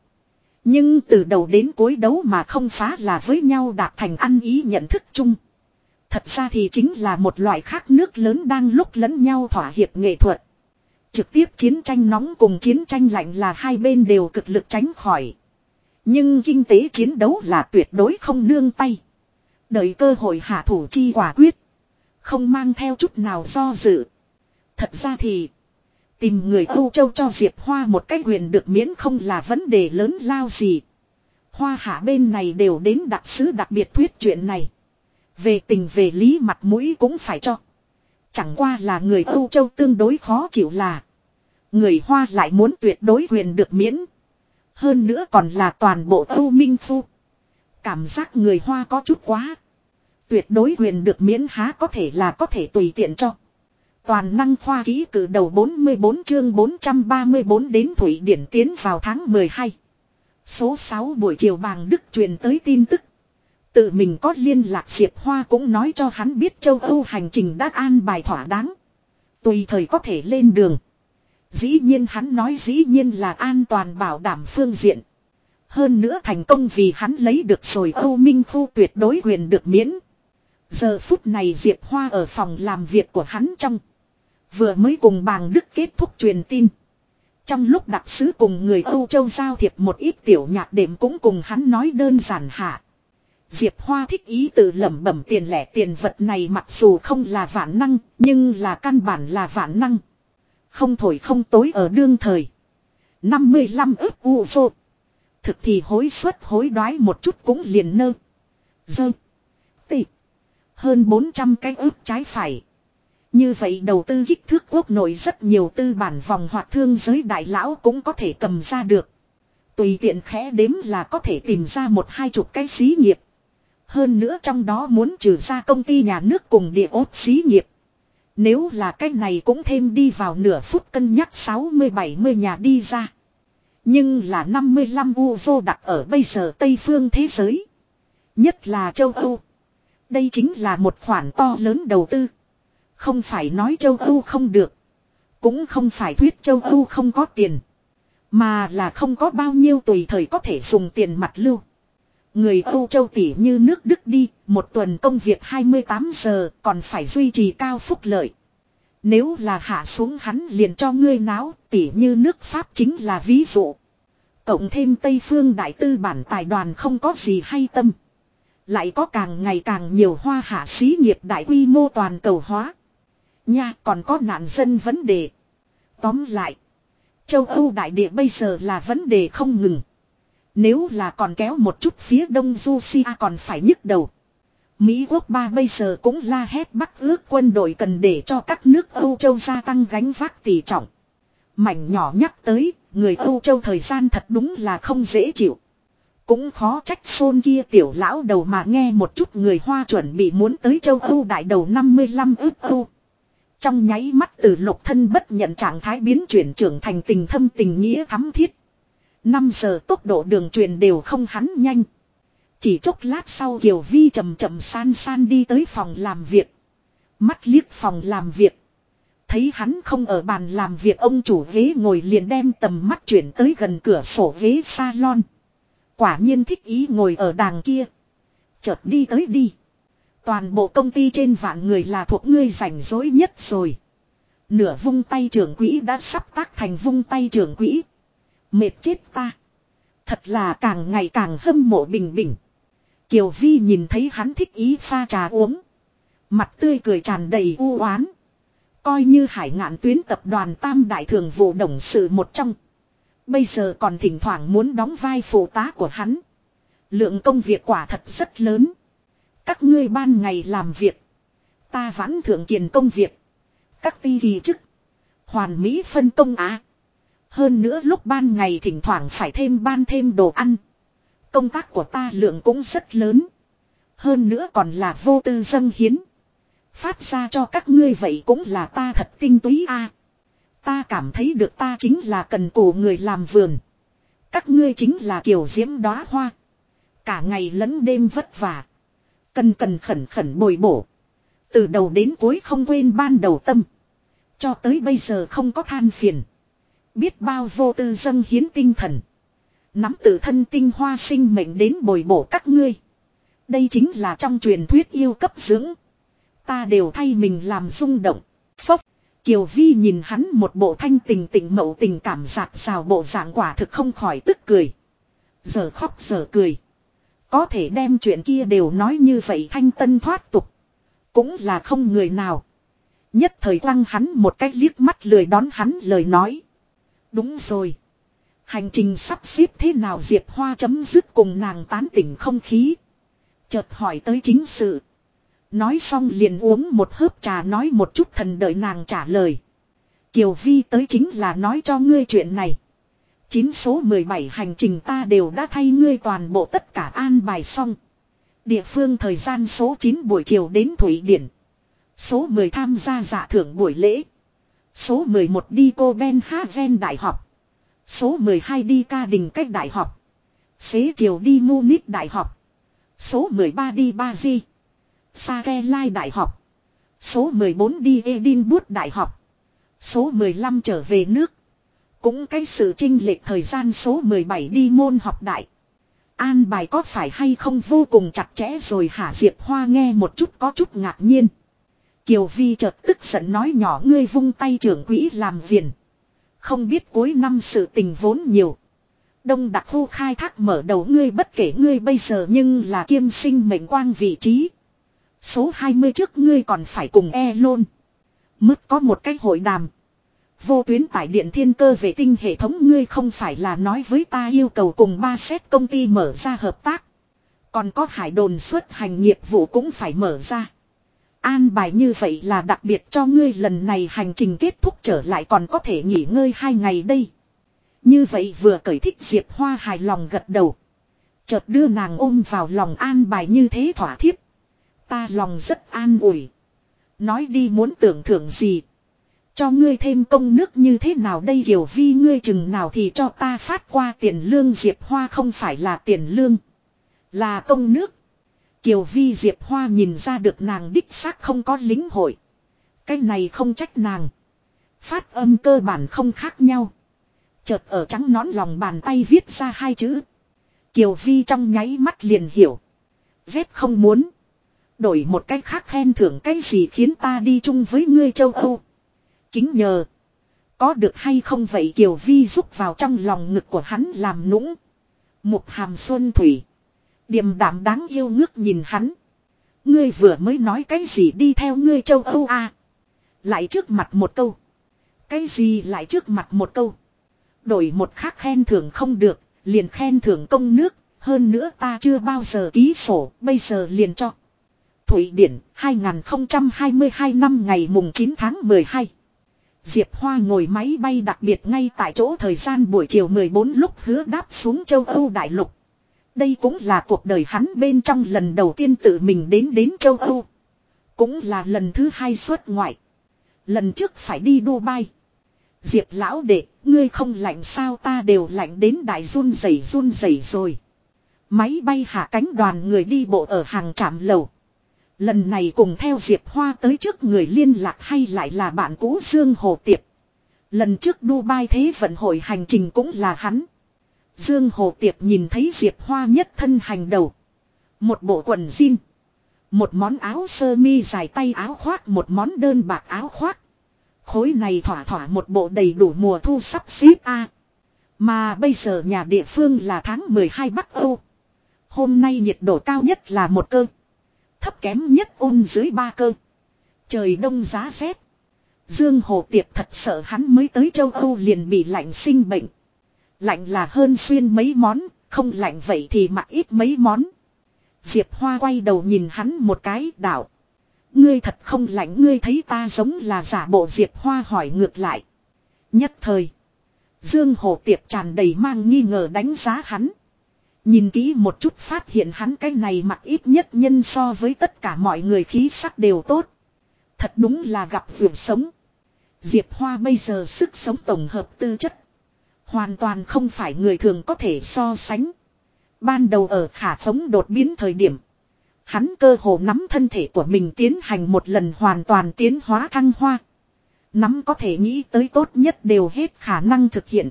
Nhưng từ đầu đến cuối đấu mà không phá là với nhau đạt thành ăn ý nhận thức chung. Thật ra thì chính là một loại khác nước lớn đang lúc lẫn nhau thỏa hiệp nghệ thuật. Trực tiếp chiến tranh nóng cùng chiến tranh lạnh là hai bên đều cực lực tránh khỏi. Nhưng kinh tế chiến đấu là tuyệt đối không nương tay. Đợi cơ hội hạ thủ chi quả quyết. Không mang theo chút nào do dự. Thật ra thì. Tìm người Âu Châu cho Diệp Hoa một cách quyền được miễn không là vấn đề lớn lao gì. Hoa hạ bên này đều đến đặc sứ đặc biệt thuyết chuyện này. Về tình về lý mặt mũi cũng phải cho. Chẳng qua là người Âu Châu tương đối khó chịu là. Người Hoa lại muốn tuyệt đối quyền được miễn. Hơn nữa còn là toàn bộ Âu Minh Phu. Cảm giác người Hoa có chút quá. Tuyệt đối quyền được miễn há có thể là có thể tùy tiện cho. Toàn năng khoa ký cử đầu 44 chương 434 đến Thủy Điển tiến vào tháng 12. Số 6 buổi chiều bàng Đức truyền tới tin tức. Tự mình có liên lạc Diệp Hoa cũng nói cho hắn biết châu Âu hành trình đã an bài thỏa đáng. Tùy thời có thể lên đường. Dĩ nhiên hắn nói dĩ nhiên là an toàn bảo đảm phương diện. Hơn nữa thành công vì hắn lấy được rồi Âu Minh Phu tuyệt đối quyền được miễn. Giờ phút này Diệp Hoa ở phòng làm việc của hắn trong. Vừa mới cùng bàng Đức kết thúc truyền tin. Trong lúc đặc sứ cùng người Âu Châu giao thiệp một ít tiểu nhạc đệm cũng cùng hắn nói đơn giản hạ. Diệp Hoa thích ý tự lẩm bẩm tiền lẻ tiền vật này mặc dù không là vạn năng, nhưng là căn bản là vạn năng. Không thổi không tối ở đương thời. 55 ức u vô. Thực thì hối suất hối đoái một chút cũng liền nơ. Dơ. Tị. Hơn 400 cái ức trái phải. Như vậy đầu tư kích thước quốc nội rất nhiều tư bản vòng hoặc thương giới đại lão cũng có thể cầm ra được. Tùy tiện khẽ đếm là có thể tìm ra một hai chục cái xí nghiệp. Hơn nữa trong đó muốn trừ ra công ty nhà nước cùng địa ốt xí nghiệp. Nếu là cái này cũng thêm đi vào nửa phút cân nhắc 60-70 nhà đi ra. Nhưng là 55 u vô đặt ở bây giờ Tây phương thế giới. Nhất là châu Âu. Đây chính là một khoản to lớn đầu tư. Không phải nói châu Âu không được. Cũng không phải thuyết châu Âu không có tiền. Mà là không có bao nhiêu tùy thời có thể dùng tiền mặt lưu. Người Âu Châu tỉ như nước Đức đi, một tuần công việc 28 giờ còn phải duy trì cao phúc lợi. Nếu là hạ xuống hắn liền cho ngươi náo, tỉ như nước Pháp chính là ví dụ. Cộng thêm Tây Phương Đại Tư bản tài đoàn không có gì hay tâm. Lại có càng ngày càng nhiều hoa hạ xí nghiệp đại quy mô toàn cầu hóa. Nha còn có nạn dân vấn đề. Tóm lại. Châu Âu đại địa bây giờ là vấn đề không ngừng. Nếu là còn kéo một chút phía đông Russia còn phải nhức đầu. Mỹ quốc ba bây giờ cũng la hét bắt ước quân đội cần để cho các nước Âu Châu gia tăng gánh vác tỷ trọng. Mảnh nhỏ nhắc tới, người Âu Châu thời gian thật đúng là không dễ chịu. Cũng khó trách xôn kia tiểu lão đầu mà nghe một chút người Hoa chuẩn bị muốn tới châu Âu đại đầu 55 ước Âu. Trong nháy mắt từ lục thân bất nhận trạng thái biến chuyển trưởng thành tình thâm tình nghĩa thắm thiết. 5 giờ tốc độ đường truyền đều không hắn nhanh. Chỉ chốc lát sau Kiều Vi chậm chậm san san đi tới phòng làm việc. Mắt liếc phòng làm việc. Thấy hắn không ở bàn làm việc, ông chủ ghế ngồi liền đem tầm mắt chuyển tới gần cửa sổ ghế salon. Quả nhiên thích ý ngồi ở đàng kia. Chợt đi tới đi. Toàn bộ công ty trên vạn người là thuộc ngươi rảnh rỗi nhất rồi. Nửa vung tay trưởng quỹ đã sắp tác thành vung tay trưởng quỹ. Mệt chết ta. Thật là càng ngày càng hâm mộ bình bình. Kiều Vi nhìn thấy hắn thích ý pha trà uống. Mặt tươi cười tràn đầy u oán. Coi như hải ngạn tuyến tập đoàn tam đại thường vụ đồng sự một trong. Bây giờ còn thỉnh thoảng muốn đóng vai phụ tá của hắn. Lượng công việc quả thật rất lớn. Các ngươi ban ngày làm việc. Ta vẫn thượng kiền công việc. Các ti kỳ chức. Hoàn mỹ phân công á. Hơn nữa lúc ban ngày thỉnh thoảng phải thêm ban thêm đồ ăn. Công tác của ta lượng cũng rất lớn. Hơn nữa còn là vô tư dâng hiến. Phát ra cho các ngươi vậy cũng là ta thật tinh túy a. Ta cảm thấy được ta chính là cần cổ người làm vườn. Các ngươi chính là kiểu diễm đóa hoa. Cả ngày lẫn đêm vất vả. Cần cần khẩn khẩn bồi bổ. Từ đầu đến cuối không quên ban đầu tâm. Cho tới bây giờ không có than phiền. Biết bao vô tư dâng hiến tinh thần. Nắm tự thân tinh hoa sinh mệnh đến bồi bổ các ngươi. Đây chính là trong truyền thuyết yêu cấp dưỡng. Ta đều thay mình làm rung động. Phốc. Kiều Vi nhìn hắn một bộ thanh tình tình mậu tình cảm giạt rào bộ dạng quả thực không khỏi tức cười. Giờ khóc giờ cười. Có thể đem chuyện kia đều nói như vậy thanh tân thoát tục. Cũng là không người nào. Nhất thời quăng hắn một cách liếc mắt lười đón hắn lời nói. Đúng rồi. Hành trình sắp xếp thế nào Diệp Hoa chấm dứt cùng nàng tán tỉnh không khí. Chợt hỏi tới chính sự. Nói xong liền uống một hớp trà nói một chút thần đợi nàng trả lời. Kiều Vi tới chính là nói cho ngươi chuyện này. Chín số 17 hành trình ta đều đã thay ngươi toàn bộ tất cả an bài xong. Địa phương thời gian số 9 buổi chiều đến Thủy Điển. Số 10 tham gia dạ thưởng buổi lễ. Số 11 đi cô Ben Haven Đại học. Số 12 đi ca đình cách đại học. Xế chiều đi Munich Đại học. Số 13 đi Ba Di. Lai Đại học. Số 14 đi Edinburgh Đại học. Số 15 trở về nước. Cũng cái sự trinh lệch thời gian số 17 đi môn học đại. An bài có phải hay không vô cùng chặt chẽ rồi hả Diệp Hoa nghe một chút có chút ngạc nhiên. Kiều Vi chợt tức giận nói nhỏ, ngươi vung tay trưởng quỹ làm viền. Không biết cuối năm sự tình vốn nhiều. Đông đặc khu khai thác mở đầu ngươi bất kể ngươi bây giờ nhưng là kiêm sinh mệnh quang vị trí. Số 20 trước ngươi còn phải cùng e lôn. Mức có một cái hội đàm. Vô tuyến tải điện thiên cơ vệ tinh hệ thống ngươi không phải là nói với ta yêu cầu cùng ba xét công ty mở ra hợp tác. Còn có hải đồn xuất hành nghiệp vụ cũng phải mở ra. An bài như vậy là đặc biệt cho ngươi lần này hành trình kết thúc trở lại còn có thể nghỉ ngơi hai ngày đây. Như vậy vừa cởi thích Diệp Hoa hài lòng gật đầu. Chợt đưa nàng ôm vào lòng an bài như thế thỏa thiếp. Ta lòng rất an ủi. Nói đi muốn tưởng thưởng gì. Cho ngươi thêm công nước như thế nào đây hiểu vi, ngươi chừng nào thì cho ta phát qua tiền lương Diệp Hoa không phải là tiền lương. Là công nước. Kiều Vi Diệp Hoa nhìn ra được nàng đích xác không có lính hội. Cái này không trách nàng. Phát âm cơ bản không khác nhau. Chợt ở trắng nón lòng bàn tay viết ra hai chữ. Kiều Vi trong nháy mắt liền hiểu. Vết không muốn. Đổi một cách khác khen thưởng cái gì khiến ta đi chung với ngươi châu Âu. Kính nhờ. Có được hay không vậy Kiều Vi rúc vào trong lòng ngực của hắn làm nũng. Mục hàm xuân thủy. Điềm đạm đáng yêu ngước nhìn hắn. Ngươi vừa mới nói cái gì đi theo ngươi châu Âu à. Lại trước mặt một câu. Cái gì lại trước mặt một câu. Đổi một khác khen thưởng không được, liền khen thưởng công nước, hơn nữa ta chưa bao giờ ký sổ, bây giờ liền cho. Thủy Điển, 2022 năm ngày mùng 9 tháng 12. Diệp Hoa ngồi máy bay đặc biệt ngay tại chỗ thời gian buổi chiều 14 lúc hứa đáp xuống châu Âu đại lục. Đây cũng là cuộc đời hắn bên trong lần đầu tiên tự mình đến đến châu Âu. Cũng là lần thứ hai xuất ngoại. Lần trước phải đi Dubai. Diệp lão đệ, ngươi không lạnh sao ta đều lạnh đến đại run rẩy run rẩy rồi. Máy bay hạ cánh đoàn người đi bộ ở hàng trạm lầu. Lần này cùng theo Diệp Hoa tới trước người liên lạc hay lại là bạn cũ Dương Hồ Tiệp. Lần trước Dubai Thế vận hội hành trình cũng là hắn. Dương Hồ Tiệp nhìn thấy Diệp Hoa nhất thân hành đầu. Một bộ quần jean. Một món áo sơ mi dài tay áo khoác, một món đơn bạc áo khoác. Khối này thỏa thỏa một bộ đầy đủ mùa thu sắp xếp A. Mà bây giờ nhà địa phương là tháng 12 Bắc Âu. Hôm nay nhiệt độ cao nhất là một cơ. Thấp kém nhất ôn dưới ba cơ. Trời đông giá rét. Dương Hồ Tiệp thật sợ hắn mới tới châu Âu liền bị lạnh sinh bệnh. Lạnh là hơn xuyên mấy món, không lạnh vậy thì mặc ít mấy món. Diệp Hoa quay đầu nhìn hắn một cái đảo. Ngươi thật không lạnh ngươi thấy ta giống là giả bộ Diệp Hoa hỏi ngược lại. Nhất thời. Dương Hồ Tiệp tràn đầy mang nghi ngờ đánh giá hắn. Nhìn kỹ một chút phát hiện hắn cái này mặc ít nhất nhân so với tất cả mọi người khí sắc đều tốt. Thật đúng là gặp vượt sống. Diệp Hoa bây giờ sức sống tổng hợp tư chất. Hoàn toàn không phải người thường có thể so sánh. Ban đầu ở khả phóng đột biến thời điểm. Hắn cơ hồ nắm thân thể của mình tiến hành một lần hoàn toàn tiến hóa thăng hoa. Nắm có thể nghĩ tới tốt nhất đều hết khả năng thực hiện.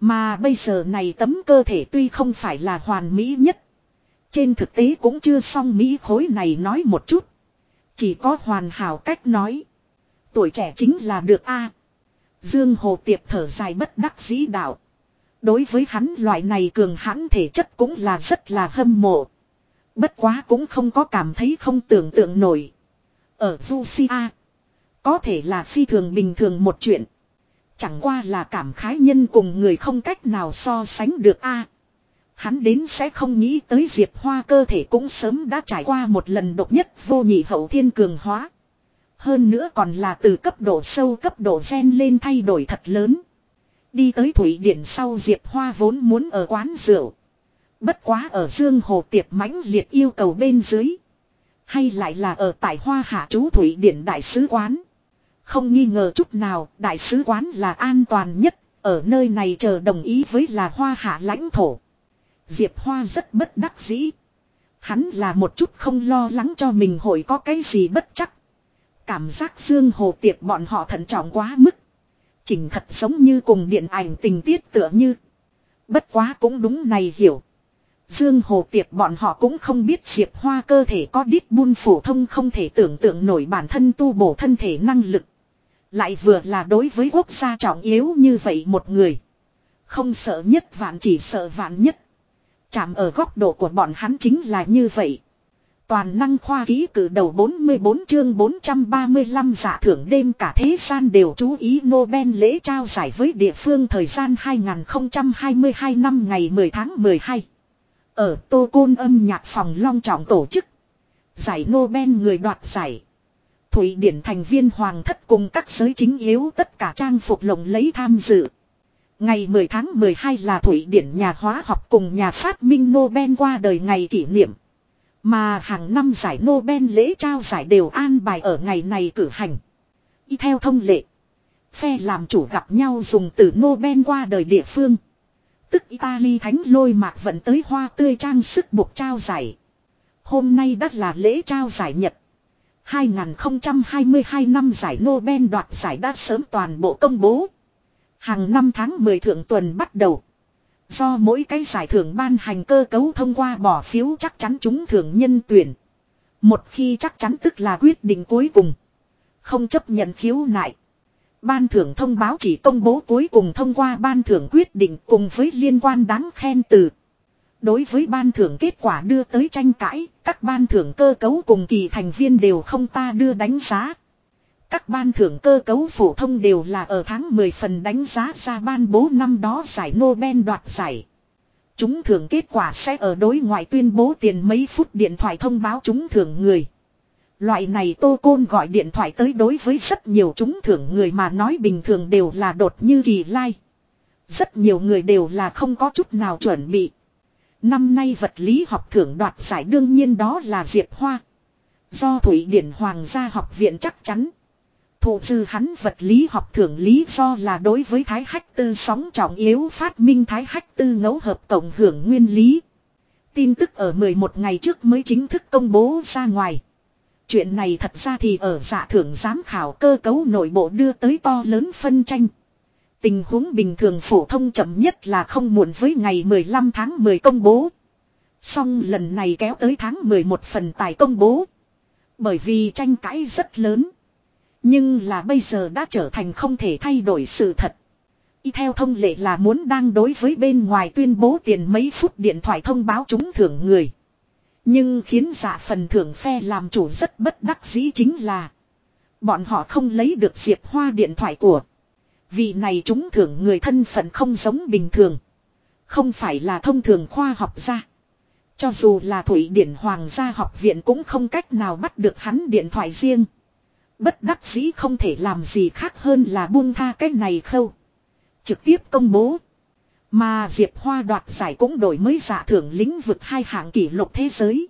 Mà bây giờ này tấm cơ thể tuy không phải là hoàn mỹ nhất. Trên thực tế cũng chưa xong mỹ khối này nói một chút. Chỉ có hoàn hảo cách nói. Tuổi trẻ chính là được a. Dương Hồ Tiệp thở dài bất đắc dĩ đạo. Đối với hắn loại này cường hãn thể chất cũng là rất là hâm mộ. Bất quá cũng không có cảm thấy không tưởng tượng nổi. Ở Lucia. Có thể là phi thường bình thường một chuyện. Chẳng qua là cảm khái nhân cùng người không cách nào so sánh được a. hắn đến sẽ không nghĩ tới Diệp Hoa cơ thể cũng sớm đã trải qua một lần độc nhất vô nhị hậu thiên cường hóa. Hơn nữa còn là từ cấp độ sâu cấp độ gen lên thay đổi thật lớn. Đi tới Thủy Điển sau Diệp Hoa vốn muốn ở quán rượu. Bất quá ở Dương Hồ Tiệp mãnh liệt yêu cầu bên dưới. Hay lại là ở tại Hoa Hạ chú Thủy Điển Đại sứ quán. Không nghi ngờ chút nào, Đại sứ quán là an toàn nhất, ở nơi này chờ đồng ý với là Hoa Hạ lãnh thổ. Diệp Hoa rất bất đắc dĩ. Hắn là một chút không lo lắng cho mình hội có cái gì bất chắc. Cảm giác Dương Hồ Tiệp bọn họ thận trọng quá mức. Chỉnh thật giống như cùng điện ảnh tình tiết tựa như. Bất quá cũng đúng này hiểu. Dương Hồ Tiệp bọn họ cũng không biết Diệp Hoa cơ thể có đít buôn phổ thông không thể tưởng tượng nổi bản thân tu bổ thân thể năng lực. Lại vừa là đối với quốc gia trọng yếu như vậy một người. Không sợ nhất vạn chỉ sợ vạn nhất. Chạm ở góc độ của bọn hắn chính là như vậy. Toàn năng khoa ký cử đầu 44 chương 435 giả thưởng đêm cả thế gian đều chú ý Nobel lễ trao giải với địa phương thời gian 2022 năm ngày 10 tháng 12. Ở Tô Côn âm nhạc phòng long trọng tổ chức. Giải Nobel người đoạt giải. Thủy Điển thành viên hoàng thất cùng các giới chính yếu tất cả trang phục lộng lấy tham dự. Ngày 10 tháng 12 là Thủy Điển nhà hóa học cùng nhà phát minh Nobel qua đời ngày kỷ niệm. Mà hàng năm giải Nobel lễ trao giải đều an bài ở ngày này cử hành. Y theo thông lệ. Phe làm chủ gặp nhau dùng từ Nobel qua đời địa phương. Tức Italy thánh lôi mạc vận tới hoa tươi trang sức buộc trao giải. Hôm nay đã là lễ trao giải Nhật. 2022 năm giải Nobel đoạt giải đã sớm toàn bộ công bố. Hàng năm tháng 10 thượng tuần bắt đầu. Do mỗi cái giải thưởng ban hành cơ cấu thông qua bỏ phiếu chắc chắn chúng thưởng nhân tuyển. Một khi chắc chắn tức là quyết định cuối cùng. Không chấp nhận khiếu nại. Ban thưởng thông báo chỉ công bố cuối cùng thông qua ban thưởng quyết định cùng với liên quan đáng khen từ. Đối với ban thưởng kết quả đưa tới tranh cãi, các ban thưởng cơ cấu cùng kỳ thành viên đều không ta đưa đánh giá. Các ban thưởng cơ cấu phổ thông đều là ở tháng 10 phần đánh giá ra ban bố năm đó giải Nobel đoạt giải. Chúng thưởng kết quả sẽ ở đối ngoại tuyên bố tiền mấy phút điện thoại thông báo chúng thưởng người. Loại này tô côn gọi điện thoại tới đối với rất nhiều chúng thưởng người mà nói bình thường đều là đột như kỳ lai. Rất nhiều người đều là không có chút nào chuẩn bị. Năm nay vật lý học thưởng đoạt giải đương nhiên đó là Diệp Hoa. Do Thủy Điển Hoàng gia học viện chắc chắn. Thủ dư hắn vật lý học thưởng lý do là đối với thái hách tư sóng trọng yếu phát minh thái hách tư ngẫu hợp tổng hưởng nguyên lý. Tin tức ở 11 ngày trước mới chính thức công bố ra ngoài. Chuyện này thật ra thì ở dạ giả thưởng giám khảo cơ cấu nội bộ đưa tới to lớn phân tranh. Tình huống bình thường phổ thông chậm nhất là không muộn với ngày 15 tháng 10 công bố. Xong lần này kéo tới tháng 11 phần tài công bố. Bởi vì tranh cãi rất lớn. Nhưng là bây giờ đã trở thành không thể thay đổi sự thật. Y theo thông lệ là muốn đang đối với bên ngoài tuyên bố tiền mấy phút điện thoại thông báo trúng thưởng người. Nhưng khiến giả phần thưởng phe làm chủ rất bất đắc dĩ chính là, Bọn họ không lấy được Diệp Hoa điện thoại của Vị này trúng thưởng người thân phận không giống bình thường Không phải là thông thường khoa học gia Cho dù là Thủy Điển Hoàng gia học viện cũng không cách nào bắt được hắn điện thoại riêng Bất đắc dĩ không thể làm gì khác hơn là buông tha cái này khâu Trực tiếp công bố mà Diệp Hoa đoạt giải cũng đổi mới giả thưởng lĩnh vực hai hạng kỷ lục thế giới.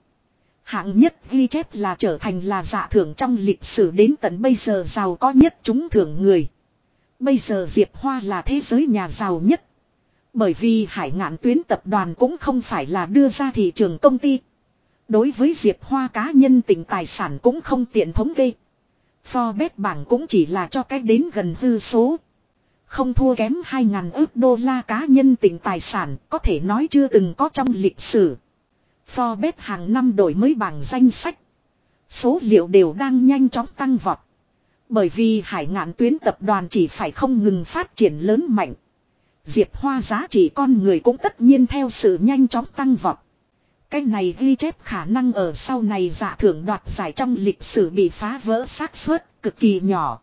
Hạng nhất ghi chép là trở thành là giả thưởng trong lịch sử đến tận bây giờ giàu có nhất chúng thưởng người. Bây giờ Diệp Hoa là thế giới nhà giàu nhất. Bởi vì hải ngạn tuyến tập đoàn cũng không phải là đưa ra thị trường công ty. Đối với Diệp Hoa cá nhân tình tài sản cũng không tiện thống kê. Forbes bảng cũng chỉ là cho cách đến gần hư số. Không thua kém 2.000 ước đô la cá nhân tỉnh tài sản, có thể nói chưa từng có trong lịch sử. Forbes hàng năm đổi mới bảng danh sách. Số liệu đều đang nhanh chóng tăng vọt. Bởi vì hải ngạn tuyến tập đoàn chỉ phải không ngừng phát triển lớn mạnh. Diệp Hoa giá trị con người cũng tất nhiên theo sự nhanh chóng tăng vọt. Cái này ghi chép khả năng ở sau này giả thưởng đoạt giải trong lịch sử bị phá vỡ xác suất cực kỳ nhỏ.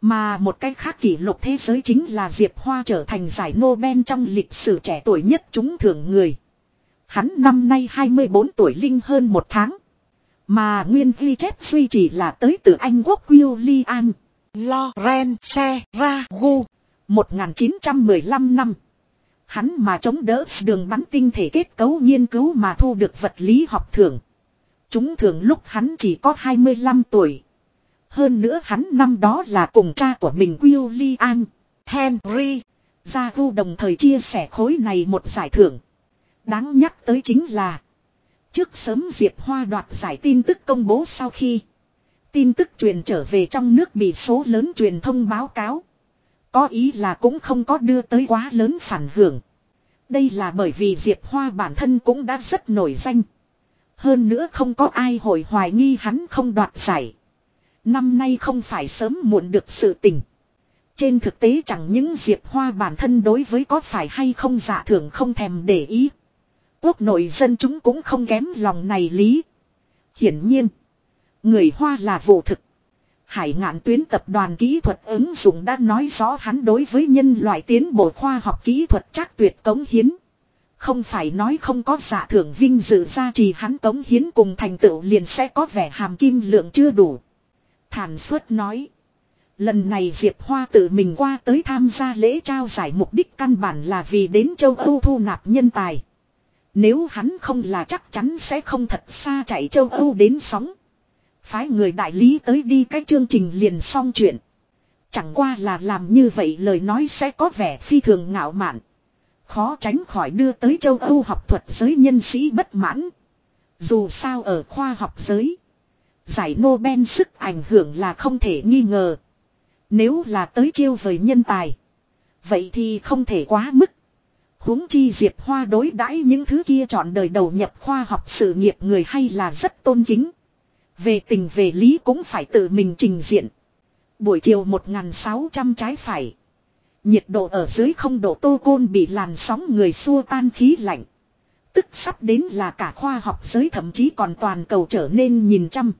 Mà một cách khác kỷ lục thế giới chính là Diệp Hoa trở thành giải Nobel trong lịch sử trẻ tuổi nhất chúng thưởng người. Hắn năm nay 24 tuổi linh hơn một tháng. Mà nguyên ghi chép duy chỉ là tới từ Anh quốc William Loren Serragu 1915 năm. Hắn mà chống đỡ đường bắn tinh thể kết cấu nghiên cứu mà thu được vật lý học thưởng. Chúng thường lúc hắn chỉ có 25 tuổi. Hơn nữa hắn năm đó là cùng cha của mình William Henry Gia Vu đồng thời chia sẻ khối này một giải thưởng. Đáng nhắc tới chính là, Trước sớm Diệp Hoa đoạt giải tin tức công bố sau khi Tin tức truyền trở về trong nước bị số lớn truyền thông báo cáo có ý là cũng không có đưa tới quá lớn phản hưởng Đây là bởi vì Diệp Hoa bản thân cũng đã rất nổi danh Hơn nữa không có ai hồi hoài nghi hắn không đoạt giải Năm nay không phải sớm muộn được sự tình. Trên thực tế chẳng những Diệp Hoa bản thân đối với có phải hay không giả thưởng không thèm để ý. Quốc nội dân chúng cũng không kém lòng này lý. Hiển nhiên, người Hoa là vô thực. Hải ngạn tuyến tập đoàn kỹ thuật ứng dụng đã nói rõ hắn đối với nhân loại tiến bộ khoa học kỹ thuật chắc tuyệt cống hiến. Không phải nói không có giả thưởng vinh dự ra trì hắn cống hiến cùng thành tựu liền sẽ có vẻ hàm kim lượng chưa đủ. Thản suất nói. Lần này Diệp Hoa tự mình qua tới tham gia lễ trao giải mục đích căn bản là vì đến châu Âu thu nạp nhân tài. Nếu hắn không là chắc chắn sẽ không thật xa chạy châu Âu đến sóng. Phái người đại lý tới đi cái chương trình liền xong chuyện. Chẳng qua là làm như vậy lời nói sẽ có vẻ phi thường ngạo mạn. Khó tránh khỏi đưa tới châu Âu học thuật giới nhân sĩ bất mãn. Dù sao ở khoa học giới. Giải Nobel sức ảnh hưởng là không thể nghi ngờ. Nếu là tới chiêu với nhân tài. Vậy thì không thể quá mức. huống chi Diệp Hoa đối đãi những thứ kia chọn đời đầu nhập khoa học sự nghiệp người hay là rất tôn kính. Về tình về lý cũng phải tự mình trình diện. Buổi chiều 1.600 trái phải. Nhiệt độ ở dưới không độ tô côn bị làn sóng người xua tan khí lạnh. Tức sắp đến là cả khoa học giới thậm chí còn toàn cầu trở nên nhìn chăm.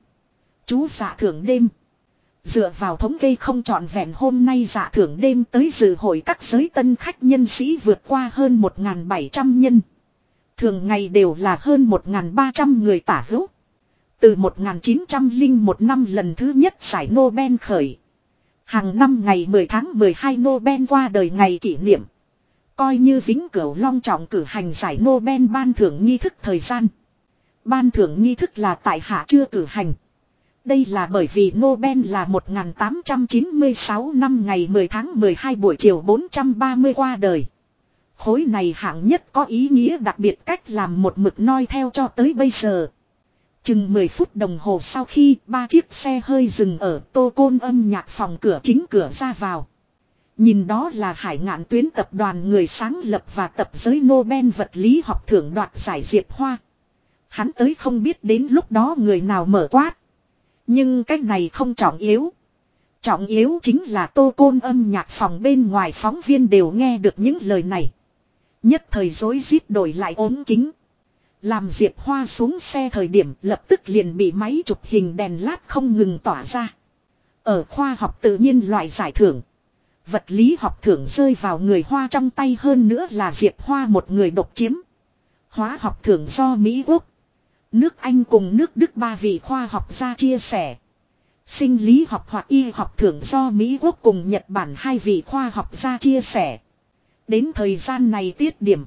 Chú dạ thưởng đêm. Dựa vào thống kê không trọn vẹn hôm nay dạ thưởng đêm tới dự hội các giới tân khách nhân sĩ vượt qua hơn 1.700 nhân. Thường ngày đều là hơn 1.300 người tả hữu. Từ 1901 năm lần thứ nhất giải Nobel khởi. Hàng năm ngày 10 tháng 12 Nobel qua đời ngày kỷ niệm. Coi như vĩnh cửu long trọng cử hành giải Nobel ban thưởng nghi thức thời gian. Ban thưởng nghi thức là tại hạ chưa cử hành. Đây là bởi vì Nobel là 1896 năm ngày 10 tháng 12 buổi chiều 430 qua đời. Khối này hạng nhất có ý nghĩa đặc biệt cách làm một mực noi theo cho tới bây giờ. Chừng 10 phút đồng hồ sau khi ba chiếc xe hơi dừng ở tô côn âm nhạc phòng cửa chính cửa ra vào. Nhìn đó là hải ngạn tuyến tập đoàn người sáng lập và tập giới Nobel vật lý học thưởng đoạt giải Diệp Hoa. Hắn tới không biết đến lúc đó người nào mở quát. Nhưng cái này không trọng yếu. Trọng yếu chính là tô côn âm nhạc phòng bên ngoài phóng viên đều nghe được những lời này. Nhất thời dối rít đổi lại ốm kính. Làm Diệp Hoa xuống xe thời điểm lập tức liền bị máy chụp hình đèn lát không ngừng tỏa ra. Ở khoa học tự nhiên loại giải thưởng. Vật lý học thưởng rơi vào người Hoa trong tay hơn nữa là Diệp Hoa một người độc chiếm. Hóa học thưởng do Mỹ Quốc. Nước Anh cùng nước Đức ba vị khoa học gia chia sẻ. Sinh lý học hoặc y học thưởng do Mỹ Quốc cùng Nhật Bản hai vị khoa học gia chia sẻ. Đến thời gian này tiết điểm.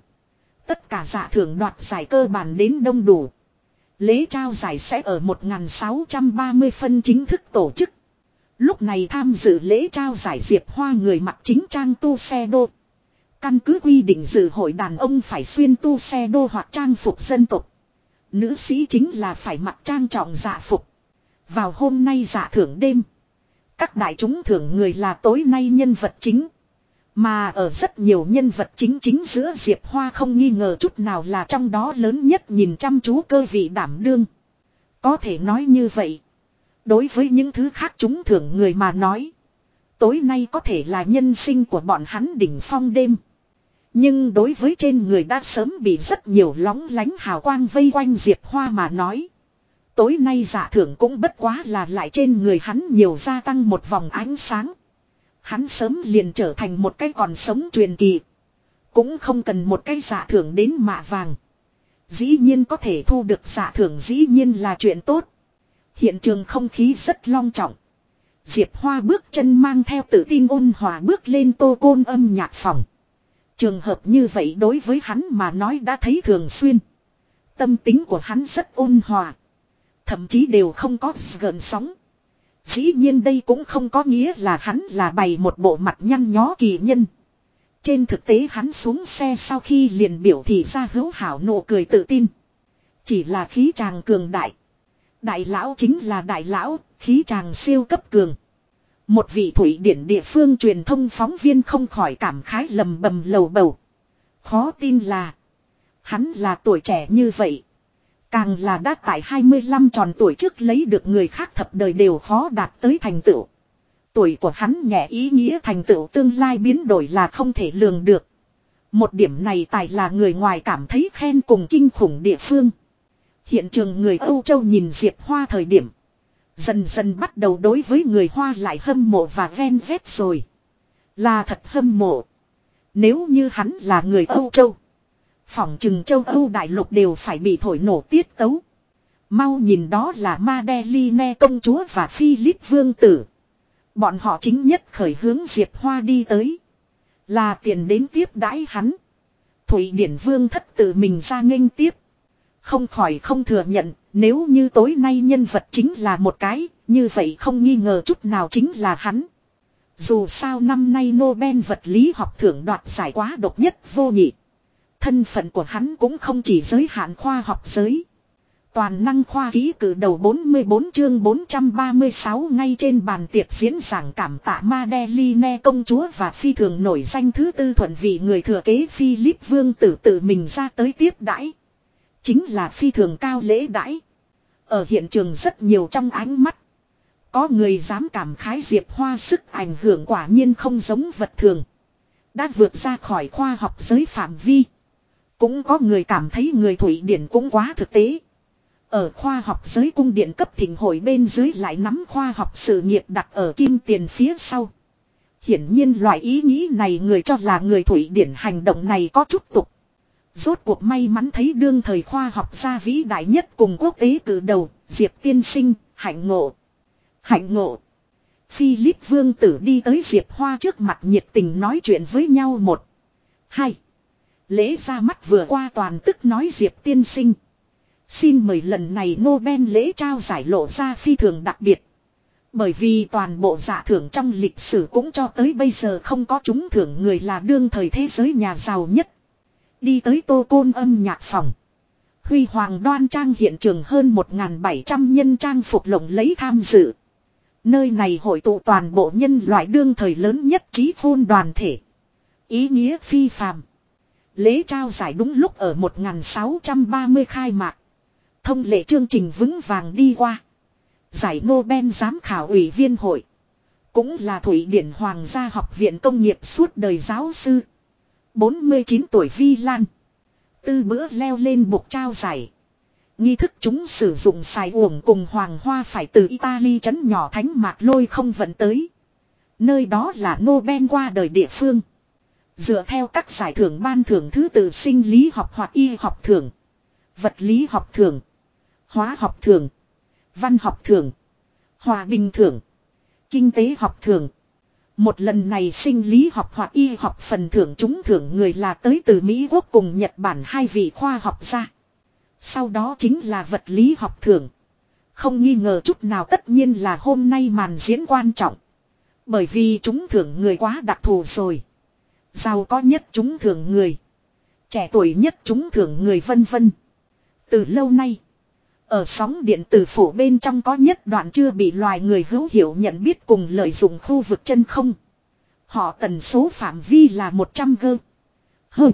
Tất cả giả thưởng đoạt giải cơ bản đến đông đủ. Lễ trao giải sẽ ở 1630 phân chính thức tổ chức. Lúc này tham dự lễ trao giải Diệp Hoa người mặc chính trang tu xe đô. Căn cứ quy định dự hội đàn ông phải xuyên tu xe đô hoặc trang phục dân tộc. Nữ sĩ chính là phải mặc trang trọng dạ phục. Vào hôm nay dạ thưởng đêm. Các đại chúng thưởng người là tối nay nhân vật chính. Mà ở rất nhiều nhân vật chính chính giữa Diệp Hoa không nghi ngờ chút nào là trong đó lớn nhất nhìn chăm chú cơ vị đảm đương. Có thể nói như vậy. Đối với những thứ khác chúng thưởng người mà nói. Tối nay có thể là nhân sinh của bọn hắn đỉnh phong đêm. Nhưng đối với trên người đã sớm bị rất nhiều lóng lánh hào quang vây quanh Diệp Hoa mà nói. Tối nay giả thưởng cũng bất quá là lại trên người hắn nhiều gia tăng một vòng ánh sáng. Hắn sớm liền trở thành một cái còn sống truyền kỳ. Cũng không cần một cái giả thưởng đến mạ vàng. Dĩ nhiên có thể thu được giả thưởng dĩ nhiên là chuyện tốt. Hiện trường không khí rất long trọng. Diệp Hoa bước chân mang theo tự tin ôn hòa bước lên tô côn âm nhạc phòng. Trường hợp như vậy đối với hắn mà nói đã thấy thường xuyên. Tâm tính của hắn rất ôn hòa. Thậm chí đều không có gần sóng. Dĩ nhiên đây cũng không có nghĩa là hắn là bày một bộ mặt nhăn nhó kỳ nhân. Trên thực tế hắn xuống xe sau khi liền biểu thị ra hữu hảo nụ cười tự tin. Chỉ là khí chàng cường đại. Đại lão chính là đại lão, khí chàng siêu cấp cường. Một vị thủy điển địa phương truyền thông phóng viên không khỏi cảm khái lầm bầm lầu bầu. Khó tin là. Hắn là tuổi trẻ như vậy. Càng là đã tại 25 tròn tuổi trước lấy được người khác thập đời đều khó đạt tới thành tựu. Tuổi của hắn nhẹ ý nghĩa thành tựu tương lai biến đổi là không thể lường được. Một điểm này tài là người ngoài cảm thấy khen cùng kinh khủng địa phương. Hiện trường người Âu Châu nhìn Diệp Hoa thời điểm. Dần dần bắt đầu đối với người Hoa lại hâm mộ và ven vét rồi. Là thật hâm mộ. Nếu như hắn là người Âu Châu. Phỏng chừng châu Âu đại lục đều phải bị thổi nổ tiết tấu. Mau nhìn đó là Madeline công chúa và Philip vương tử. Bọn họ chính nhất khởi hướng Diệp Hoa đi tới. Là tiền đến tiếp đãi hắn. Thủy Điển Vương thất tự mình ra nghênh tiếp. Không khỏi không thừa nhận, nếu như tối nay nhân vật chính là một cái, như vậy không nghi ngờ chút nào chính là hắn. Dù sao năm nay Nobel vật lý học thưởng đoạt giải quá độc nhất vô nhị. Thân phận của hắn cũng không chỉ giới hạn khoa học giới. Toàn năng khoa ký cử đầu 44 chương 436 ngay trên bàn tiệc diễn giảng cảm tạ Madeline công chúa và phi thường nổi danh thứ tư thuận vị người thừa kế Philip Vương tử tự mình ra tới tiếp đãi. Chính là phi thường cao lễ đãi. Ở hiện trường rất nhiều trong ánh mắt. Có người dám cảm khái Diệp Hoa sức ảnh hưởng quả nhiên không giống vật thường. Đã vượt ra khỏi khoa học giới phạm vi. Cũng có người cảm thấy người Thủy Điển cũng quá thực tế. Ở khoa học giới cung điện cấp thỉnh hội bên dưới lại nắm khoa học sự nghiệp đặt ở kim tiền phía sau. Hiển nhiên loại ý nghĩ này người cho là người Thủy Điển hành động này có chút tục. Rốt cuộc may mắn thấy đương thời khoa học gia vĩ đại nhất cùng quốc tế cử đầu, Diệp tiên sinh, hạnh ngộ. Hạnh ngộ. Philip vương tử đi tới Diệp Hoa trước mặt nhiệt tình nói chuyện với nhau một. Hai. Lễ ra mắt vừa qua toàn tức nói Diệp tiên sinh. Xin mời lần này Nobel lễ trao giải lộ ra phi thường đặc biệt. Bởi vì toàn bộ giả thưởng trong lịch sử cũng cho tới bây giờ không có chúng thưởng người là đương thời thế giới nhà giàu nhất. Đi tới tô côn âm nhạc phòng. Huy Hoàng đoan trang hiện trường hơn 1.700 nhân trang phục lộng lấy tham dự. Nơi này hội tụ toàn bộ nhân loại đương thời lớn nhất trí phôn đoàn thể. Ý nghĩa phi phàm. Lễ trao giải đúng lúc ở 1630 khai mạc. Thông lệ chương trình vững vàng đi qua. Giải Nobel giám khảo ủy viên hội. Cũng là Thủy Điển Hoàng gia học viện công nghiệp suốt đời giáo sư. 49 tuổi Vi Lan. Tư bữa leo lên bục trao giải. Nghi thức chúng sử dụng xài uổng cùng hoàng hoa phải từ Italy trấn nhỏ thánh mạc lôi không vận tới. Nơi đó là Nobel qua đời địa phương. Dựa theo các giải thưởng ban thưởng thứ tự sinh lý học hoặc y học thưởng. Vật lý học thưởng. Hóa học thưởng. Văn học thưởng. Hòa bình thưởng. Kinh tế học thưởng. Một lần này sinh lý học hoặc y học phần thưởng chúng thưởng người là tới từ Mỹ, Quốc cùng Nhật Bản hai vị khoa học gia. Sau đó chính là vật lý học thưởng. Không nghi ngờ chút nào tất nhiên là hôm nay màn diễn quan trọng. Bởi vì chúng thưởng người quá đặc thù rồi. Giàu có nhất chúng thưởng người. Trẻ tuổi nhất chúng thưởng người vân vân. Từ lâu nay. Ở sóng điện tử phủ bên trong có nhất đoạn chưa bị loài người hữu hiểu nhận biết cùng lợi dụng khu vực chân không. Họ tần số phạm vi là 100 g. Hơ.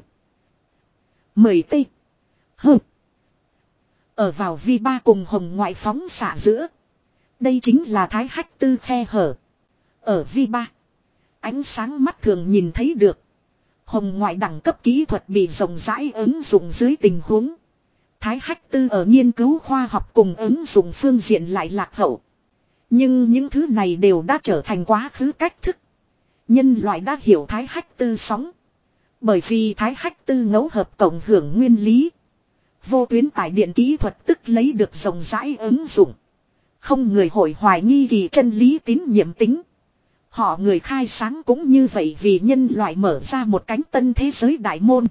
10 t. Hơ. Ở vào vi ba cùng hồng ngoại phóng xạ giữa. Đây chính là thái hách tư khe hở. Ở vi ba. Ánh sáng mắt thường nhìn thấy được. Hồng ngoại đẳng cấp kỹ thuật bị rộng rãi ứng dụng dưới tình huống. Thái Hách Tư ở nghiên cứu khoa học cùng ứng dụng phương diện lại lạc hậu. Nhưng những thứ này đều đã trở thành quá khứ cách thức. Nhân loại đã hiểu Thái Hách Tư sóng. Bởi vì Thái Hách Tư ngẫu hợp tổng hưởng nguyên lý. Vô tuyến tải điện kỹ thuật tức lấy được rộng rãi ứng dụng. Không người hội hoài nghi vì chân lý tín nhiệm tính. Họ người khai sáng cũng như vậy vì nhân loại mở ra một cánh tân thế giới đại môn.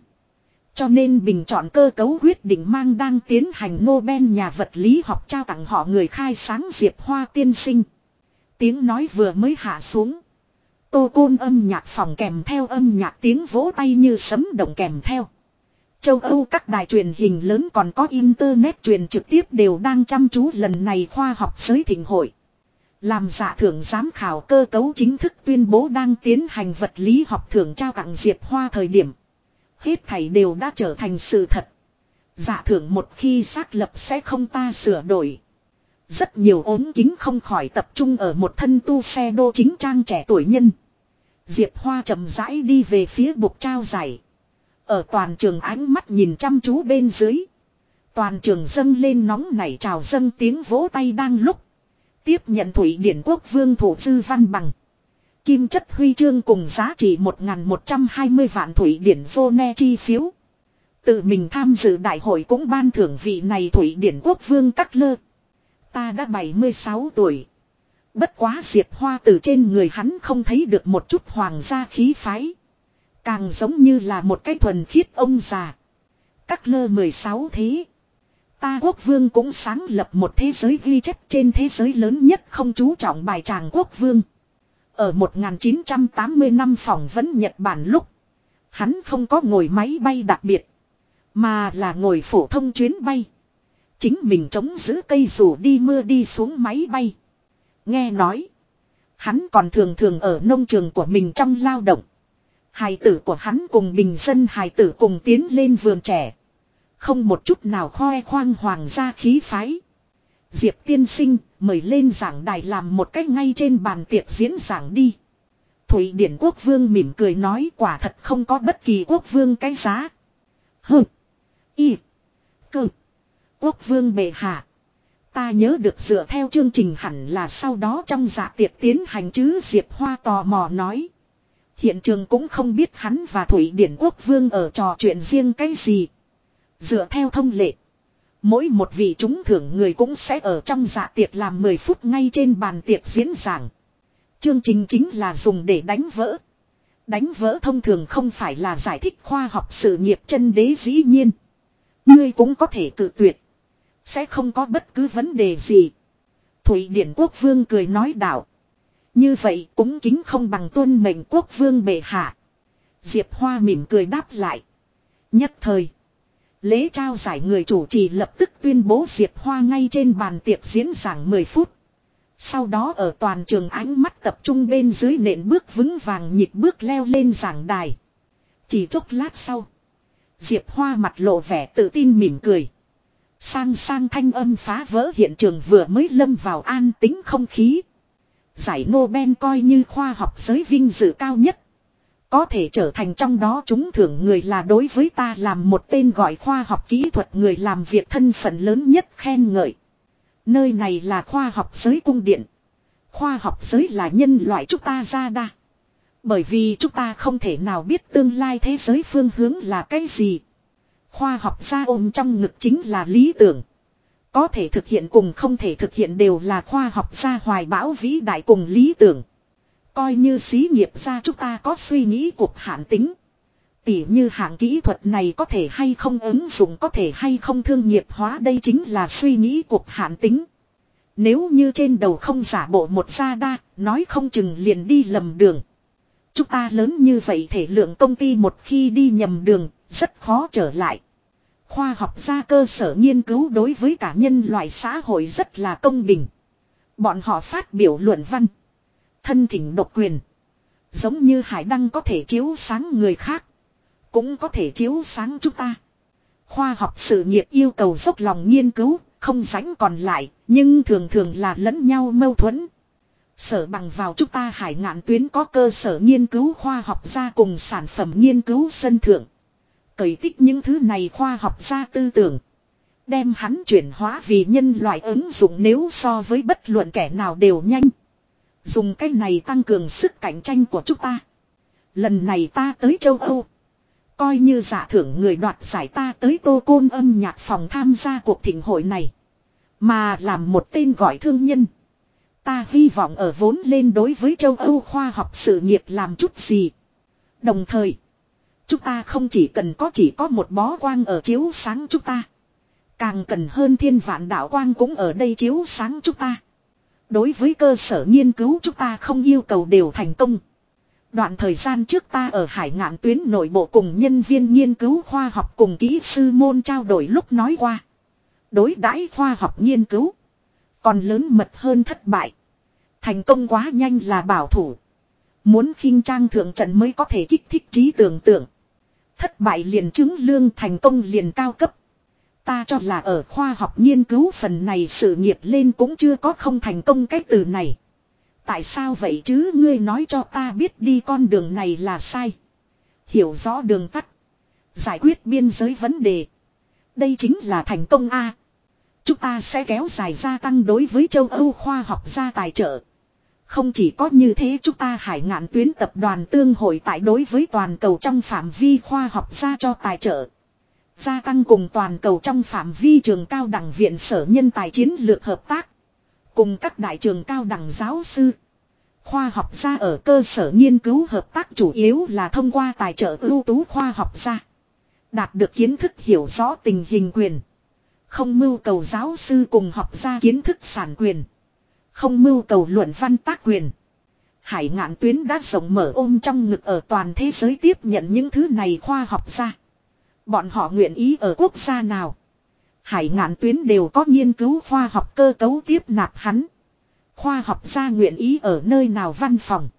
Cho nên bình chọn cơ cấu quyết định mang đang tiến hành Nobel nhà vật lý học trao tặng họ người khai sáng Diệp Hoa tiên sinh. Tiếng nói vừa mới hạ xuống. Tô côn âm nhạc phòng kèm theo âm nhạc tiếng vỗ tay như sấm động kèm theo. Châu Âu các đài truyền hình lớn còn có internet truyền trực tiếp đều đang chăm chú lần này khoa học giới thịnh hội. Làm giả thưởng giám khảo cơ cấu chính thức tuyên bố đang tiến hành vật lý học thưởng trao tặng Diệp Hoa thời điểm. Hết thảy đều đã trở thành sự thật. Giả thưởng một khi xác lập sẽ không ta sửa đổi. Rất nhiều ốm kính không khỏi tập trung ở một thân tu xe đô chính trang trẻ tuổi nhân. Diệp Hoa chậm rãi đi về phía bục trao giải. Ở toàn trường ánh mắt nhìn chăm chú bên dưới. Toàn trường dâng lên nóng nảy trào dâng tiếng vỗ tay đang lúc. Tiếp nhận Thủy Điển Quốc Vương Thủ Dư Văn Bằng. Kim chất huy chương cùng giá trị 1.120 vạn Thủy Điển vô ne chi phiếu. Tự mình tham dự đại hội cũng ban thưởng vị này Thủy Điển Quốc Vương Cắc Lơ. Ta đã 76 tuổi. Bất quá diệt hoa từ trên người hắn không thấy được một chút hoàng gia khí phái. Càng giống như là một cái thuần khiết ông già. Cắt lơ 16 thế. Ta quốc vương cũng sáng lập một thế giới ghi chép trên thế giới lớn nhất không chú trọng bài tràng quốc vương. Ở 1980 năm phỏng vấn Nhật Bản lúc. Hắn không có ngồi máy bay đặc biệt. Mà là ngồi phổ thông chuyến bay. Chính mình chống giữ cây dù đi mưa đi xuống máy bay. Nghe nói. Hắn còn thường thường ở nông trường của mình trong lao động. Hài tử của hắn cùng bình dân hài tử cùng tiến lên vườn trẻ. Không một chút nào khoe khoang hoàng gia khí phái. Diệp tiên sinh, mời lên giảng đài làm một cách ngay trên bàn tiệc diễn giảng đi. Thủy Điển Quốc Vương mỉm cười nói, quả thật không có bất kỳ quốc vương cái giá. Hừ. Y. Cơ. Quốc vương bệ hạ. Ta nhớ được dựa theo chương trình hẳn là sau đó trong dạ tiệc tiến hành chứ, Diệp Hoa tò mò nói. Hiện trường cũng không biết hắn và Thủy Điển Quốc Vương ở trò chuyện riêng cái gì. Dựa theo thông lệ. Mỗi một vị chúng thưởng người cũng sẽ ở trong dạ tiệc làm 10 phút ngay trên bàn tiệc diễn giảng. Chương trình chính là dùng để đánh vỡ. Đánh vỡ thông thường không phải là giải thích khoa học sự nghiệp chân đế dĩ nhiên. Ngươi cũng có thể cự tuyệt. Sẽ không có bất cứ vấn đề gì. Thủy Điển Quốc Vương cười nói đạo. Như vậy cũng kính không bằng tuân mệnh quốc vương bệ hạ. Diệp Hoa mỉm cười đáp lại. Nhất thời. Lễ trao giải người chủ trì lập tức tuyên bố Diệp Hoa ngay trên bàn tiệc diễn giảng 10 phút. Sau đó ở toàn trường ánh mắt tập trung bên dưới nện bước vững vàng nhịp bước leo lên giảng đài. Chỉ chốc lát sau. Diệp Hoa mặt lộ vẻ tự tin mỉm cười. Sang sang thanh âm phá vỡ hiện trường vừa mới lâm vào an tính không khí. Giải Nobel coi như khoa học giới vinh dự cao nhất. Có thể trở thành trong đó chúng thưởng người là đối với ta làm một tên gọi khoa học kỹ thuật người làm việc thân phận lớn nhất khen ngợi. Nơi này là khoa học giới cung điện. Khoa học giới là nhân loại chúng ta ra đa. Bởi vì chúng ta không thể nào biết tương lai thế giới phương hướng là cái gì. Khoa học gia ôm trong ngực chính là lý tưởng. Có thể thực hiện cùng không thể thực hiện đều là khoa học gia hoài bão vĩ đại cùng lý tưởng. Coi như xí nghiệp ra chúng ta có suy nghĩ cuộc hạn tính. Tỉ như hạng kỹ thuật này có thể hay không ứng dụng có thể hay không thương nghiệp hóa đây chính là suy nghĩ cuộc hạn tính. Nếu như trên đầu không giả bộ một gia đa, nói không chừng liền đi lầm đường. Chúng ta lớn như vậy thể lượng công ty một khi đi nhầm đường, rất khó trở lại. Khoa học gia cơ sở nghiên cứu đối với cả nhân loại xã hội rất là công bình. Bọn họ phát biểu luận văn. Thân thỉnh độc quyền. Giống như hải đăng có thể chiếu sáng người khác. Cũng có thể chiếu sáng chúng ta. Khoa học sự nghiệp yêu cầu dốc lòng nghiên cứu, không sánh còn lại, nhưng thường thường là lẫn nhau mâu thuẫn. Sở bằng vào chúng ta hải ngạn tuyến có cơ sở nghiên cứu khoa học gia cùng sản phẩm nghiên cứu sân thượng. Cởi tích những thứ này khoa học gia tư tưởng. Đem hắn chuyển hóa vì nhân loại ứng dụng nếu so với bất luận kẻ nào đều nhanh. Dùng cái này tăng cường sức cạnh tranh của chúng ta. Lần này ta tới châu Âu. Coi như giả thưởng người đoạt giải ta tới tô côn âm nhạc phòng tham gia cuộc thịnh hội này. Mà làm một tên gọi thương nhân. Ta hy vọng ở vốn lên đối với châu Âu khoa học sự nghiệp làm chút gì. Đồng thời. Chúng ta không chỉ cần có chỉ có một bó quang ở chiếu sáng chúng ta. Càng cần hơn thiên vạn đạo quang cũng ở đây chiếu sáng chúng ta. Đối với cơ sở nghiên cứu chúng ta không yêu cầu đều thành công. Đoạn thời gian trước ta ở hải ngạn tuyến nội bộ cùng nhân viên nghiên cứu khoa học cùng kỹ sư môn trao đổi lúc nói qua. Đối đãi khoa học nghiên cứu. Còn lớn mật hơn thất bại. Thành công quá nhanh là bảo thủ. Muốn khinh trang thượng trận mới có thể kích thích trí tưởng tượng. Thất bại liền chứng lương thành công liền cao cấp. Ta cho là ở khoa học nghiên cứu phần này sự nghiệp lên cũng chưa có không thành công cái từ này. Tại sao vậy chứ ngươi nói cho ta biết đi con đường này là sai. Hiểu rõ đường tắt. Giải quyết biên giới vấn đề. Đây chính là thành công A. Chúng ta sẽ kéo dài gia tăng đối với châu Âu khoa học gia tài trợ. Không chỉ có như thế chúng ta hải ngạn tuyến tập đoàn tương hội tại đối với toàn cầu trong phạm vi khoa học gia cho tài trợ. Gia tăng cùng toàn cầu trong phạm vi trường cao đẳng viện sở nhân tài chiến lược hợp tác. Cùng các đại trường cao đẳng giáo sư. Khoa học gia ở cơ sở nghiên cứu hợp tác chủ yếu là thông qua tài trợ ưu tú khoa học gia. Đạt được kiến thức hiểu rõ tình hình quyền. Không mưu cầu giáo sư cùng học gia kiến thức sản quyền. Không mưu cầu luận văn tác quyền. Hải ngạn tuyến đã rộng mở ôm trong ngực ở toàn thế giới tiếp nhận những thứ này khoa học gia. Bọn họ nguyện ý ở quốc gia nào. Hải ngạn tuyến đều có nghiên cứu khoa học cơ cấu tiếp nạp hắn. Khoa học gia nguyện ý ở nơi nào văn phòng.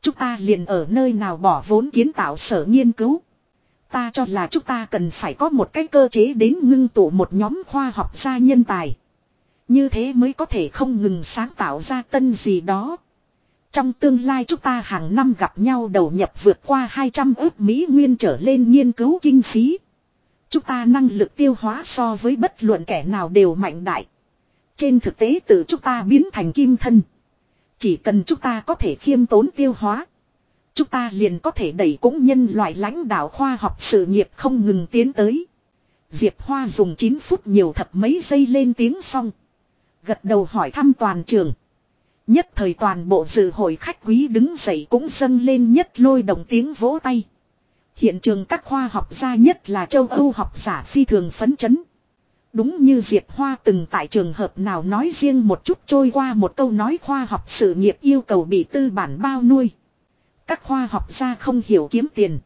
Chúng ta liền ở nơi nào bỏ vốn kiến tạo sở nghiên cứu. Ta cho là chúng ta cần phải có một cái cơ chế đến ngưng tụ một nhóm khoa học gia nhân tài. Như thế mới có thể không ngừng sáng tạo ra tân gì đó. Trong tương lai chúng ta hàng năm gặp nhau đầu nhập vượt qua 200 ước Mỹ nguyên trở lên nghiên cứu kinh phí. Chúng ta năng lực tiêu hóa so với bất luận kẻ nào đều mạnh đại. Trên thực tế tự chúng ta biến thành kim thân. Chỉ cần chúng ta có thể khiêm tốn tiêu hóa. Chúng ta liền có thể đẩy cũng nhân loại lãnh đạo khoa học sự nghiệp không ngừng tiến tới. Diệp Hoa dùng 9 phút nhiều thập mấy giây lên tiếng xong. Gật đầu hỏi thăm toàn trường. Nhất thời toàn bộ dự hội khách quý đứng dậy cũng dâng lên nhất lôi đồng tiếng vỗ tay. Hiện trường các khoa học gia nhất là châu Âu học giả phi thường phấn chấn. Đúng như Diệp Hoa từng tại trường hợp nào nói riêng một chút trôi qua một câu nói khoa học sự nghiệp yêu cầu bị tư bản bao nuôi. Các khoa học gia không hiểu kiếm tiền.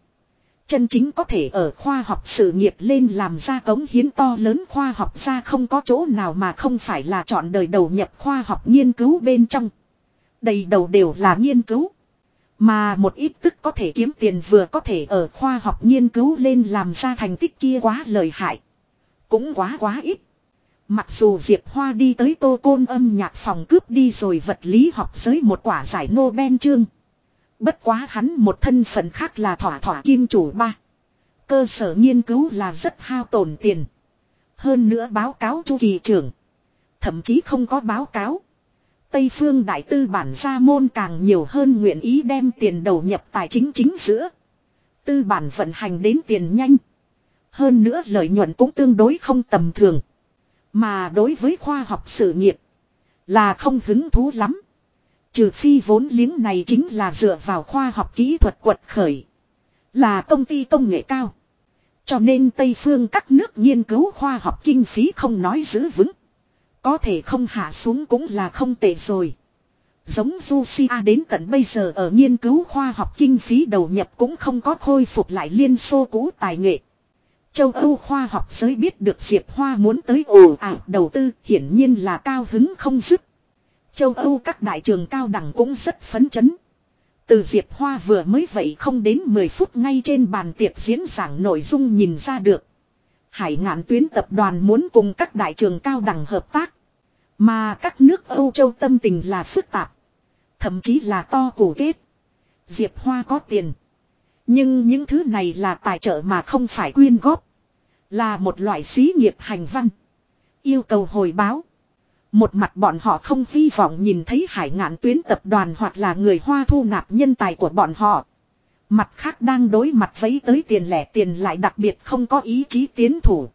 Chân chính có thể ở khoa học sự nghiệp lên làm ra cống hiến to lớn khoa học ra không có chỗ nào mà không phải là chọn đời đầu nhập khoa học nghiên cứu bên trong. Đầy đầu đều là nghiên cứu. Mà một ít tức có thể kiếm tiền vừa có thể ở khoa học nghiên cứu lên làm ra thành tích kia quá lợi hại. Cũng quá quá ít. Mặc dù Diệp Hoa đi tới tô côn âm nhạc phòng cướp đi rồi vật lý học giới một quả giải Nobel chương. Bất quá hắn một thân phận khác là thỏa thỏa kim chủ ba. Cơ sở nghiên cứu là rất hao tổn tiền. Hơn nữa báo cáo chu kỳ trưởng. Thậm chí không có báo cáo. Tây phương đại tư bản gia môn càng nhiều hơn nguyện ý đem tiền đầu nhập tài chính chính giữa. Tư bản vận hành đến tiền nhanh. Hơn nữa lợi nhuận cũng tương đối không tầm thường. Mà đối với khoa học sự nghiệp là không hứng thú lắm. Trừ phi vốn liếng này chính là dựa vào khoa học kỹ thuật quật khởi. Là công ty công nghệ cao. Cho nên Tây phương các nước nghiên cứu khoa học kinh phí không nói giữ vững. Có thể không hạ xuống cũng là không tệ rồi. Giống Russia đến tận bây giờ ở nghiên cứu khoa học kinh phí đầu nhập cũng không có khôi phục lại liên xô cũ tài nghệ. Châu Âu khoa học giới biết được Diệp Hoa muốn tới ồ ạt đầu tư hiển nhiên là cao hứng không dứt. Châu Âu các đại trường cao đẳng cũng rất phấn chấn. Từ Diệp Hoa vừa mới vậy không đến 10 phút ngay trên bàn tiệc diễn giảng nội dung nhìn ra được. Hải ngạn tuyến tập đoàn muốn cùng các đại trường cao đẳng hợp tác. Mà các nước Âu Châu tâm tình là phức tạp. Thậm chí là to cổ kết. Diệp Hoa có tiền. Nhưng những thứ này là tài trợ mà không phải quyên góp. Là một loại xí nghiệp hành văn. Yêu cầu hồi báo. Một mặt bọn họ không hy vọng nhìn thấy hải ngạn tuyến tập đoàn hoặc là người hoa thu nạp nhân tài của bọn họ. Mặt khác đang đối mặt với tới tiền lẻ tiền lại đặc biệt không có ý chí tiến thủ.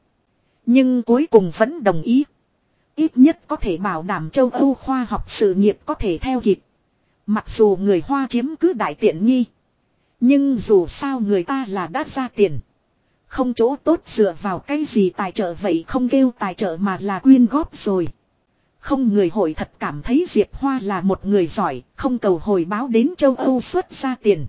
Nhưng cuối cùng vẫn đồng ý. Ít nhất có thể bảo đảm châu Âu khoa học sự nghiệp có thể theo kịp. Mặc dù người Hoa chiếm cứ đại tiện nghi. Nhưng dù sao người ta là đã ra tiền. Không chỗ tốt dựa vào cái gì tài trợ vậy không kêu tài trợ mà là quyên góp rồi. Không người hội thật cảm thấy Diệp Hoa là một người giỏi, không cầu hồi báo đến châu Âu xuất ra tiền.